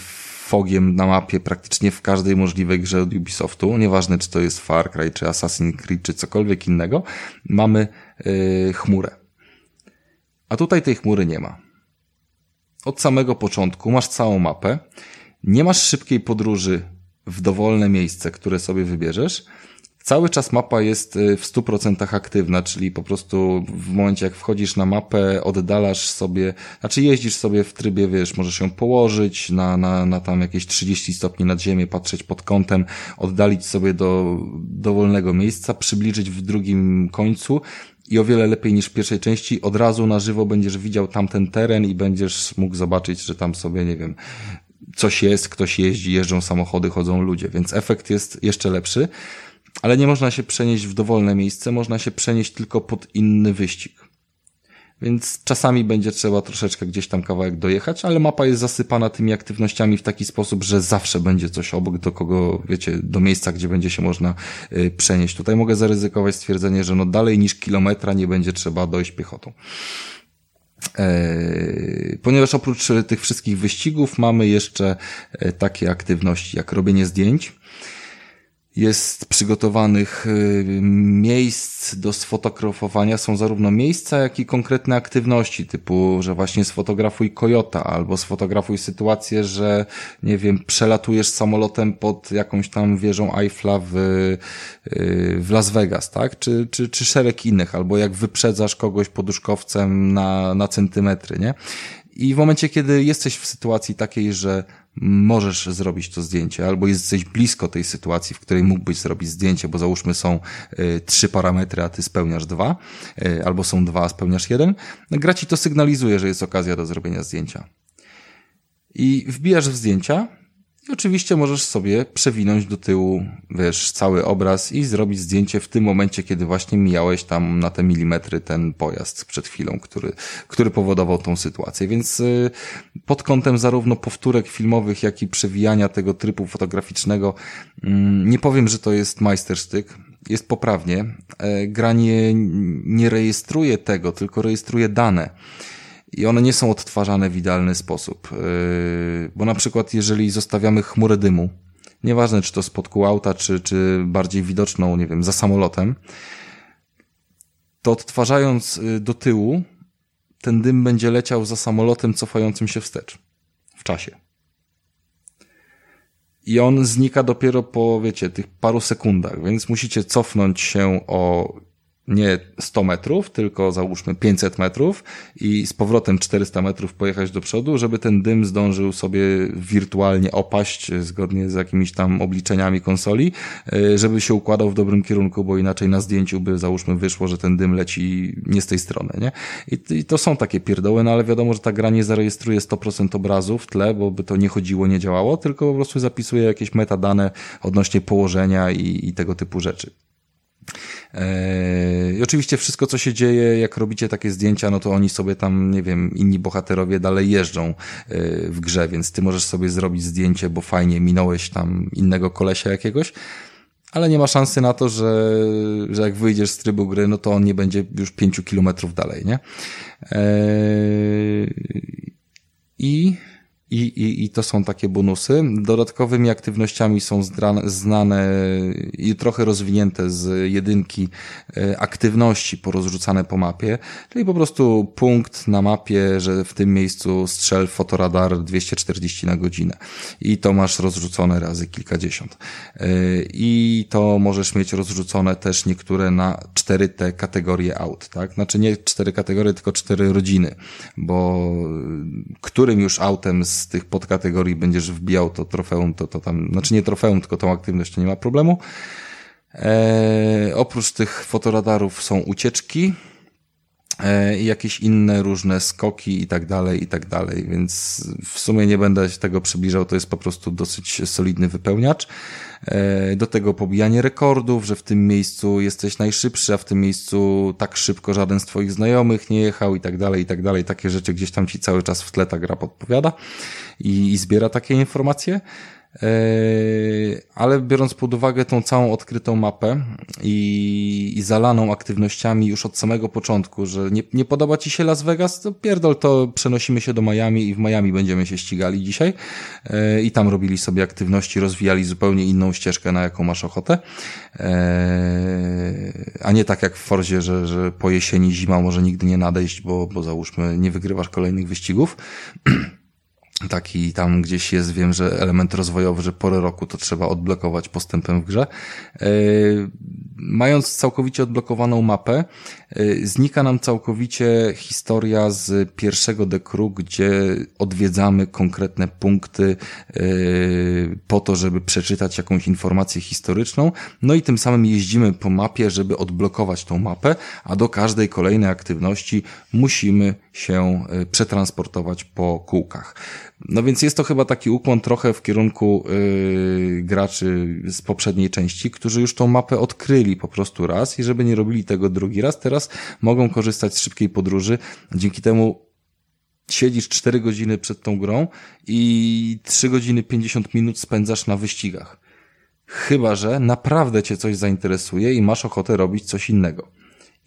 fogiem na mapie praktycznie w każdej możliwej grze od Ubisoftu, nieważne czy to jest Far Cry, czy Assassin's Creed, czy cokolwiek innego, mamy yy, chmurę. A tutaj tej chmury nie ma. Od samego początku masz całą mapę, nie masz szybkiej podróży w dowolne miejsce, które sobie wybierzesz, cały czas mapa jest y, w 100% aktywna, czyli po prostu w momencie jak wchodzisz na mapę, oddalasz sobie, znaczy jeździsz sobie w trybie, wiesz, możesz się położyć na, na, na tam jakieś 30 stopni nad ziemię, patrzeć pod kątem, oddalić sobie do dowolnego miejsca, przybliżyć w drugim końcu i o wiele lepiej niż w pierwszej części, od razu na żywo będziesz widział tamten teren i będziesz mógł zobaczyć, że tam sobie, nie wiem, coś jest, ktoś jeździ, jeżdżą samochody, chodzą ludzie, więc efekt jest jeszcze lepszy ale nie można się przenieść w dowolne miejsce, można się przenieść tylko pod inny wyścig. Więc czasami będzie trzeba troszeczkę gdzieś tam kawałek dojechać, ale mapa jest zasypana tymi aktywnościami w taki sposób, że zawsze będzie coś obok, do kogo, wiecie, do miejsca, gdzie będzie się można y, przenieść. Tutaj mogę zaryzykować stwierdzenie, że no dalej niż kilometra nie będzie trzeba dojść piechotą. E, ponieważ oprócz tych wszystkich wyścigów mamy jeszcze e, takie aktywności jak robienie zdjęć, jest przygotowanych y, miejsc do sfotografowania. Są zarówno miejsca, jak i konkretne aktywności, typu, że właśnie sfotografuj kojota, albo sfotografuj sytuację, że, nie wiem, przelatujesz samolotem pod jakąś tam wieżą Eiffla w, y, w Las Vegas, tak? Czy, czy, czy szereg innych, albo jak wyprzedzasz kogoś poduszkowcem na, na centymetry, nie? I w momencie, kiedy jesteś w sytuacji takiej, że możesz zrobić to zdjęcie, albo jesteś blisko tej sytuacji, w której mógłbyś zrobić zdjęcie, bo załóżmy są y, trzy parametry, a ty spełniasz dwa, y, albo są dwa, a spełniasz jeden, gra ci to sygnalizuje, że jest okazja do zrobienia zdjęcia. I wbijasz w zdjęcia i oczywiście możesz sobie przewinąć do tyłu, wiesz, cały obraz i zrobić zdjęcie w tym momencie, kiedy właśnie mijałeś tam na te milimetry ten pojazd przed chwilą, który, który powodował tą sytuację. Więc y, pod kątem zarówno powtórek filmowych, jak i przewijania tego trybu fotograficznego, mm, nie powiem, że to jest majstersztyk. Jest poprawnie. E, gra nie, nie rejestruje tego, tylko rejestruje dane i one nie są odtwarzane w idealny sposób. Yy, bo na przykład jeżeli zostawiamy chmurę dymu, nieważne czy to spod kół auta, czy, czy bardziej widoczną, nie wiem, za samolotem, to odtwarzając yy, do tyłu, ten dym będzie leciał za samolotem cofającym się wstecz w czasie. I on znika dopiero po, wiecie, tych paru sekundach, więc musicie cofnąć się o nie 100 metrów, tylko załóżmy 500 metrów i z powrotem 400 metrów pojechać do przodu, żeby ten dym zdążył sobie wirtualnie opaść zgodnie z jakimiś tam obliczeniami konsoli, e, żeby się układał w dobrym kierunku, bo inaczej na zdjęciu by załóżmy wyszło, że ten dym leci nie z tej strony, nie? I, to są takie pierdoły, no ale wiadomo, że ta gra nie zarejestruje 100% obrazu w tle, bo by to nie chodziło, nie działało, tylko po prostu zapisuje jakieś metadane odnośnie położenia i, i tego typu rzeczy. Eee, I oczywiście wszystko, co się dzieje, jak robicie takie zdjęcia, no to oni sobie tam, nie wiem, inni bohaterowie dalej jeżdżą e, w grze, więc ty możesz sobie zrobić zdjęcie, bo fajnie minąłeś tam innego kolesia jakiegoś, ale nie ma szansy na to, że, że jak wyjdziesz z trybu gry, no to on nie będzie już pięciu kilometrów dalej, nie? Eee, I I, i, I to są takie bonusy. Dodatkowymi aktywnościami są znane i trochę rozwinięte z jedynki e, aktywności porozrzucane po mapie, czyli po prostu punkt na mapie, że w tym miejscu strzel fotoradar 240 na godzinę. I to masz rozrzucone razy kilkadziesiąt. E, I to możesz mieć rozrzucone też niektóre na cztery te kategorie aut, tak? Znaczy nie cztery kategorie, tylko cztery rodziny, bo którym już autem z z tych podkategorii będziesz wbijał to trofeum, to, to tam, znaczy nie trofeum, tylko tą aktywność, to nie ma problemu. E, oprócz tych fotoradarów są ucieczki, i jakieś inne różne skoki i tak dalej, i tak dalej, więc w sumie nie będę się tego przybliżał, to jest po prostu dosyć solidny wypełniacz. E, do tego pobijanie rekordów, że w tym miejscu jesteś najszybszy, a w tym miejscu tak szybko żaden z twoich znajomych nie jechał i tak dalej, i tak dalej. Takie rzeczy gdzieś tam ci cały czas w tle ta gra podpowiada i, i zbiera takie informacje. Eee, ale biorąc pod uwagę tą całą odkrytą mapę i, i zalaną aktywnościami już od samego początku, że nie, nie podoba Ci się Las Vegas, to pierdol, to przenosimy się do Miami i w Miami będziemy się ścigali dzisiaj eee, i tam robili sobie aktywności, rozwijali zupełnie inną ścieżkę, na jaką masz ochotę, eee, a nie tak jak w Forzie, że, że po jesieni zima może nigdy nie nadejść, bo, bo załóżmy nie wygrywasz kolejnych wyścigów. taki tam gdzieś jest, wiem, że element rozwojowy, że porę roku to trzeba odblokować postępem w grze. E, mając całkowicie odblokowaną mapę, znika nam całkowicie historia z pierwszego dekru, gdzie odwiedzamy konkretne punkty e, po to, żeby przeczytać jakąś informację historyczną, no i tym samym jeździmy po mapie, żeby odblokować tą mapę, a do każdej kolejnej aktywności musimy się przetransportować po kółkach. No więc jest to chyba taki ukłon trochę w kierunku yy, graczy z poprzedniej części, którzy już tą mapę odkryli po prostu raz i żeby nie robili tego drugi raz, teraz mogą korzystać z szybkiej podróży. Dzięki temu siedzisz 4 godziny przed tą grą i 3 godziny 50 minut spędzasz na wyścigach. Chyba, że naprawdę cię coś zainteresuje i masz ochotę robić coś innego.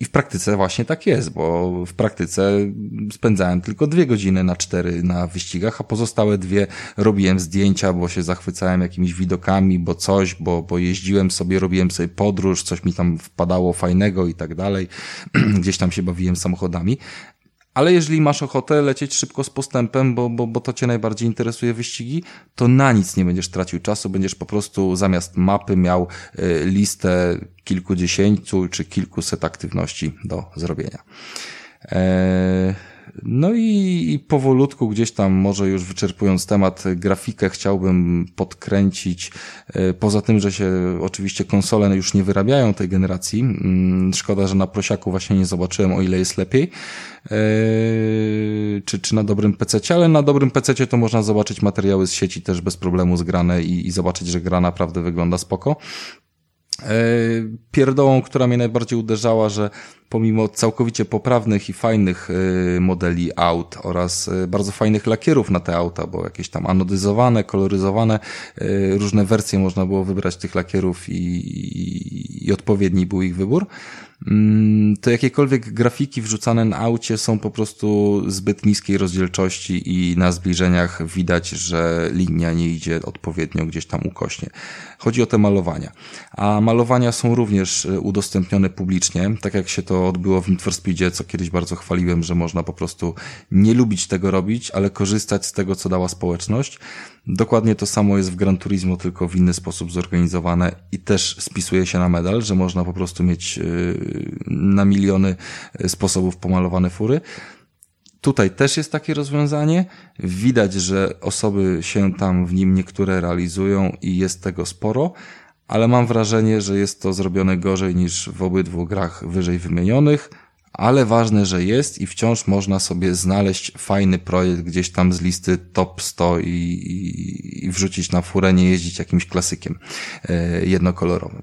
I w praktyce właśnie tak jest, bo w praktyce spędzałem tylko dwie godziny na cztery na wyścigach, a pozostałe dwie robiłem zdjęcia, bo się zachwycałem jakimiś widokami, bo coś, bo, bo jeździłem sobie, robiłem sobie podróż, coś mi tam wpadało fajnego i tak dalej. Gdzieś tam się bawiłem samochodami. Ale jeżeli masz ochotę lecieć szybko z postępem, bo, bo, bo to cię najbardziej interesuje wyścigi, to na nic nie będziesz tracił czasu, będziesz po prostu zamiast mapy miał y, listę kilkudziesięciu czy kilkuset aktywności do zrobienia. Eee, no i, i powolutku gdzieś tam, może już wyczerpując temat, grafikę chciałbym podkręcić. E, poza tym, że się oczywiście konsole już nie wyrabiają tej generacji. Mm, szkoda, że na prosiaku właśnie nie zobaczyłem, o ile jest lepiej. E, czy, czy na dobrym PC, ale na dobrym PC to można zobaczyć materiały z sieci też bez problemu zgrane i, i zobaczyć, że gra naprawdę wygląda spoko. E, pierdołą, która mnie najbardziej uderzała, że pomimo całkowicie poprawnych i fajnych e, modeli aut oraz e, bardzo fajnych lakierów na te auta, bo jakieś tam anodyzowane, koloryzowane, różne wersje można było wybrać tych lakierów i, i, i odpowiedni był ich wybór, Mm, to jakiekolwiek grafiki wrzucane na aucie są po prostu zbyt niskiej rozdzielczości i na zbliżeniach widać, że linia nie idzie odpowiednio gdzieś tam ukośnie. Chodzi o te malowania. A malowania są również udostępnione publicznie, tak jak się to odbyło w Need for Speedzie, co kiedyś bardzo chwaliłem, że można po prostu nie lubić tego robić, ale korzystać z tego, co dała społeczność. Dokładnie to samo jest w Gran Turismo, tylko w inny sposób zorganizowane i też spisuje się na medal, że można po prostu mieć e, na miliony e, sposobów pomalowane fury. Tutaj też jest takie rozwiązanie. Widać, że osoby się tam w nim niektóre realizują i jest tego sporo, ale mam wrażenie, że jest to zrobione gorzej niż w obydwu grach wyżej wymienionych ale ważne, że jest i wciąż można sobie znaleźć fajny projekt gdzieś tam z listy top 100 i, i, i wrzucić na furę, nie jeździć jakimś klasykiem e, jednokolorowym.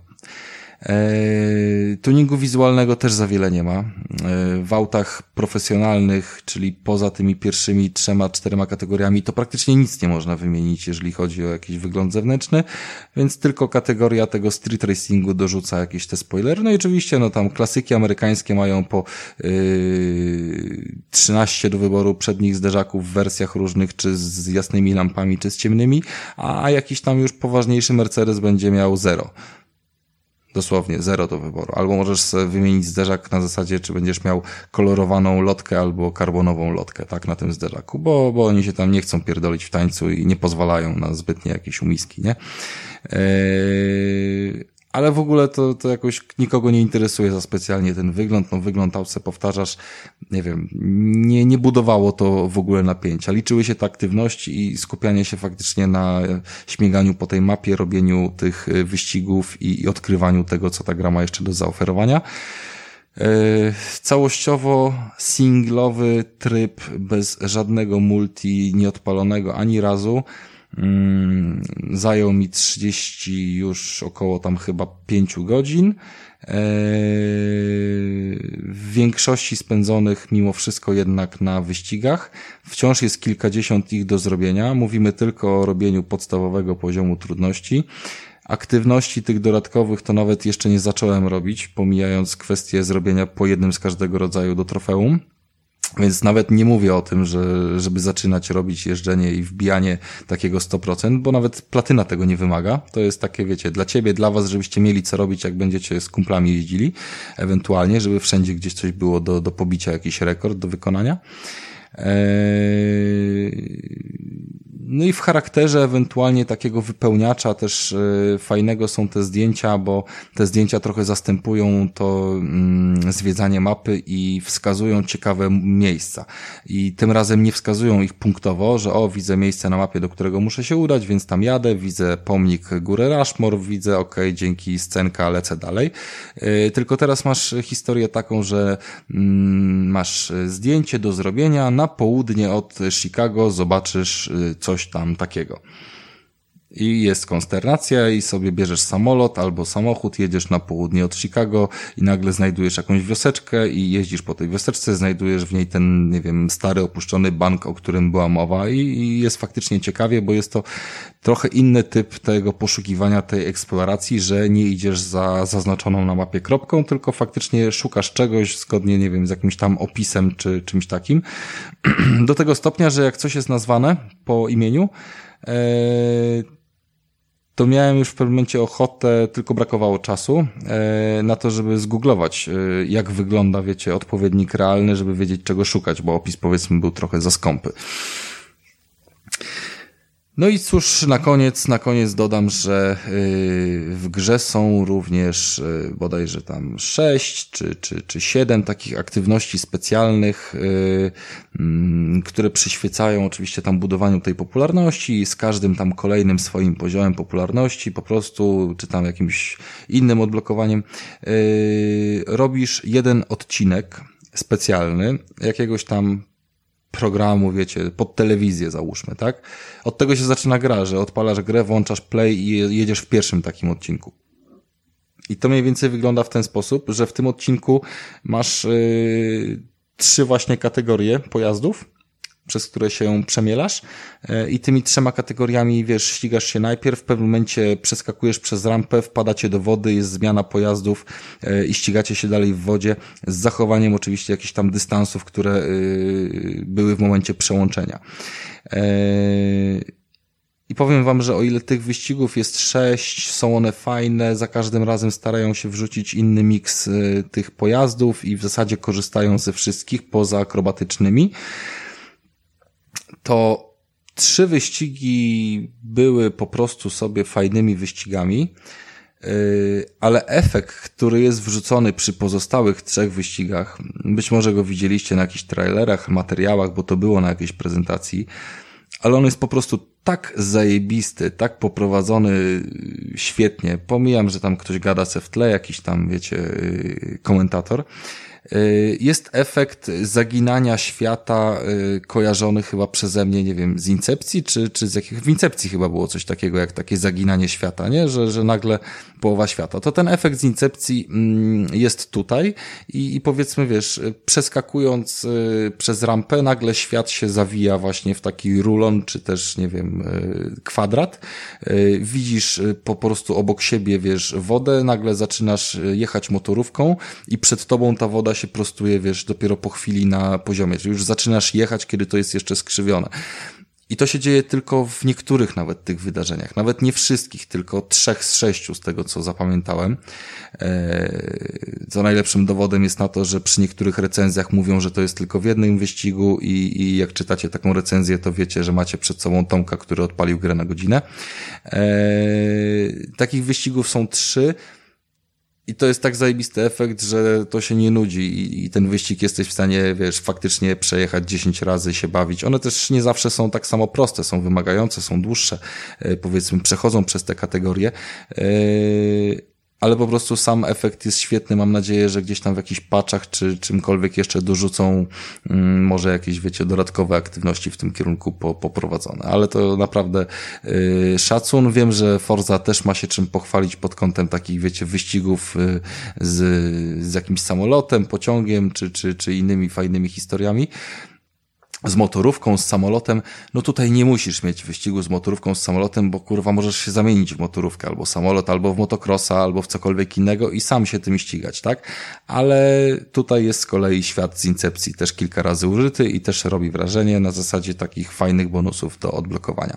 E, tuningu wizualnego też za wiele nie ma. E, w autach profesjonalnych, czyli poza tymi pierwszymi trzema, czterema kategoriami, to praktycznie nic nie można wymienić, jeżeli chodzi o jakiś wygląd zewnętrzny, więc tylko kategoria tego street racingu dorzuca jakieś te spoilery. No i oczywiście, no tam klasyki amerykańskie mają po yy, 13 do wyboru przednich zderzaków w wersjach różnych, czy z jasnymi lampami, czy z ciemnymi, a jakiś tam już poważniejszy Mercedes będzie miał zero. Dosłownie zero do wyboru. Albo możesz wymienić zderzak na zasadzie, czy będziesz miał kolorowaną lotkę albo karbonową lotkę, tak, na tym zderzaku, bo, bo oni się tam nie chcą pierdolić w tańcu i nie pozwalają na zbytnie jakieś umiski, nie? Eee, ale w ogóle to, to jakoś nikogo nie interesuje za specjalnie ten wygląd. No wygląd autce powtarzasz, nie wiem, nie, nie budowało to w ogóle napięcia. Liczyły się te aktywności i skupianie się faktycznie na śmiganiu po tej mapie, robieniu tych y, wyścigów i, i odkrywaniu tego, co ta gra ma jeszcze do zaoferowania. Yy, całościowo singlowy tryb bez żadnego multi nieodpalonego ani razu. Mm, zajął mi 30 już około tam chyba 5 godzin. Eee, w większości spędzonych mimo wszystko jednak na wyścigach. Wciąż jest kilkadziesiąt ich do zrobienia. Mówimy tylko o robieniu podstawowego poziomu trudności. Aktywności tych dodatkowych to nawet jeszcze nie zacząłem robić, pomijając kwestię zrobienia po jednym z każdego rodzaju do trofeum. Więc nawet nie mówię o tym, że, żeby zaczynać robić jeżdżenie i wbijanie takiego 100%, bo nawet platyna tego nie wymaga. To jest takie, wiecie, dla ciebie, dla was, żebyście mieli co robić, jak będziecie z kumplami jeździli, ewentualnie, żeby wszędzie gdzieś coś było do, do pobicia, jakiś rekord do wykonania. Eee, no i w charakterze ewentualnie takiego wypełniacza też e, fajnego są te zdjęcia, bo te zdjęcia trochę zastępują to mm, zwiedzanie mapy i wskazują ciekawe miejsca. I tym razem nie wskazują ich punktowo, że o, widzę miejsce na mapie, do którego muszę się udać, więc tam jadę, widzę pomnik góry Rushmore, widzę, ok, dzięki scenka lecę dalej. E, tylko teraz masz historię taką, że mm, masz zdjęcie do zrobienia, na południe od Chicago zobaczysz y, coś tam takiego i jest konsternacja i sobie bierzesz samolot albo samochód, jedziesz na południe od Chicago i nagle znajdujesz jakąś wioseczkę i jeździsz po tej wioseczce, znajdujesz w niej ten, nie wiem, stary opuszczony bank, o którym była mowa i, i jest faktycznie ciekawie, bo jest to trochę inny typ tego poszukiwania tej eksploracji, że nie idziesz za zaznaczoną na mapie kropką, tylko faktycznie szukasz czegoś zgodnie, nie wiem, z jakimś tam opisem czy czymś takim. Do tego stopnia, że jak coś jest nazwane po imieniu, e, to miałem już w pewnym momencie ochotę, tylko brakowało czasu e, na to, żeby zgooglować, e, jak wygląda, wiecie, odpowiednik realny, żeby wiedzieć czego szukać, bo opis powiedzmy był trochę za skąpy. No i cóż, na koniec, na koniec dodam, że y, w grze są również y, bodajże tam sześć czy, czy, czy siedem takich aktywności specjalnych, y, mm, które przyświecają oczywiście tam budowaniu tej popularności i z każdym tam kolejnym swoim poziomem popularności po prostu, czy tam jakimś innym odblokowaniem, robisz jeden odcinek specjalny jakiegoś tam programu, wiecie, pod telewizję załóżmy, tak? Od tego się zaczyna gra, że odpalasz grę, włączasz play i jedziesz w pierwszym takim odcinku. I to mniej więcej wygląda w ten sposób, że w tym odcinku masz yy, trzy właśnie kategorie pojazdów przez które się przemielasz e, i tymi trzema kategoriami, wiesz, ścigasz się najpierw, w pewnym momencie przeskakujesz przez rampę, wpadacie do wody, jest zmiana pojazdów e, i ścigacie się dalej w wodzie z zachowaniem oczywiście jakichś tam dystansów, które e, były w momencie przełączenia. I powiem wam, że o ile tych wyścigów jest sześć, są one fajne, za każdym razem starają się wrzucić inny miks tych pojazdów i w zasadzie korzystają ze wszystkich poza akrobatycznymi to trzy wyścigi były po prostu sobie fajnymi wyścigami, yy, ale efekt, który jest wrzucony przy pozostałych trzech wyścigach, być może go widzieliście na jakichś trailerach, materiałach, bo to było na jakiejś prezentacji, ale on jest po prostu tak zajebisty, tak poprowadzony świetnie. Pomijam, że tam ktoś gada se w tle, jakiś tam, wiecie, yy, komentator, jest efekt zaginania świata kojarzony chyba przeze mnie, nie wiem, z Incepcji, czy, czy z jakich, w Incepcji chyba było coś takiego, jak takie zaginanie świata, nie? Że, że nagle połowa świata. To ten efekt z Incepcji mm, jest tutaj i, i powiedzmy, wiesz, przeskakując przez rampę, nagle świat się zawija właśnie w taki rulon, czy też, nie wiem, kwadrat. Widzisz po prostu obok siebie, wiesz, wodę, nagle zaczynasz jechać motorówką i przed tobą ta woda się prostuje, wiesz, dopiero po chwili na poziomie, że już zaczynasz jechać, kiedy to jest jeszcze skrzywione. I to się dzieje tylko w niektórych nawet tych wydarzeniach. Nawet nie wszystkich, tylko trzech z sześciu z tego, co zapamiętałem. E, co najlepszym dowodem jest na to, że przy niektórych recenzjach mówią, że to jest tylko w jednym wyścigu i, i jak czytacie taką recenzję, to wiecie, że macie przed sobą Tomka, który odpalił grę na godzinę. Eee, takich wyścigów są trzy. I to jest tak zajebisty efekt, że to się nie nudzi i, i, ten wyścig jesteś w stanie, wiesz, faktycznie przejechać 10 razy, się bawić. One też nie zawsze są tak samo proste, są wymagające, są dłuższe, e, powiedzmy, przechodzą przez te kategorie. E, ale po prostu sam efekt jest świetny. Mam nadzieję, że gdzieś tam w jakichś paczach czy czymkolwiek jeszcze dorzucą mm, może jakieś, wiecie, dodatkowe aktywności w tym kierunku po, poprowadzone. Ale to naprawdę yy, szacun. Wiem, że Forza też ma się czym pochwalić pod kątem takich, wiecie, wyścigów yy, z, z jakimś samolotem, pociągiem czy, czy, czy innymi fajnymi historiami z motorówką, z samolotem, no tutaj nie musisz mieć wyścigu z motorówką, z samolotem, bo kurwa możesz się zamienić w motorówkę albo samolot, albo w motocrossa, albo w cokolwiek innego i sam się tym ścigać, tak? Ale tutaj jest z kolei świat z Incepcji też kilka razy użyty i też robi wrażenie na zasadzie takich fajnych bonusów do odblokowania.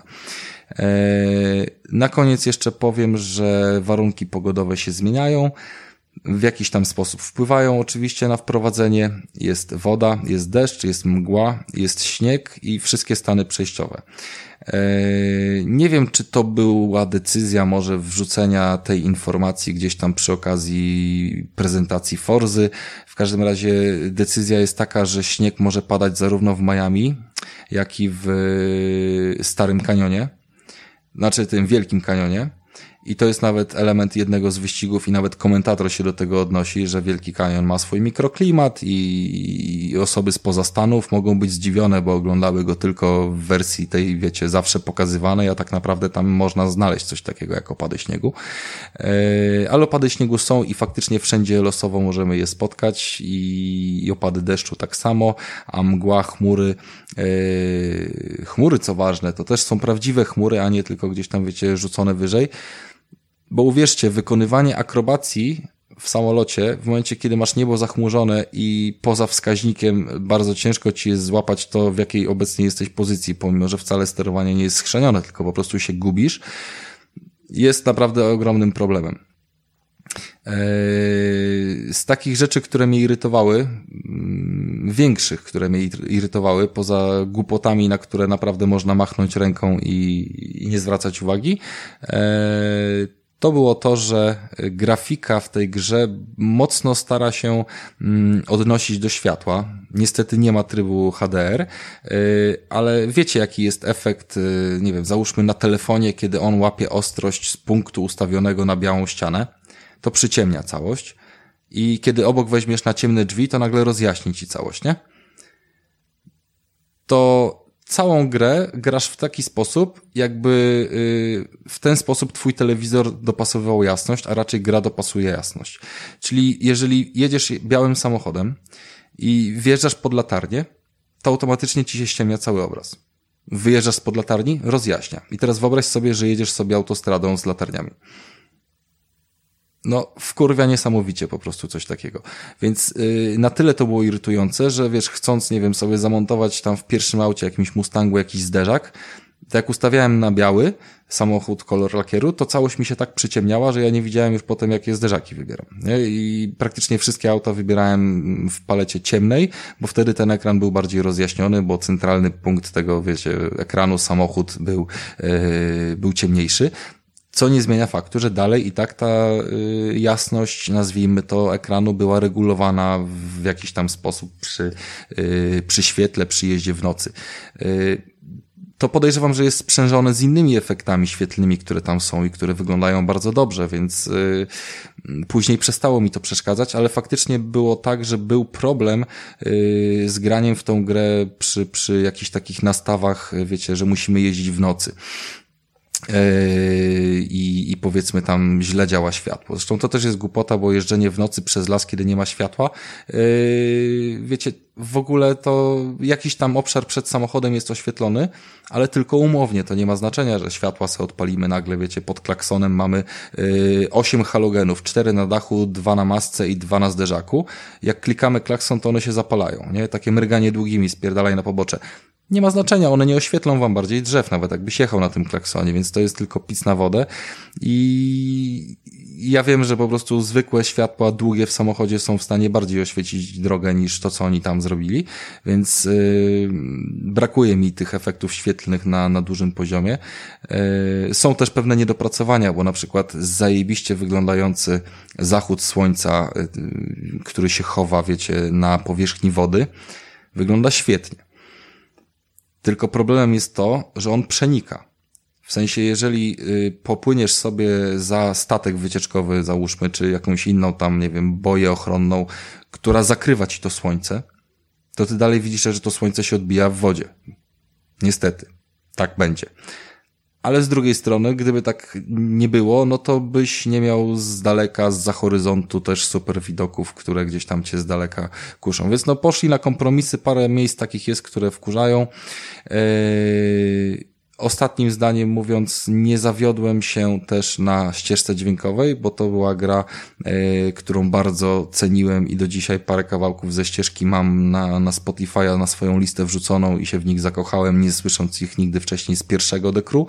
Eee, na koniec jeszcze powiem, że warunki pogodowe się zmieniają w jakiś tam sposób wpływają oczywiście na wprowadzenie. Jest woda, jest deszcz, jest mgła, jest śnieg i wszystkie stany przejściowe. E, nie wiem, czy to była decyzja może wrzucenia tej informacji gdzieś tam przy okazji prezentacji Forzy. W każdym razie decyzja jest taka, że śnieg może padać zarówno w Miami, jak i w Starym Kanionie. Znaczy tym Wielkim Kanionie. I to jest nawet element jednego z wyścigów i nawet komentator się do tego odnosi, że Wielki Kanion ma swój mikroklimat i, i osoby spoza Stanów mogą być zdziwione, bo oglądały go tylko w wersji tej, wiecie, zawsze pokazywanej, a tak naprawdę tam można znaleźć coś takiego jak opady śniegu. E, ale opady śniegu są i faktycznie wszędzie losowo możemy je spotkać i, i opady deszczu tak samo, a mgła, chmury, e, chmury co ważne, to też są prawdziwe chmury, a nie tylko gdzieś tam, wiecie, rzucone wyżej. Bo uwierzcie, wykonywanie akrobacji w samolocie, w momencie, kiedy masz niebo zachmurzone i poza wskaźnikiem bardzo ciężko ci jest złapać to, w jakiej obecnie jesteś pozycji, pomimo, że wcale sterowanie nie jest schrzenione, tylko po prostu się gubisz, jest naprawdę ogromnym problemem. Eee, z takich rzeczy, które mnie irytowały, mm, większych, które mnie irytowały, poza głupotami, na które naprawdę można machnąć ręką i, i nie zwracać uwagi, eee, to było to, że grafika w tej grze mocno stara się mm, odnosić do światła. Niestety nie ma trybu HDR, y, ale wiecie jaki jest efekt, y, nie wiem, załóżmy na telefonie, kiedy on łapie ostrość z punktu ustawionego na białą ścianę, to przyciemnia całość i kiedy obok weźmiesz na ciemne drzwi, to nagle rozjaśni ci całość, nie? To całą grę grasz w taki sposób, jakby y, w ten sposób twój telewizor dopasowywał jasność, a raczej gra dopasuje jasność. Czyli jeżeli jedziesz białym samochodem i wjeżdżasz pod latarnię, to automatycznie ci się ściemnia cały obraz. Wyjeżdżasz spod latarni, rozjaśnia. I teraz wyobraź sobie, że jedziesz sobie autostradą z latarniami no, wkurwia niesamowicie po prostu coś takiego. Więc yy, na tyle to było irytujące, że wiesz, chcąc, nie wiem, sobie zamontować tam w pierwszym aucie jakimś Mustangu jakiś zderzak, to jak ustawiałem na biały samochód kolor lakieru, to całość mi się tak przyciemniała, że ja nie widziałem już potem, jakie zderzaki wybieram. Nie? I praktycznie wszystkie auta wybierałem w palecie ciemnej, bo wtedy ten ekran był bardziej rozjaśniony, bo centralny punkt tego, wiecie, ekranu samochód był, yy, był ciemniejszy co nie zmienia faktu, że dalej i tak ta y, jasność, nazwijmy to, ekranu była regulowana w jakiś tam sposób przy, y, przy świetle, przy jeździe w nocy. Y, to podejrzewam, że jest sprzężone z innymi efektami świetlnymi, które tam są i które wyglądają bardzo dobrze, więc później przestało mi to przeszkadzać, ale faktycznie było tak, że był problem z graniem w tą grę przy, przy jakichś takich nastawach, wiecie, że musimy jeździć w nocy. Yy, i, i powiedzmy tam źle działa światło. Zresztą to też jest głupota, bo jeżdżenie w nocy przez las, kiedy nie ma światła, yy, wiecie, w ogóle to jakiś tam obszar przed samochodem jest oświetlony, ale tylko umownie, to nie ma znaczenia, że światła sobie odpalimy nagle, wiecie, pod klaksonem mamy yy, 8 halogenów, 4 na dachu, 2 na masce i 2 na zderzaku. Jak klikamy klakson, to one się zapalają, nie? Takie mryganie długimi, spierdalaj na pobocze nie ma znaczenia, one nie oświetlą wam bardziej drzew, nawet jakbyś jechał na tym klaksonie, więc to jest tylko pic na wodę i ja wiem, że po prostu zwykłe światła długie w samochodzie są w stanie bardziej oświecić drogę niż to, co oni tam zrobili, więc yy, brakuje mi tych efektów świetlnych na, na dużym poziomie. Yy, są też pewne niedopracowania, bo na przykład zajebiście wyglądający zachód słońca, yy, który się chowa, wiecie, na powierzchni wody, wygląda świetnie tylko problemem jest to, że on przenika. W sensie, jeżeli y, popłyniesz sobie za statek wycieczkowy, załóżmy, czy jakąś inną tam, nie wiem, boję ochronną, która zakrywa ci to słońce, to ty dalej widzisz, że to słońce się odbija w wodzie. Niestety. Tak będzie. Ale z drugiej strony, gdyby tak nie było, no to byś nie miał z daleka, z za horyzontu też super widoków, które gdzieś tam cię z daleka kuszą. Więc no poszli na kompromisy, parę miejsc takich jest, które wkurzają. Yy ostatnim zdaniem mówiąc, nie zawiodłem się też na ścieżce dźwiękowej, bo to była gra, e, którą bardzo ceniłem i do dzisiaj parę kawałków ze ścieżki mam na, na Spotify'a, na swoją listę wrzuconą i się w nich zakochałem, nie słysząc ich nigdy wcześniej z pierwszego dekru.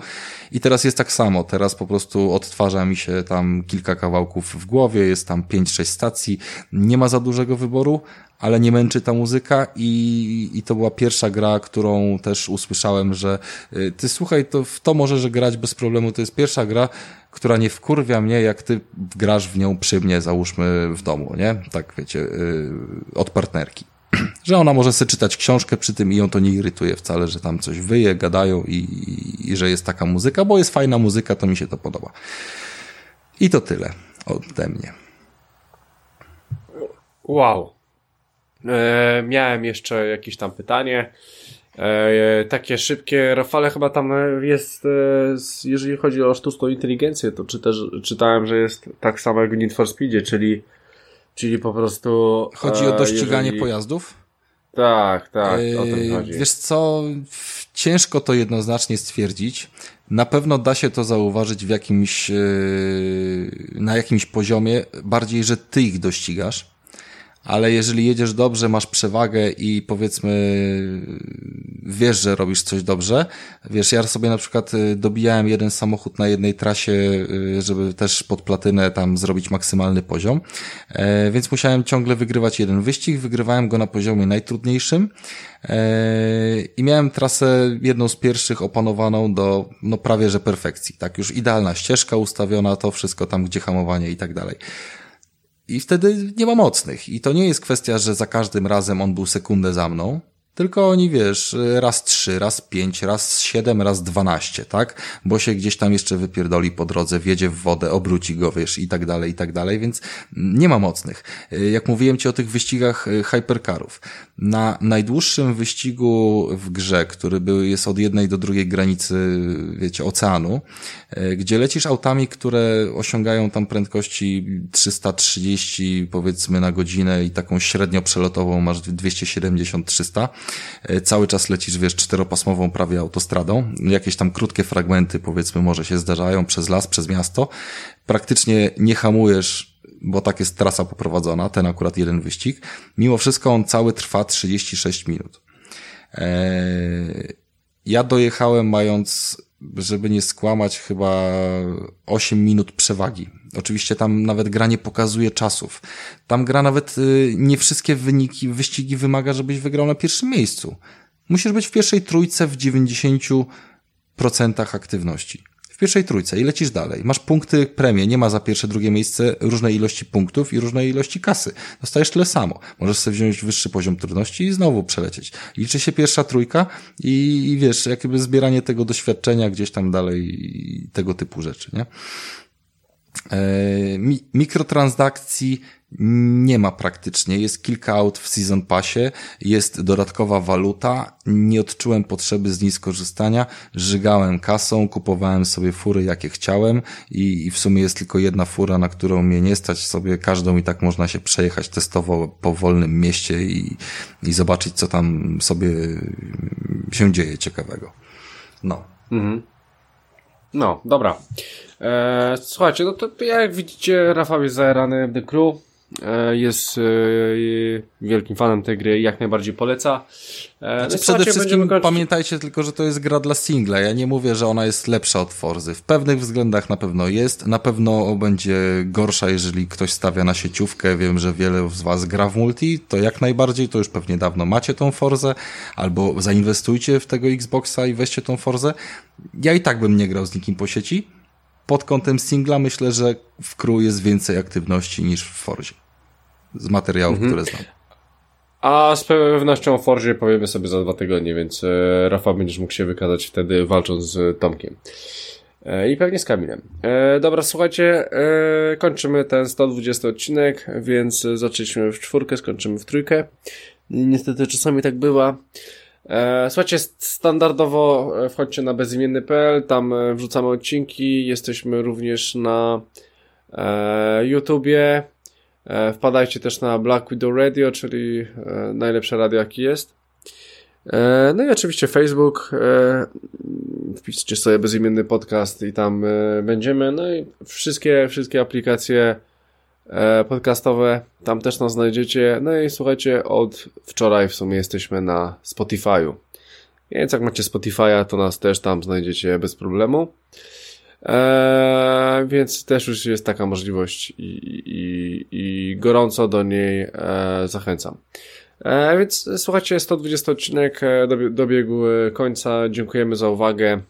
I teraz jest tak samo, teraz po prostu odtwarza mi się tam kilka kawałków w głowie, jest tam 5-6 stacji, nie ma za dużego wyboru, ale nie męczy ta muzyka i, i to była pierwsza gra, którą też usłyszałem, że y, ty słuchaj, to w to możesz grać bez problemu, to jest pierwsza gra, która nie wkurwia mnie, jak ty grasz w nią przy mnie, załóżmy w domu, nie? Tak wiecie, yy, od partnerki. że ona może sobie czytać książkę przy tym i ją to nie irytuje wcale, że tam coś wyje, gadają i, i, i że jest taka muzyka, bo jest fajna muzyka, to mi się to podoba. I to tyle ode mnie. Wow. E, miałem jeszcze jakieś tam pytanie. E, takie szybkie. Rafale chyba tam jest, e, jeżeli chodzi o sztuczną inteligencję, to czy też czytałem, że jest tak samo jak w Need for Speedzie, czyli, czyli po prostu. Chodzi o dościganie jeżeli... pojazdów? Tak, tak, o tym chodzi. Wiesz co, ciężko to jednoznacznie stwierdzić. Na pewno da się to zauważyć w jakimś, na jakimś poziomie, bardziej, że ty ich dościgasz ale jeżeli jedziesz dobrze, masz przewagę i powiedzmy wiesz, że robisz coś dobrze, wiesz, ja sobie na przykład y, dobijałem jeden samochód na jednej trasie, y, żeby też pod platynę tam zrobić maksymalny poziom, e, więc musiałem ciągle wygrywać jeden wyścig, wygrywałem go na poziomie najtrudniejszym. E, i miałem trasę jedną z pierwszych opanowaną do no prawie że perfekcji, tak już idealna ścieżka ustawiona, to wszystko tam, gdzie hamowanie i tak dalej. I wtedy nie ma mocnych. I to nie jest kwestia, że za każdym razem on był sekundę za mną, tylko oni, wiesz, raz trzy, raz pięć, raz siedem, raz dwanaście, tak? Bo się gdzieś tam jeszcze wypierdoli po drodze, wjedzie w wodę, obróci go, wiesz, i tak dalej, i tak dalej, więc nie ma mocnych. Jak mówiłem ci o tych wyścigach e, hypercarów, na najdłuższym wyścigu w grze, który był, jest od jednej do drugiej granicy, wiecie, oceanu, e, gdzie lecisz autami, które osiągają tam prędkości 330 powiedzmy na godzinę i taką średnio przelotową masz 270-300, e, cały czas lecisz, wiesz, czteropasmową prawie autostradą, jakieś tam krótkie fragmenty powiedzmy może się zdarzają przez las, przez miasto, praktycznie nie hamujesz bo tak jest trasa poprowadzona, ten akurat jeden wyścig. Mimo wszystko on cały trwa 36 minut. Eee, ja dojechałem mając, żeby nie skłamać, chyba 8 minut przewagi. Oczywiście tam nawet gra nie pokazuje czasów. Tam gra nawet y, nie wszystkie wyniki, wyścigi wymaga, żebyś wygrał na pierwszym miejscu. Musisz być w pierwszej trójce w 90% aktywności w pierwszej trójce i lecisz dalej. Masz punkty premie, nie ma za pierwsze, drugie miejsce różnej ilości punktów i różnej ilości kasy. Dostajesz tyle samo. Możesz sobie wziąć wyższy poziom trudności i znowu przelecieć. Liczy się pierwsza trójka i, i wiesz, jakby zbieranie tego doświadczenia gdzieś tam dalej i tego typu rzeczy, nie? E, mi mikrotransakcji nie ma praktycznie. Jest kilka aut w Season Passie, jest dodatkowa waluta. Nie odczułem potrzeby z niej skorzystania. Żygałem kasą, kupowałem sobie fury jakie chciałem i, i w sumie jest tylko jedna fura, na którą mnie nie stać sobie każdą i tak można się przejechać testowo po wolnym mieście i, i zobaczyć co tam sobie się dzieje ciekawego. No. Mhm. No, dobra. Eee, słuchajcie, no to jak widzicie, Rafał jest zajarany The Crew. E, jest e, wielkim fanem tej gry, jak najbardziej poleca. E, znaczy, przede wszystkim pamiętajcie tylko, że to jest gra dla singla. Ja nie mówię, że ona jest lepsza od Forzy. W pewnych względach na pewno jest. Na pewno będzie gorsza, jeżeli ktoś stawia na sieciówkę. Wiem, że wiele z was gra w multi. To jak najbardziej, to już pewnie dawno macie tą Forzę. Albo zainwestujcie w tego Xboxa i weźcie tą Forzę. Ja i tak bym nie grał z nikim po sieci pod kątem singla myślę, że w Crew jest więcej aktywności niż w Forzie. Z materiałów, mhm. które znam. A z pewnością o Forzie powiemy sobie za dwa tygodnie, więc e, Rafa będziesz mógł się wykazać wtedy walcząc z Tomkiem. E, I pewnie z Kamilem. E, dobra, słuchajcie, e, kończymy ten 120 odcinek, więc zaczęliśmy w czwórkę, skończymy w trójkę. Niestety czasami tak bywa. E, słuchajcie, standardowo wchodźcie na bezimienny.pl, tam wrzucamy odcinki, jesteśmy również na e, YouTubie, wpadajcie też na Black Widow Radio, czyli e, najlepsze radio jaki jest. E, no i oczywiście Facebook, e, wpiszcie sobie bezimienny podcast i tam e, będziemy, no i wszystkie, wszystkie aplikacje E, podcastowe, tam też nas znajdziecie. No i słuchajcie, od wczoraj w sumie jesteśmy na Spotify'u. Więc jak macie Spotify'a, to nas też tam znajdziecie bez problemu. Eee, więc też już jest taka możliwość i, i, i gorąco do niej e, zachęcam. E, więc słuchajcie, 120 odcinek e, dobiegł końca. Dziękujemy za uwagę.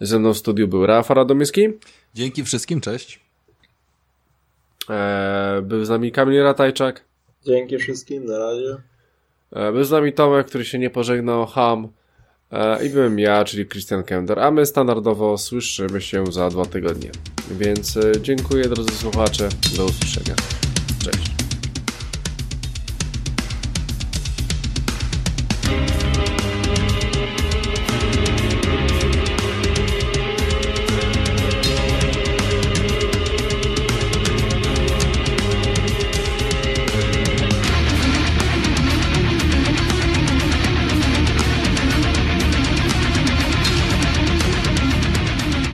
Ze mną w studiu był Rafał Radomyski. Dzięki wszystkim, cześć. E, był z nami Kamil Ratajczak. Dzięki wszystkim, na razie. E, był z nami Tomek, który się nie pożegnał, Ham. E, I byłem ja, czyli Christian Kender. A my standardowo słyszymy się za dwa tygodnie. Więc dziękuję drodzy słuchacze. Do usłyszenia. Cześć.